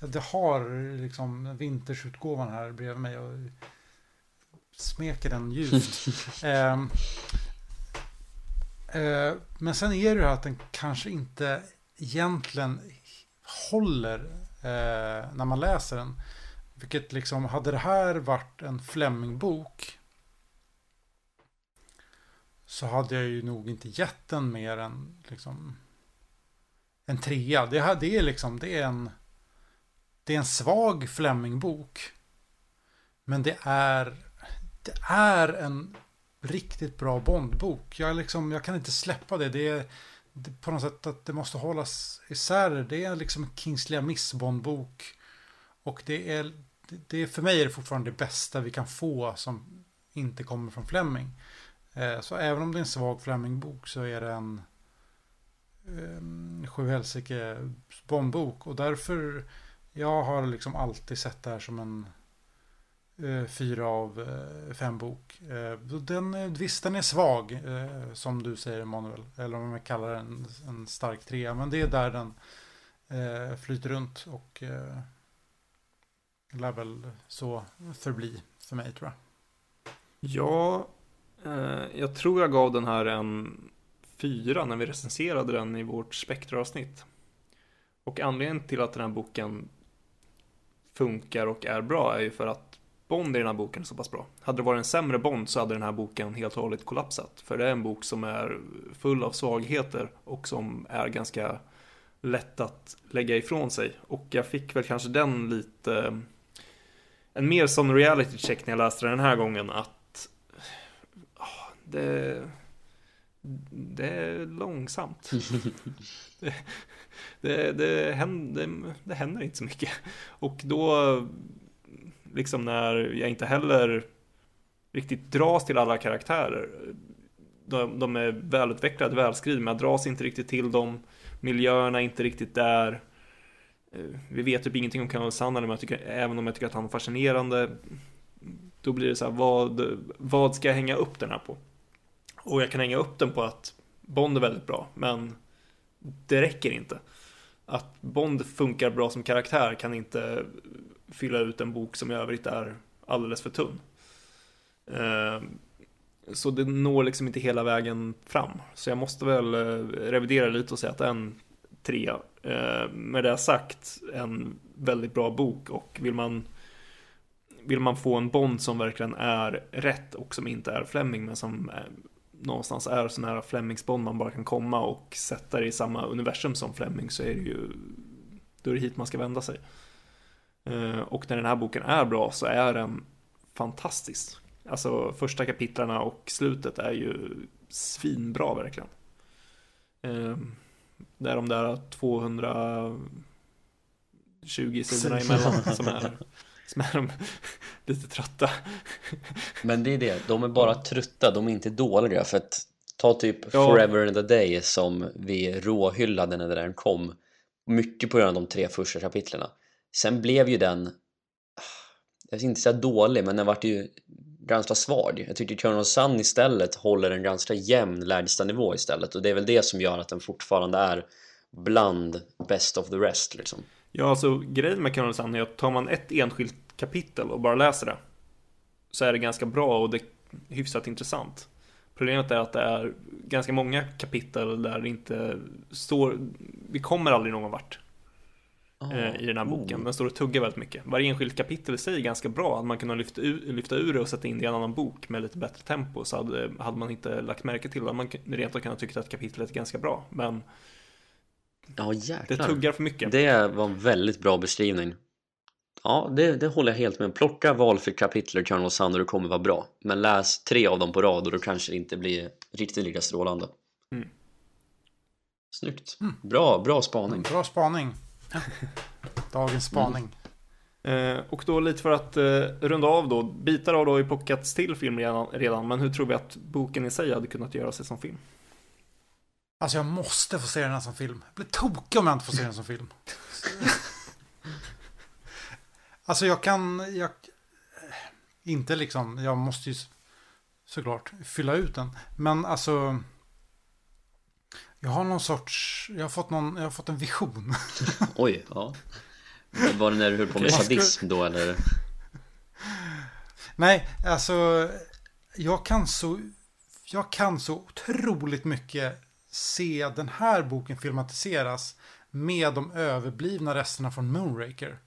det har liksom vintersutgåvan här bredvid mig och smeker den djupt. eh, eh, men sen är det ju att den kanske inte egentligen håller eh, när man läser den. Vilket liksom, hade det här varit en Fleming-bok så hade jag ju nog inte gett den mer än liksom en trea. Det, det är liksom, det är en det är en svag Fleming-bok. Men det är det är en riktigt bra Bond-bok. Jag, liksom, jag kan inte släppa det. Det är, det, på något sätt att det måste hållas isär. Det är liksom en Kingsley Miss Bond-bok. Och det är, det är, för mig är det fortfarande det bästa vi kan få som inte kommer från Fleming. Eh, så även om det är en svag Fleming-bok så är det en eh, Sju helsike Och därför, jag har liksom alltid sett det här som en eh, fyra av eh, fem bok. Eh, den, visst, den är svag, eh, som du säger Emanuel. Eller om man kallar den en stark trea. Men det är där den eh, flyter runt och eh, lär väl så förbli för mig tror jag. Ja, eh, jag tror jag gav den här en fyra när vi recenserade den i vårt spektraavsnitt. Och anledningen till att den här boken funkar och är bra är ju för att Bond i den här boken är så pass bra. Hade det varit en sämre Bond så hade den här boken helt och hållet kollapsat. För det är en bok som är full av svagheter och som är ganska lätt att lägga ifrån sig. Och jag fick väl kanske den lite... En mer sån reality check när jag läste den här gången att... Ah, det... Det är långsamt. det, det, det, händer, det händer inte så mycket. Och då liksom när jag inte heller riktigt dras till alla karaktärer. De, de är välutvecklade, välskrivna, men jag dras inte riktigt till dem. Miljöerna är inte riktigt där. Eh, vi vet typ ingenting om Colonel Sanders, även om jag tycker att han är fascinerande. Då blir det så här, vad, vad ska jag hänga upp den här på? Och jag kan hänga upp den på att Bond är väldigt bra, men det räcker inte. Att Bond funkar bra som karaktär kan inte fylla ut en bok som i övrigt är alldeles för tunn. Ehm, så det når liksom inte hela vägen fram. Så jag måste väl eh, revidera lite och säga att det är en trea. Ehm, med det sagt, en väldigt bra bok och vill man vill man få en Bond som verkligen är rätt och som inte är Fleming men som eh, någonstans är så nära Flemings Bond man bara kan komma och sätta det i samma universum som Fleming så är det ju då är det hit man ska vända sig. Eh, och när den här boken är bra så är den fantastisk. Alltså första kapitlarna och slutet är ju svinbra verkligen. Eh, det är de där 220 sidorna emellan som är, som är de lite trötta. Men det är det, de är bara trötta, de är inte dåliga för att ta typ ja. Forever and a Day som vi råhyllade när den kom. Mycket på grund av de tre första kapitlerna. Sen blev ju den, jag vill inte säga dålig, men den vart ju ganska svag. Jag tycker Colonel Sun istället håller en ganska jämn lägstanivå istället och det är väl det som gör att den fortfarande är bland best of the rest liksom. Ja, alltså grejen med Colonel Sun är att tar man ett enskilt kapitel och bara läser det så är det ganska bra och det är hyfsat intressant. Problemet är att det är ganska många kapitel där det inte står, vi kommer aldrig någon vart eh, i den här boken. Oh. Den står och tuggar väldigt mycket. Varje enskilt kapitel i sig är ganska bra. Hade man kunnat lyfta ur, lyfta ur det och sätta in det i en annan bok med lite bättre tempo så hade, hade man inte lagt märke till det. Man rent av kunnat tycka att kapitlet är ganska bra. Men Ja det jäklar. tuggar för mycket. Det var en väldigt bra beskrivning. Ja, det, det håller jag helt med. Plocka valfritt kapitel ur Colonel Sun och det kommer vara bra. Men läs tre av dem på rad och då kanske det inte blir riktigt lika strålande. Mm. Snyggt. Bra, bra spaning. Bra spaning. Dagens spaning. Eh, och då lite för att eh, runda av då. Bitar av då har ju plockats till film redan, redan. Men hur tror vi att boken i sig hade kunnat göra sig som film? Alltså jag måste få se den här som film. Jag blir tokig om jag inte får se den som film. alltså jag kan... Jag, inte liksom... Jag måste ju såklart fylla ut den. Men alltså... Jag har någon sorts... Jag har fått, någon, jag har fått en vision. Oj, ja. Var det när du höll på med sadism då eller? Nej, alltså... Jag kan så... Jag kan så otroligt mycket se den här boken filmatiseras med de överblivna resterna från Moonraker.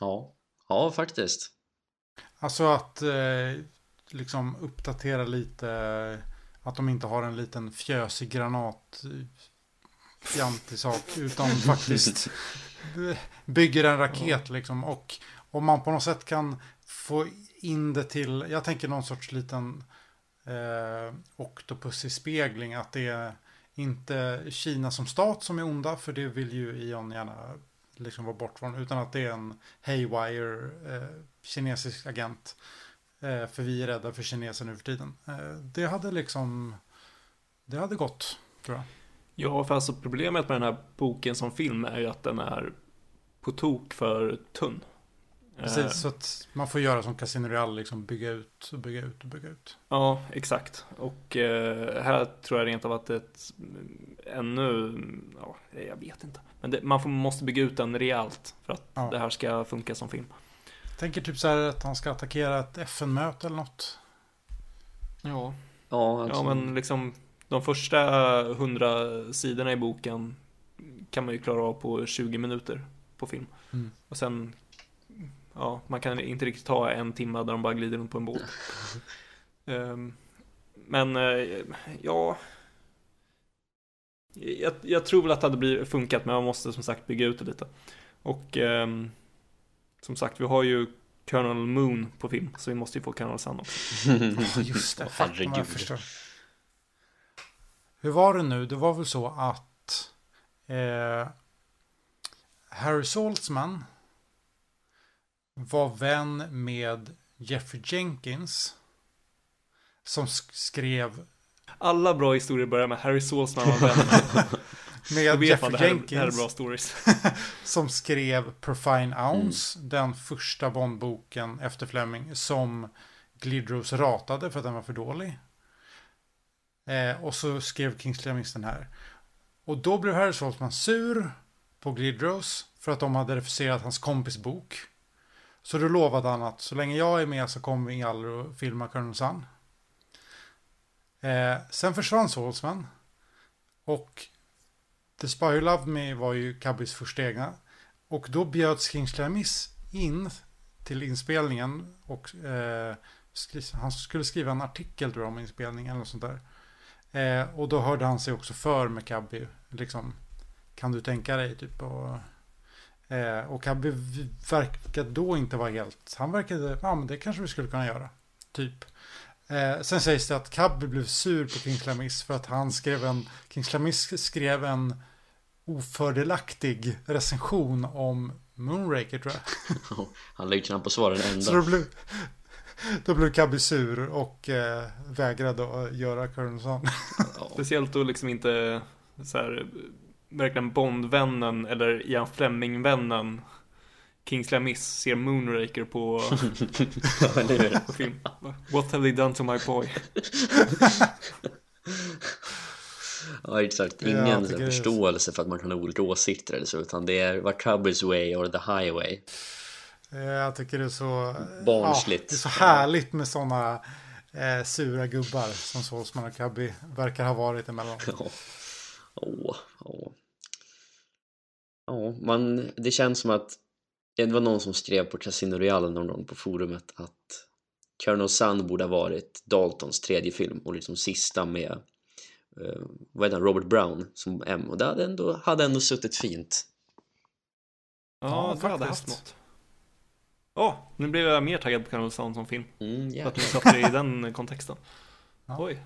Ja, ja faktiskt. Alltså att eh, liksom uppdatera lite. Att de inte har en liten fjösig granat. Fjantig sak. Utan faktiskt by- bygger en raket liksom. Och om man på något sätt kan få in det till. Jag tänker någon sorts liten eh, octopus i spegling. Att det är inte Kina som stat som är onda. För det vill ju Ion gärna liksom vara bort från. Utan att det är en haywire eh, kinesisk agent. Eh, för vi är rädda för kineser nu för tiden. Eh, det hade liksom... Det hade gått, tror jag. Ja, för alltså problemet med den här boken som film är ju att den är på tok för tunn. Eh, Precis, så att man får göra som Casino Real, liksom bygga ut och bygga ut och bygga ut. Ja, exakt. Och eh, här tror jag rent av att ett mm, ännu, ja, jag vet inte. Men det, man får, måste bygga ut den rejält för att Ja. det här ska funka som film. Tänker typ så här att han ska attackera ett FN-möte eller något. Ja, Ja, alltså, ja men liksom de första hundra sidorna i boken kan man ju klara av på 20 minuter på film. Mm. Och sen, ja, man kan inte riktigt ta en timme där de bara glider runt på en båt. Ehm, men, eh, ja. Jag, jag tror väl att det hade blivit funkat, men man måste som sagt bygga ut det lite. Och ehm, som sagt, vi har ju Colonel Moon på film, så vi måste ju få Colonel Sun också. Ja, just det. Vad jag herregud. förstår. Hur var det nu? Det var väl så att eh, Harry Saltzman var vän med Jeffrey Jenkins som sk- skrev Alla bra historier börjar med Harry Saltzman var vän. Med Jeffrey här, Jenkins som skrev Profine Ounce, den första Bondboken efter Fleming som Glidrose ratade för att den var för dålig. Eh, och så skrev Kingsley Amis den här. Och då blev Harry Saltzman sur på Glidrose för att de hade refuserat hans kompis bok. Så då lovade han att så länge jag är med så kommer vi aldrig att filma Colonel Sun. Eh, sen försvann Saltzman. Och The Spy Who Loved Me var ju Cabbys första egna. Och då bjöds Kingsley Amis in till inspelningen. Och eh, skri- han skulle skriva en artikel tror jag om inspelningen eller sånt där. Eh, och då hörde han sig också för med Cabby. Liksom, kan du tänka dig typ. Och, eh, och v- verkade då inte vara helt... Han verkade, ja men det kanske vi skulle kunna göra. Typ. Eh, sen sägs det att Cabby blev sur på Kingsley Amis för att han skrev en... Kingsley Amis skrev en ofördelaktig recension om Moonraker tror jag. Han ju knappt på svara den Så då blev, då blev Cabby sur och eh, vägrade att göra. Ja. Speciellt då liksom inte så här, verkligen Bondvännen eller Ian Fleming-vännen Kingsley Miss ser Moonraker på, Ja, på film. What have they done to my boy? Ja, Ja, exakt. Ja, Ingen det är- förståelse för att man kan ha olika åsikter eller så, utan det är what troubles way or the highway. Eh, Jag tycker det är så... Barnsligt. Ja, det är så härligt med sådana eh, sura gubbar som Solsman och Cubby verkar ha varit emellanåt. Ja. Åh, åh. Ja, man, det känns som att det var någon som skrev på Casino Royale någon gång på forumet att Colonel Sun borde ha varit Daltons tredje film och liksom sista med eh, vad heter han, Robert Brown som M och det hade ändå, hade ändå suttit fint. Ja, Ja, det hade haft något. Ja, nu blev jag mer taggad på Colonel Sound som film. Mm, För att ni satte det i den kontexten. Ja. Oj.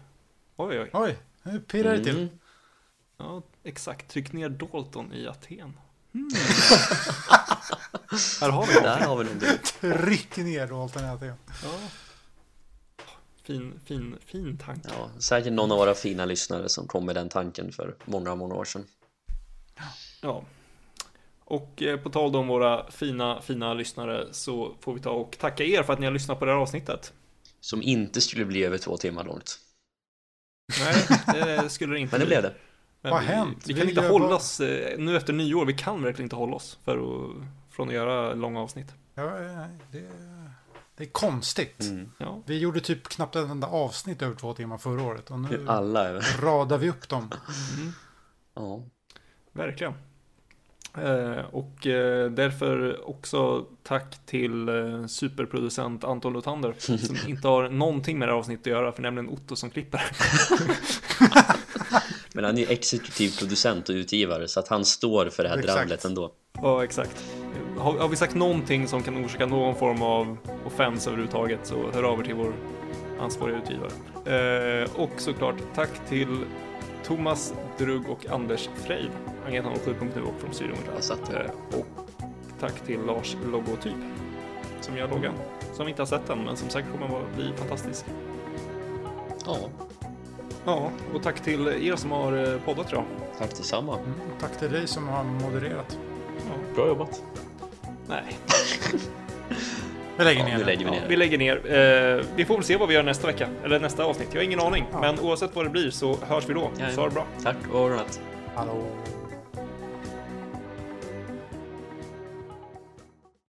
Oj, oj. Oj, nu pirrar det till. Mm. Ja, exakt. Tryck ner Dalton i Aten. Hmm. Här har vi Där någonting. har vi någonting. Ryck ner då alternativet. Ja. Fin, fin, fin tanke. Ja, säkert någon av våra fina lyssnare som kom med den tanken för många, många år sedan. Ja. Och eh, på tal om våra fina, fina lyssnare så får vi ta och tacka er för att ni har lyssnat på det här avsnittet. Som inte skulle bli över två timmar långt. Nej, det skulle det inte Men det bli. blev det. Men Vad vi, har hänt? Vi kan Vi inte hålla bara- oss, eh, nu efter nyår, vi kan verkligen inte hålla oss för att, från att göra långa avsnitt. Ja, det, det är konstigt. Mm. Ja, Vi gjorde typ knappt ett enda avsnitt över två timmar förra året. Och nu Alla är radar vi upp dem. Ja. verkligen. Eh, och eh, därför också tack till superproducent Anton Lothander som inte har någonting med det här avsnittet att göra, för nämligen Otto som klipper. Men han är ju exekutiv producent och utgivare så att han står för det här Exakt. dravlet ändå. Ja, exakt. Har, har vi sagt någonting som kan orsaka någon form av offens överhuvudtaget så hör av er till vår ansvariga utgivare. Eh, och såklart tack till Thomas Drugg och Anders Frejd, Agent 07.nu och från där. eh, Och tack till Lars Logotyp som gör loggan. Som inte har sett den men som säkert kommer att bli fantastisk. Ja, Ja, och tack till er som har eh, poddat idag. tack detsamma. Mm, tack till dig som har modererat. Ja, Bra jobbat. nej, Vi lägger Ja, ner det. lägger vi ner Ja, vi lägger ner. Eh, vi får väl se vad vi gör nästa vecka, eller nästa avsnitt. Jag har ingen aning, Ja. men oavsett vad det blir så hörs vi då. Ja, Så ha det bra. Tack och godnatt. Hallå.